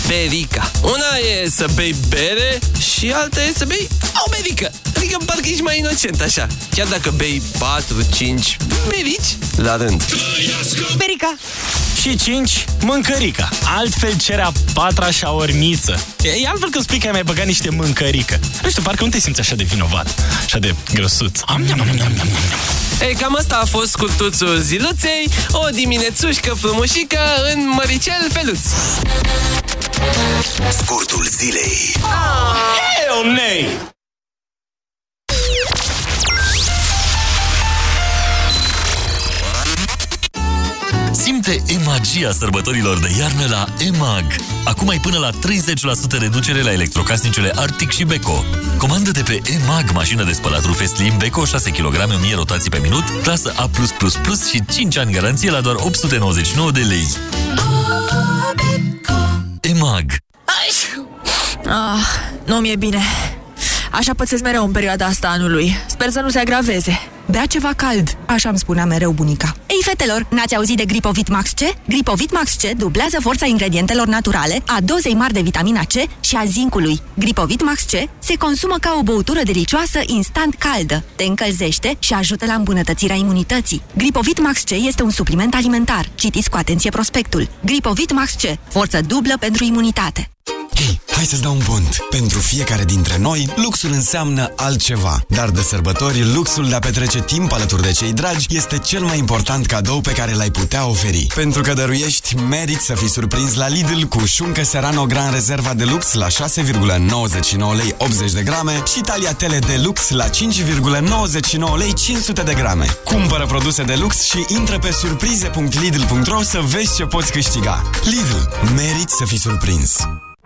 Berica. Una e să bei bere și alta e să bei o berică. Adică parcă ești mai inocent așa. Chiar dacă bei 4-5 berici la rând. Berica. Și 5. Mâncărica. Altfel cere a patra șaormiță. E, e altfel când spui că ai mai băgat niște mâncărică. Nu știu, parcă nu te simți așa de vinovat, așa de grăsuț. Am, am, am, am, am, am. Ei, cam asta a fost scurtuțul ziluței, o diminețușcă frumușică în măricel feluț. Scurtul zilei. Hell nay! Simte e-magia sărbătorilor de iarnă la EMAG. Acum ai până la 30% reducere la electrocasnicele Arctic și Beko. Comandă de pe EMAG mașină de spălat rufe Slim Beko 6 kg 1000 rotații pe minut, clasă A+++ și 5 ani garanție la doar 899 de lei. EMAG Ah, nu mi-e bine. Așa pățesc mereu în perioada asta anului. Sper să nu se agraveze. Bea ceva cald, așa îmi spunea mereu bunica. Ei, fetelor, n-ați auzit de Gripovit Max C? Gripovit Max C dublează forța ingredientelor naturale, a dozei mari de vitamina C și a zincului. Gripovit Max C se consumă ca o băutură delicioasă instant caldă, te încălzește și ajută la îmbunătățirea imunității. Gripovit Max C este un supliment alimentar. Citiți cu atenție prospectul. Gripovit Max C, forță dublă pentru imunitate. Hei, hai să-ți dau un pont. Pentru fiecare dintre noi, luxul înseamnă altceva. Dar de sărbători, luxul de a petrece timp alături de cei dragi este cel mai important cadou pe care l-ai putea oferi. Pentru că dăruiești, merit să fii surprins la Lidl cu șuncă Serrano Gran Rezerva de Lux la 6,99 lei 80 de grame și tagliatele de lux la 5,99 lei 500 de grame. Cumpără produse de lux și intră pe surprize.lidl.ro să vezi ce poți câștiga. Lidl. Merit să fii surprins.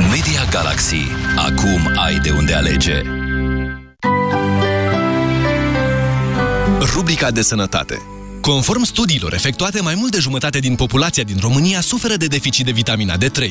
Media Galaxy. Acum ai de unde alege. Rubrica de sănătate. Conform studiilor efectuate, mai mult de jumătate din populația din România suferă de deficit de vitamina D3.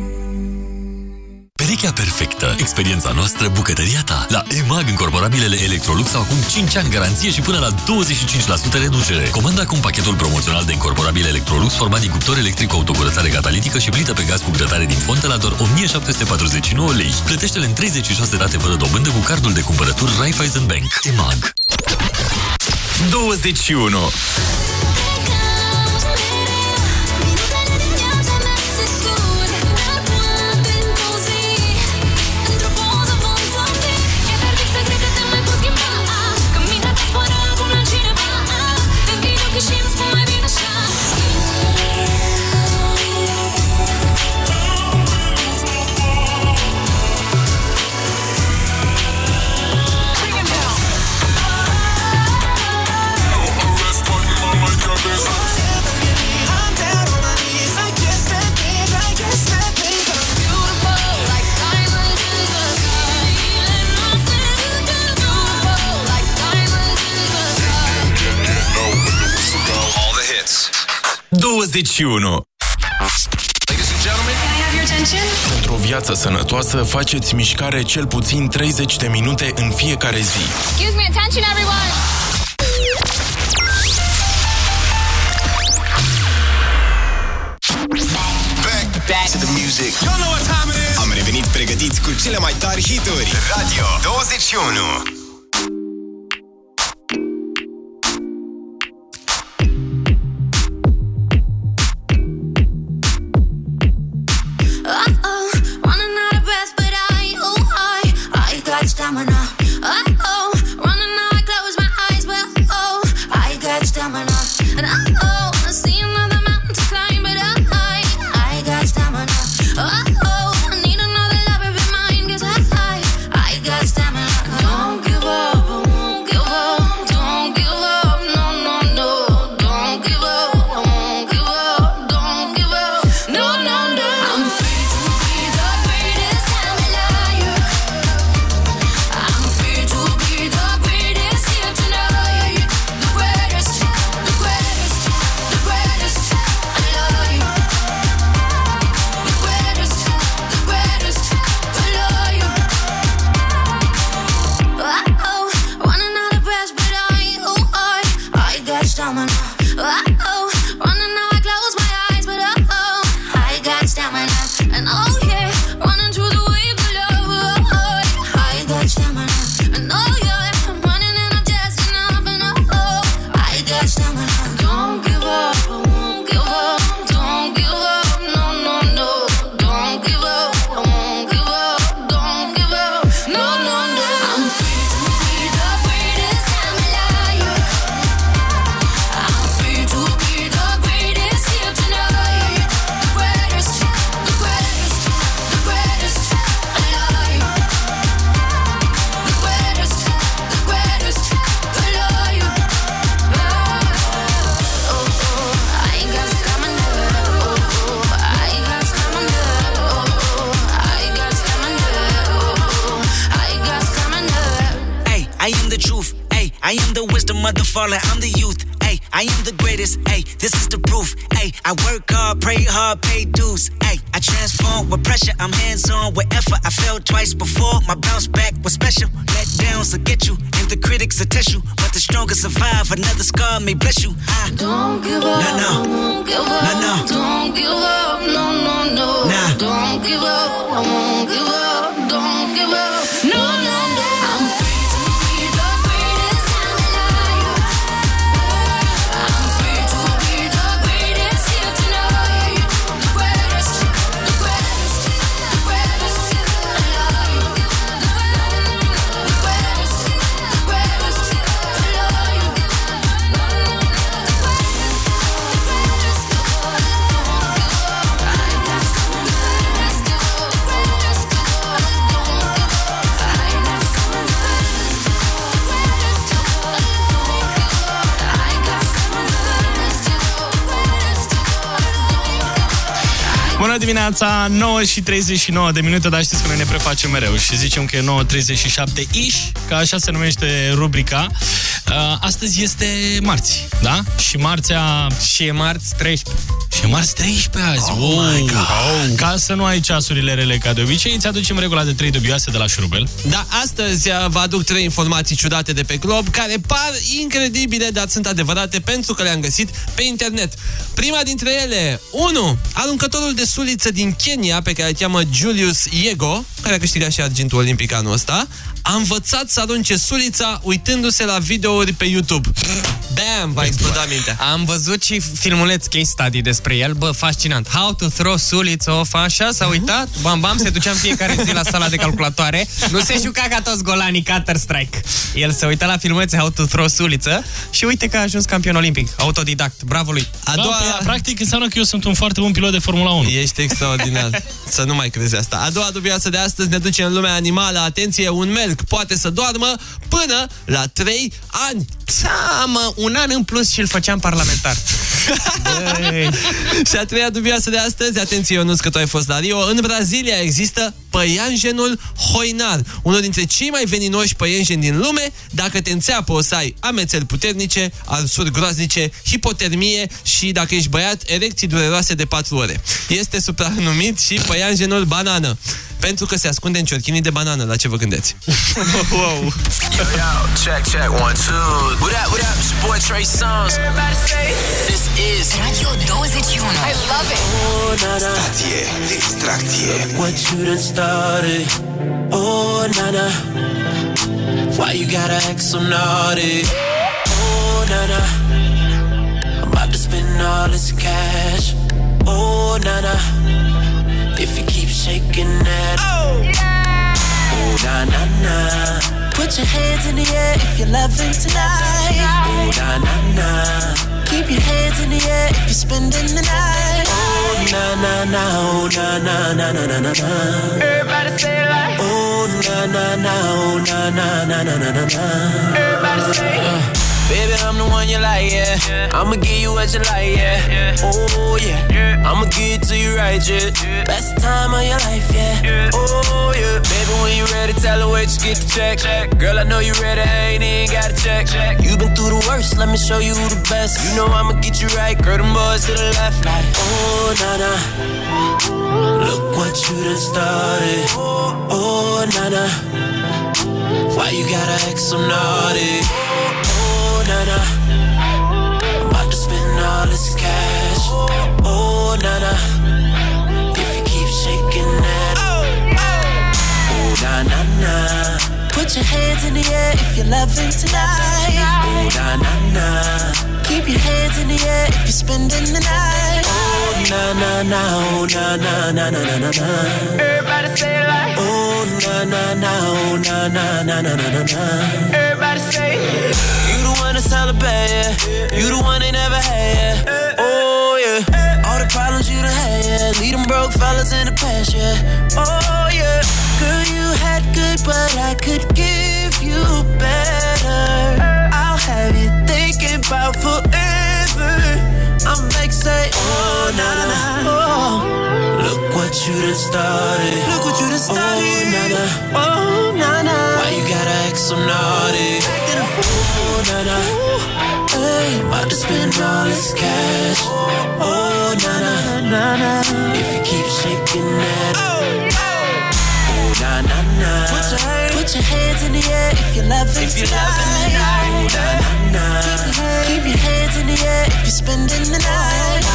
Perechea perfectă. Experiența noastră, bucătăria ta. La EMAG, încorporabilele Electrolux au acum 5 ani garanție și până la 25% reducere. Comanda acum pachetul promoțional de încorporabile Electrolux format din cuptor electric cu autocurățare catalitică și plită pe gaz cu grătare din fontă la doar 1749 lei. Plătește-le în 36 rate fără dobândă cu cardul de cumpărături Raiffeisen Bank. EMAG. 21. 21. Pentru o viață sănătoasă, faceți mișcare cel puțin 30 de minute în fiecare zi. Excuse me, attention everyone! Back to the music. You know what time it is. Am revenit pregătiți cu cele mai tari hituri. Radio 21. 9 și 39 de minute, dar știți că noi ne prefacem mereu și zicem că e 9.37 ish, că așa se numește rubrica. Uh, Astăzi este marți, da? Și marțea... Și e marți 13. Și e marți 13 azi. Oh, my God. Ca să nu ai ceasurile rele ca de obicei, îți aducem regula de 3 dubioase de la șurubel. Da, astăzi uh, vă aduc trei informații ciudate de pe glob, care par incredibile, dar sunt adevărate pentru că le-am găsit pe internet. Prima dintre ele, 1. Aruncătorul de suliță din Kenya, pe care îl cheamă Julius Yego, care a câștigat și argintul olimpic anul ăsta, a învățat să arunce sulița uitându-se la videouri pe YouTube. Bam! V-a explodat mintea. Am văzut și filmuleț case study despre el, bă, fascinant. How to throw suliți off, așa, s-a uitat, bam, bam, se ducea în fiecare zi la sala de calculatoare. Nu se juca ca toți golanii Counter-Strike. El se uita la filmulețe How to throw suliță și uite că a ajuns campion olimpic, autodidact. Bravo lui. A doua... Da, practic înseamnă că eu sunt un foarte bun pilot de Formula 1. Ești extraordinar. să nu mai crezi asta. A doua dubioasă de astăzi ne duce în lumea animală. Atenție, un melc poate să doarmă până la 3 ani. Da, mă, un an în plus și îl făceam parlamentar. Și a treia dubioasă de astăzi, atenție Ionuț că tu ai fost la Rio, în Brazilia există păianjenul hoinar, unul dintre cei mai veninoși păianjeni din lume. Dacă te înțeapă o să ai amețeli puternice, arsuri groaznice, hipotermie și, dacă ești băiat, erecții dureroase de 4 ore. Este supranumit și păianjenul banană, pentru că se ascunde în ciorchinii de banană, la ce vă gândeți? wow! Yo, yo, check, check, one, two. What up, what up? It's your boy Trey Songz. This is Radio 21. I love it. Oh, na, na. Stație de distracție. What you done started. Oh, na, na. Why you gotta act so naughty? Oh, na, na. I'm about to spend all this cash. Oh, na, na. If you keep shaking that. Oh, oh na, na, na. Put your hands in the air if you're loving tonight. Oh, na, na, na. Keep your hands in the air if you're spending the night. Oh, na, na, na. Oh, na, na, na, na, na, na, na. Everybody say it like. Oh, na, na, na. Oh, na, na, na, na, na, na, na. Everybody say it. Baby, I'm the one you like, yeah. I'ma give you what you like, yeah. Oh, yeah. I'ma give it to you right, yeah. Best time of your life, yeah. Oh, yeah. Baby, when you ready, tell her wait, just get the check. Girl, I know you ready, ain't even got to check. you been through the worst, let me show you the best. You know I'ma get you right, girl, them boys to the left, like, oh, nah, nah. Look what you done started. Oh, oh nah, nah. Why you gotta act so naughty? Oh, na na. I'm about to spend all this cash. Oh, na na. If you keep shaking that. Oh, na na na. Put your hands in the air if you're loving tonight. Oh, na na na. Keep your hands in the air if you're spending the night. Oh, na na na. Oh, na na na na na na na. Everybody say it like. Oh, na na na. Oh, na na na na na na na. Everybody say it. One to celebrate, yeah. You the one they never had, yeah. Oh, yeah. All the problems you done had, yeah. Lead them broke fellas in the past, yeah. Oh, yeah. Girl, you had good, but I could give you better. I'll have you thinking about forever. I'm like, say, oh, na na na. Oh, Look what you done started. look what you done oh, started. Oh, na na. Oh, na na. Why you gotta act so naughty? Acting a fool. Oh, na na. Hey, About to spend all this cash. Oh, na na. na na. If you keep shaking that. Oh, oh. Na na na. Put your, hands, put your hands in the air if you're loving If you're tonight. loving tonight. Oh, na na na. Keep your hands in the air if you're spending the night. Oh,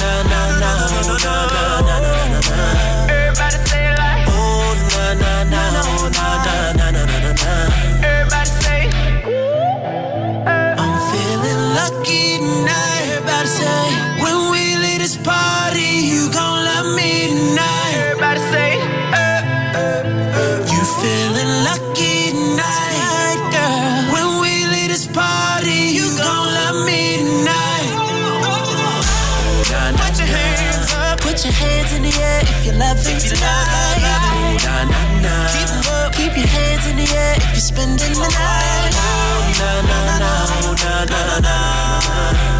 na na na. Oh, na na na na na na. Everybody say it like. Oh, na na na. Oh, na na na na na na na. Everybody say. I'm feeling lucky tonight. Everybody say. When we leave this party, the air if you're loving tonight. na, na, na. Keep 'em up. Keep your hands in the air if you're spending the night. Na, na, na, oh, na, na, na, na.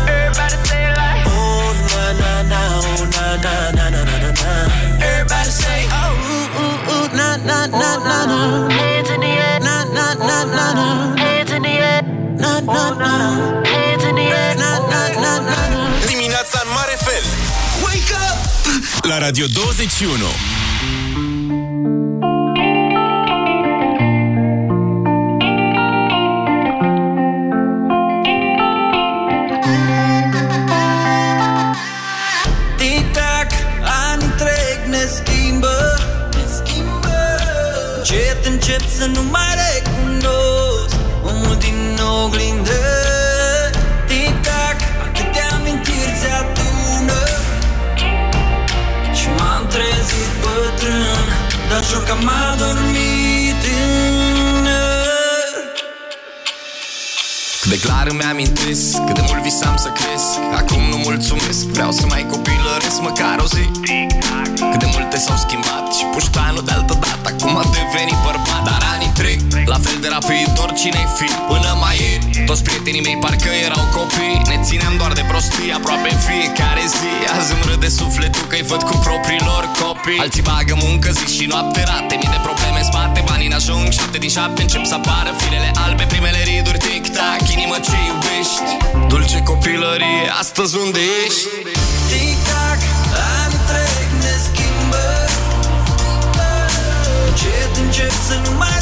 Everybody say it like. Oh, na, na, na, oh, na, na, na, na, na, na, na. Everybody say, oh, ooh, ooh, ooh, na, na, na, na, na. Hands in the air, na, na, na, na, na. Hands in the air, na, na, na. Hands in the air, na, na, na, na, na. Dimineața în mare fel. Wake up! La Radio 21. Tic-tac, ani trec, ne schimbă. Ne schimbă. Încet încep să nu mai recunosc Dar jur că m-a dormit tânăr Cât de clar îmi amintesc Cât de mult visam să cresc. Acum nu mulțumesc Vreau să mai copilăresc măcar o zi. Cât de multe s-au schimbat Și puștanul de altă dată Acum a devenit bărbat. Dar anii trec La fel de rapid oricine-i fi. Până mai ieri Toți prietenii mei parcă erau copii. Ne țineam doar de prostii aproape în fiecare zi. Azi îmi râde sufletul că-i văd cu propriilor copii. Alții bagă muncă zi și noapte rate Mii de probleme în spate, banii n-ajung Șapte din șapte încep să apară. Firele albe Primele riduri, tic-tac, inimă ce iubești Dulce copilărie, astăzi unde ești? Tic-tac, ani trec, ne schimbă. Încet încep să nu mai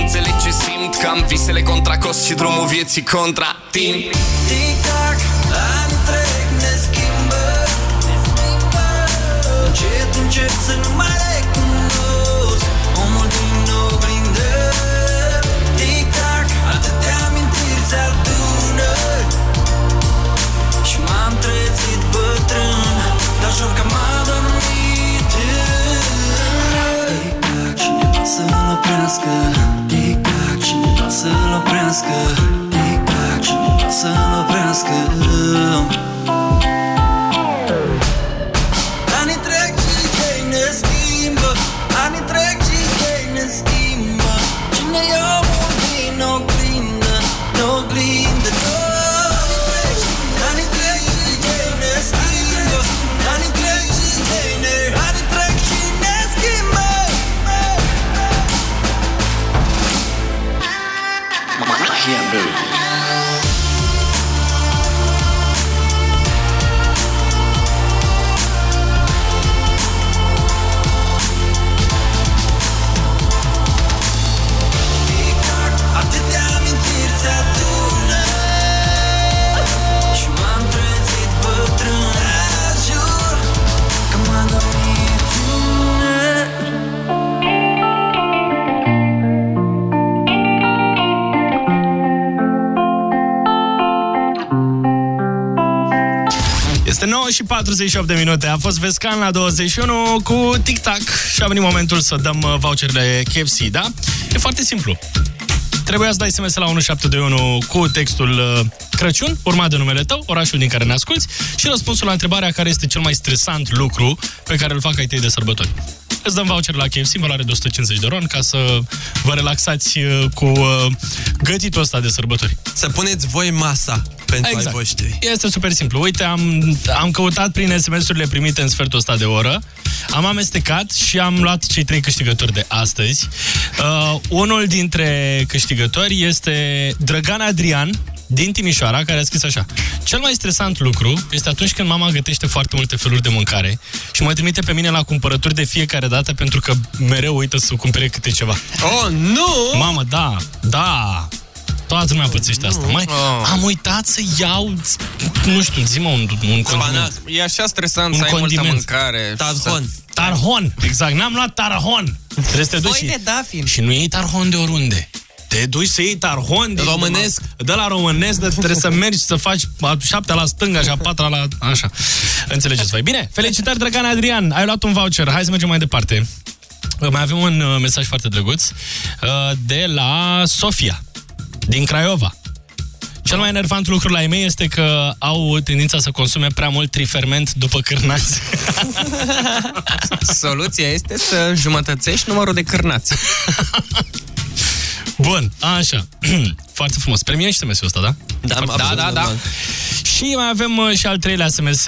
înțeleg ce simt Că am visele contra cost și drumul vieții contra timp. Tic-tac, ani trec, ne schimbă Încet încep să nu mai recunosc Omul din oglindă Tic-tac, atâtea amintiri se adună. Și m-am trezit bătrân Dar jur că m-a dormit Tic-tac, cineva să-l oprească Tic-tac, cineva să-l oprească. Tic-tac, cineva să-l oprească 48 de minute. A fost Vescan la 21 cu tic-tac și a venit momentul să dăm uh, voucherele KFC, da? E foarte simplu. Trebuia să dai SMS la 1721 cu textul uh, Crăciun, urmat de numele tău, orașul din care ne asculti și răspunsul la întrebarea care este cel mai stresant lucru pe care îl fac ai tăi de sărbători. Îți dăm voucher la KFC în valoare de 150 de ron ca să vă relaxați uh, cu uh, gătitul ăsta de sărbători. Să puneți voi masa pentru ai voștri. Este super simplu. Uite, am, am căutat prin SMS-urile primite în sfertul ăsta de oră, am amestecat și am luat cei trei câștigători de astăzi. Uh, unul dintre câștigători este Drăgan Adrian, din Timișoara, care a scris așa. Cel mai stresant lucru este atunci când mama gătește foarte multe feluri de mâncare și mă trimite pe mine la cumpărături de fiecare dată pentru că mereu uită să cumpere câte ceva. Oh, nu! Mamă, da, da, Toată lumea pățește asta. Mai, Oh. am uitat să iau, nu știu, zi-mă un, un condiment. E așa stresant Un să ai multă condiment. mâncare. Tarhon. Tarhon, exact. N-am luat tarhon. Trebuie să te duci Foi și, de dafin. și nu iei tarhon de oriunde. Te duci să iei tarhon din Românesc. De la românesc, de trebuie să mergi să faci a șaptea la stânga și a patra la... Așa. Înțelegeți voi. Bine, felicitări, Drăgan Adrian. Ai luat un voucher. Hai să mergem mai departe. Mai avem un uh, mesaj foarte drăguț uh, de la Sofia, din Craiova. Cel mai enervant lucru la ei mei este că au tendința să consume prea mult triferment după cârnați. Soluția este să jumătățești numărul de cârnați. Bun, așa. Foarte frumos. Premiem și SMS-ul ăsta, da? Da, Foarte absolut, frumos. da, da. Și mai avem uh, și al treilea SMS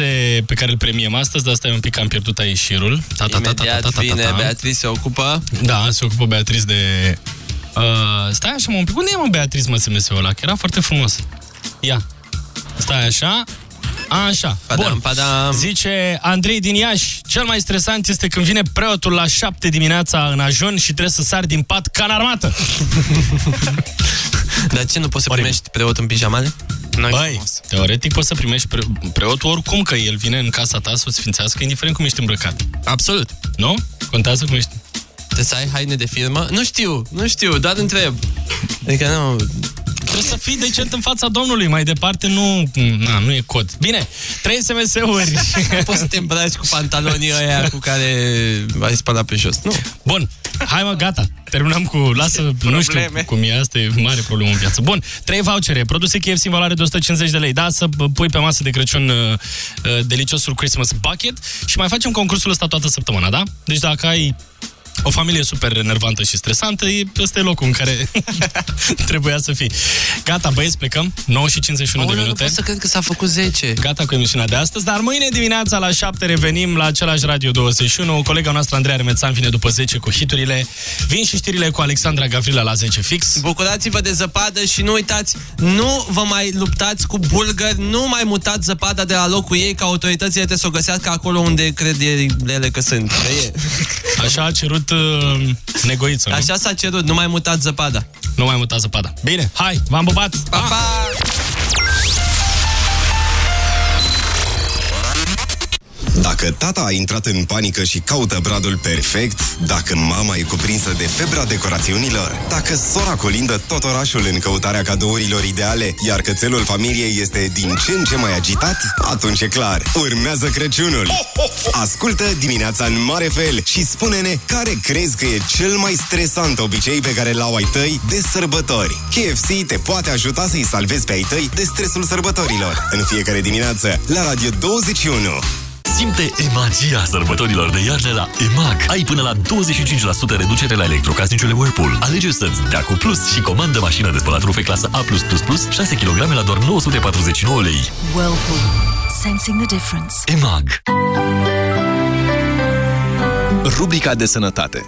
pe care îl premiem astăzi, dar asta e un pic am pierdut aici șirul. Ta, ta, ta, ta, ta, Imediat ta, ta, ta, vine ta. Beatrice se ocupă. Da, se ocupă Beatriz de... Uh, stai așa, mă, un pic. Unde e, mă, Beatriz, mă, SMS-ul ăla? Că era foarte frumos. Ia. Stai așa. Așa, Padam, bun. padam. Zice Andrei din Iași, cel mai stresant este când vine preotul la 7 dimineața în ajun și trebuie să sari din pat ca în armată. Dar ce, nu poți să primești preot în pijamale? Băi, teoretic poți să primești pre preotul oricum că el vine în casa ta să o sfințească, indiferent cum ești îmbrăcat. Absolut. Nu? Contează cum ești. Trebuie să ai haine de firmă? Nu știu, nu știu, doar întreb. Adică nu... Trebuie să fii decent în fața Domnului, mai departe nu, na, nu e cod. Bine, trei SMS-uri. Poți să te îmbraci cu pantalonii ăia cu care ai spălat pe jos. Nu. Bun, hai mă, gata. Terminăm cu, lasă, nu știu Probleme. cum e, asta e mare problemă în viață. Bun, trei vouchere, produse KFC în valoare de 150 de lei. Da, să pui pe masă de Crăciun uh, uh, deliciosul Christmas Bucket și mai facem concursul ăsta toată săptămâna, da? Deci dacă ai o familie super nervantă și stresantă, e, ăsta e locul în care trebuia să fii. Gata, băieți, plecăm. 9 și 51 Aoleu, de nu minute. pot să cred că s-a făcut 10. Gata cu emisiunea de astăzi, dar mâine dimineața la 7 revenim la același Radio 21. Colega noastră Andreea Remețan vine după 10 cu hiturile. Vin și știrile cu Alexandra Gavrila la 10 fix. Bucurați-vă de zăpadă și nu uitați, nu vă mai luptați cu bulgări, nu mai mutați zăpada de la locul ei, ca autoritățile trebuie să o găsească acolo unde cred ele că sunt. Că e. Așa a cerut uh, negoiță, nu? Așa s-a cerut, nu mai mutați zăpada. Nu mai mutați zăpada. Bine, hai, v-am pupat! Pa, pa! Dacă tata a intrat în panică și caută bradul perfect, dacă mama e cuprinsă de febra decorațiunilor, dacă sora colindă tot orașul în căutarea cadourilor ideale, iar cățelul familiei este din ce în ce mai agitat, atunci e clar, urmează Crăciunul. Ascultă dimineața în mare fel și spune-ne care crezi că e cel mai stresant obicei pe care l-au ai tăi de sărbători. KFC te poate ajuta să-i salvezi pe ai tăi de stresul sărbătorilor. În fiecare dimineață, la Radio 21. Simte emagia sărbătorilor de iarnă la EMAG. Ai până la 25% reducere la electrocasnicele Whirlpool. Alege să-ți dea cu plus și comandă mașină de spălat rufe clasă A+++, 6 kg la doar 949 lei. Whirlpool. Sensing the difference. EMAG. Rubrica de sănătate.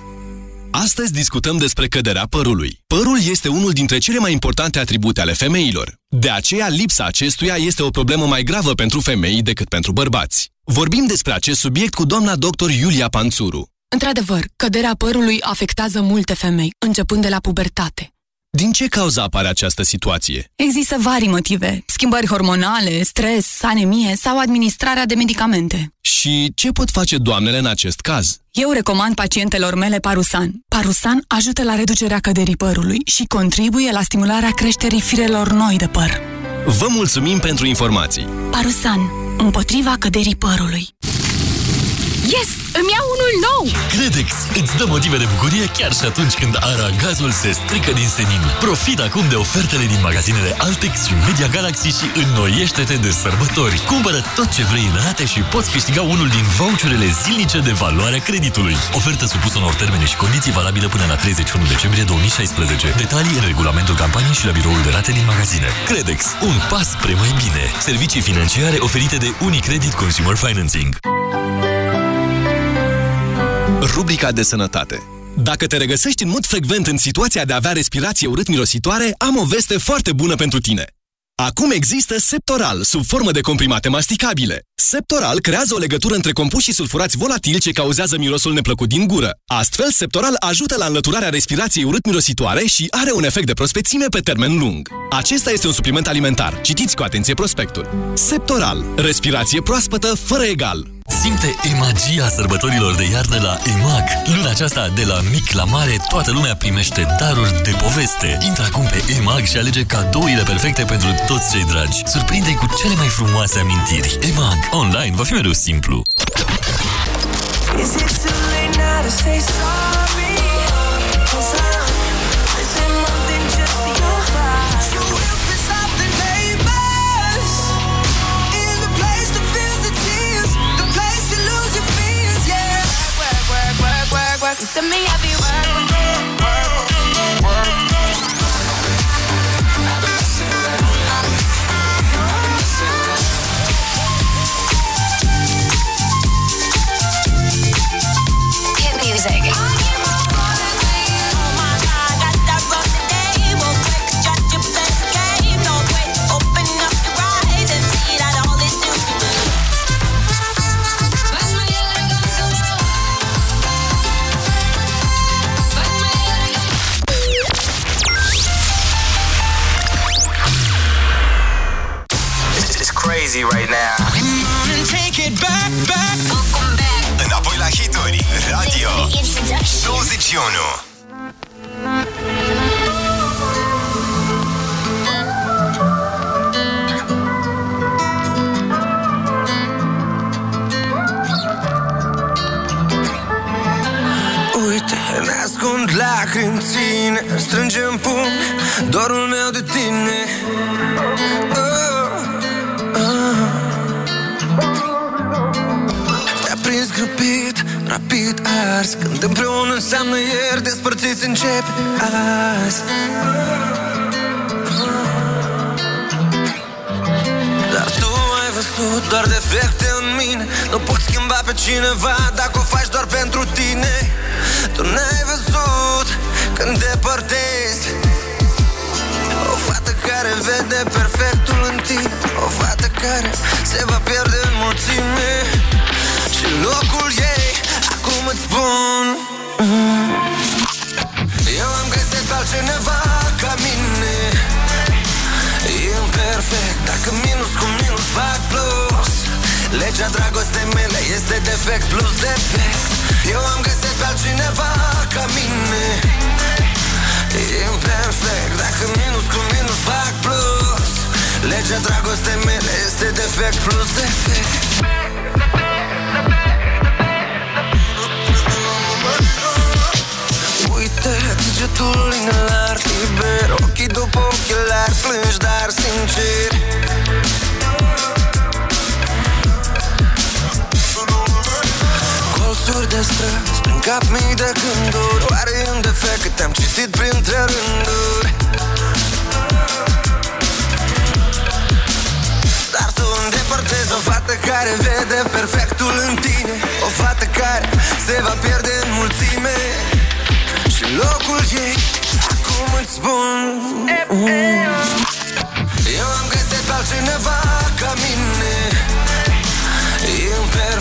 Astăzi discutăm despre căderea părului. Părul este unul dintre cele mai importante atribute ale femeilor. De aceea, lipsa acestuia este o problemă mai gravă pentru femei decât pentru bărbați. Vorbim despre acest subiect cu doamna doctor Iulia Panțuru. Într-adevăr, căderea părului afectează multe femei, începând de la pubertate. Din ce cauză apare această situație? Există vari motive, schimbări hormonale, stres, anemie sau administrarea de medicamente. Și ce pot face doamnele în acest caz? Eu recomand pacientelor mele Parusan. Parusan ajută la reducerea căderii părului și contribuie la stimularea creșterii firelor noi de păr. Vă mulțumim pentru informații! Parusan, împotriva căderii părului. Yes! Îmi iau unul nou! Credex îți dă motive de bucurie chiar și atunci când aragazul se strică din senin. Profit acum de ofertele din magazinele Altex și Media Galaxy și înnoiește-te de sărbători. Cumpără tot ce vrei în rate și poți câștiga unul din voucherele zilnice de valoare a creditului. Ofertă supusă unor termene și condiții valabile până la 31 decembrie 2016. Detalii în regulamentul campaniei și la biroul de rate din magazine. Credex, un pas spre mai bine. Servicii financiare oferite de Unicredit Consumer Financing. Rubrica de sănătate. Dacă te regăsești în mod frecvent în situația de a avea respirație urât-mirositoare, am o veste foarte bună pentru tine. Acum există Septoral, sub formă de comprimate masticabile. Septoral creează o legătură între compușii sulfurați volatili ce cauzează mirosul neplăcut din gură. Astfel, Septoral ajută la înlăturarea respirației urât-mirositoare și are un efect de prospețime pe termen lung. Acesta este un supliment alimentar. Citiți cu atenție prospectul. Septoral. Respirație proaspătă fără egal. Simte emagia sărbătorilor de iarnă la EMAG. Luna aceasta, de la mic la mare, toată lumea primește daruri de poveste. Intră acum pe EMAG și alege cadourile perfecte pentru toți cei dragi. Surprinde-i cu cele mai frumoase amintiri. EMAG. Online va fi mereu simplu. It more me. Crazy right now. Take it back, back. Înapoi la hituri, radio 21 Uite, ne ascund lacrimi în ține Strângem pumni, dorul meu de tine oh, oh. Te-a prins grăbit, rapid ars Când împreună înseamnă ieri Despărțiți începe azi. Dar tu ai văzut doar defecte în mine Nu poți schimba pe cineva Dacă o faci doar pentru tine. Tu n-ai văzut când depărtezi O fată care vede perfectul în tine. O fată care se va pierde în mulțime. Și locul ei Acum îți spun. Mm. Eu am găsit pe altcineva ca mine. Imperfect Dacă minus cu minus fac plus. Legea dragostei mele este defect plus defect. Eu am găsit pe altcineva ca mine Imperfect Dacă minus cu minus fac plus. Legea dragostei mele este defect plus defect. Uite, degetul inelar liber Ochii după ochelari plângi, dar sincer Colțuri de străzi, prin cap mii de gânduri Oare e un defect că te-am citit printre rânduri? Dar tu îndepărtezi o fată care vede perfectul în tine O fată care se va pierde în mulțime. Și locul ei, acum îți spun Eu am găsit pe altcineva ca mine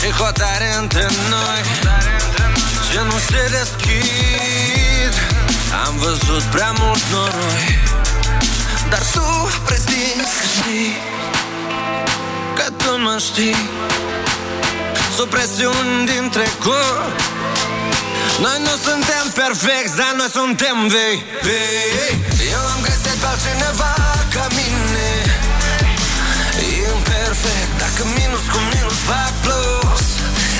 Și hotare între noi. Ce nu se deschid? Am văzut prea mult noroi. Dar tu prezinți că știi Că tu mă știi. Supresiuni din trecut. Noi nu suntem perfecti, dar noi suntem vei. Vei. Eu am găsit pe altcineva ca mine. Imperfect, dacă minus cu minus fac plus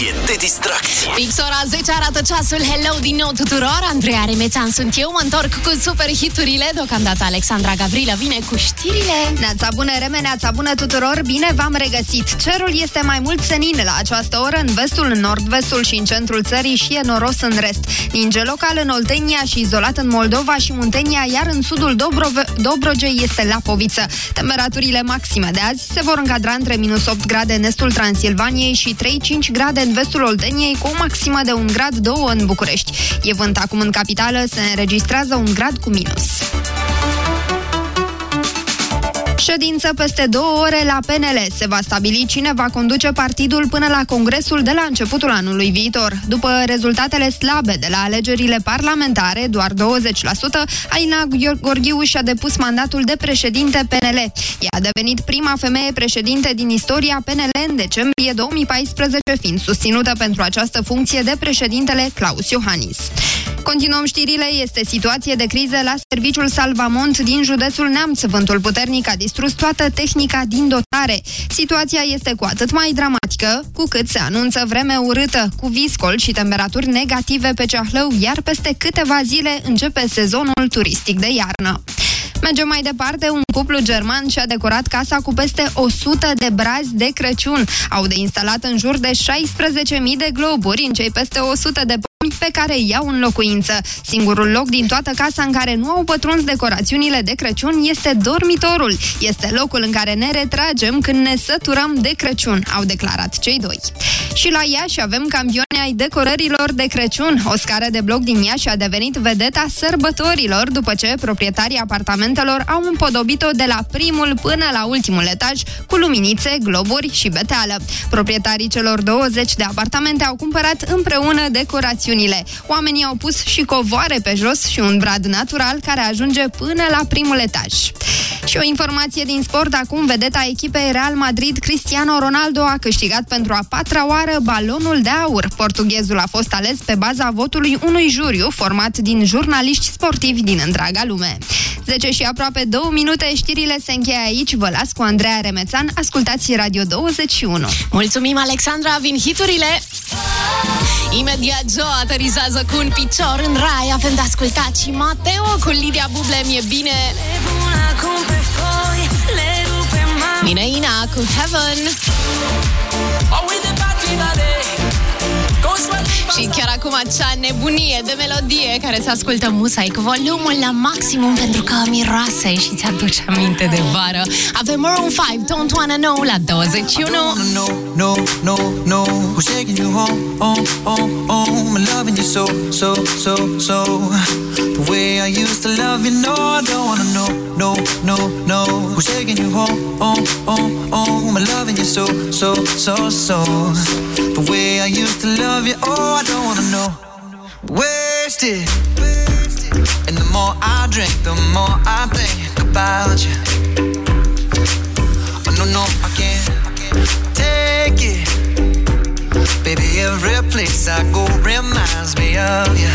Stație de distracție. Fix ora 10 arată ceasul. Hello din nou tuturor. Andreea Remețan sunt eu. Mă întorc cu super hiturile Deocamdată Alexandra Gavrilă vine cu știrile. Neața bună, Reme, neața bună tuturor. Bine v-am regăsit. Cerul este mai mult senin la această oră În vestul, în nord-vestul și în centrul țării Și e noros în rest. Ninge local în Oltenia și izolat în Moldova și Muntenia Iar în sudul Dobrove Dobrogei este Lapoviță Temperaturile maxime de azi se vor încadra între minus 8 grade în estul Transilvaniei Și 3-5 grade în vestul Olteniei Cu o maximă de 1 grad 2 în București. E vânt acum în capitală Se înregistrează un grad cu minus Ședință peste două ore la PNL. Se va stabili cine va conduce partidul până la congresul de la începutul anului viitor. După rezultatele slabe de la alegerile parlamentare, doar 20%, Aina Gorghiu și-a depus mandatul de președinte PNL. Ea a devenit prima femeie președinte din istoria PNL în decembrie 2014, fiind susținută pentru această funcție de președintele Claus Iohannis. Continuăm știrile, este situație de criză la serviciul Salvamont din județul Neamț. Vântul puternic a distrus distrus toată tehnica din dotare. Situația este cu atât mai dramatică cu cât se anunță vreme urâtă, cu viscol și temperaturi negative pe Ceahlău, iar peste câteva zile începe sezonul turistic de iarnă. Mergem mai departe, un cuplu german și-a decorat casa cu peste 100 de brazi de Crăciun. Au de instalat în jur de 16.000 de globuri în cei peste 100 de pomi pe care iau în locuință. Singurul loc din toată casa în care nu au pătruns decorațiunile de Crăciun este dormitorul. Este locul în care ne retragem când ne săturăm de Crăciun, au declarat cei doi. Și la Iași avem campioni ai decorărilor de Crăciun. O scară de bloc din Iași a devenit vedeta sărbătorilor după ce proprietarii apartamentelor au împodobit-o de la primul până la ultimul etaj cu luminițe, globuri și beteală. Proprietarii celor 20 de apartamente au cumpărat împreună decorațiunile. Oamenii au pus și covoare pe jos și un brad natural care ajunge până la primul etaj. Și o informație din sport, acum vedeta echipei Real Madrid, Cristiano Ronaldo a câștigat pentru a patra oară balonul de aur. Portughezul a fost ales pe baza votului unui juriu format din jurnaliști sportivi din întreaga lume. 10 și aproape 2 minute, știrile se încheie aici. Vă las cu Andreea Remețan. Ascultați Radio 21. Mulțumim, Alexandra, vin hiturile! Imediat Joe aterizează cu un picior în rai. Avem de ascultat și Mateo cu Lidia Buble, mi-e bine. Vine Ina cu Heaven. Și chiar acum acea nebunie de melodie care se ascultă musa cu volumul la maximum pentru că miroase și ți-aduce aminte de vară. Avem Maroon 5, Don't Wanna Know la 21. No, no, no, no. Who's taking you home, home, home, home? And loving you so, so, so, so. The way I used to love you, no, I don't wanna know, no, no, no. Who's taking you home, home, home, home? And loving you so, so, so, so. The way I used to love you, oh, I don't wanna know. Wasted. And the more I drink, the more I think about you. Oh, no, no, I can't take it. Baby, every place I go reminds me of you.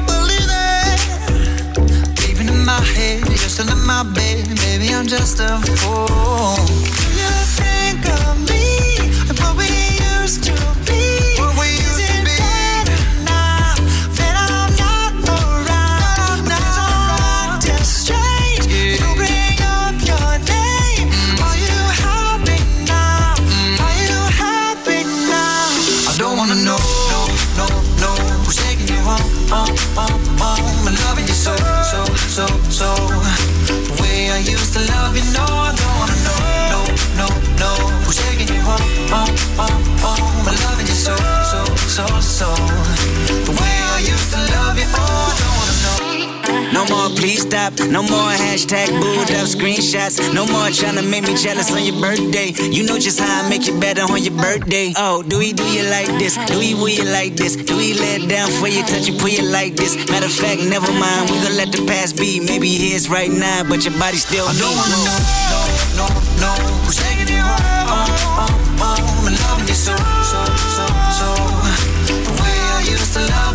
my head, you're still in my bed, maybe I'm just a fool. Do you think of me and what we used to stop. No more hashtag booed up screenshots. No more trying to make me jealous on your birthday. You know just how I make you better on your birthday. Oh, do we do you like this? Do we will you like this? Do we let down for you, touch you, put you like this? Matter of fact, never mind. We gonna let the past be. Maybe here's right now, but your body still I don't wanna know, no, no, no. Who's taking you home, home, home? And loving you so, so, so, so. The way I used to love you, no, I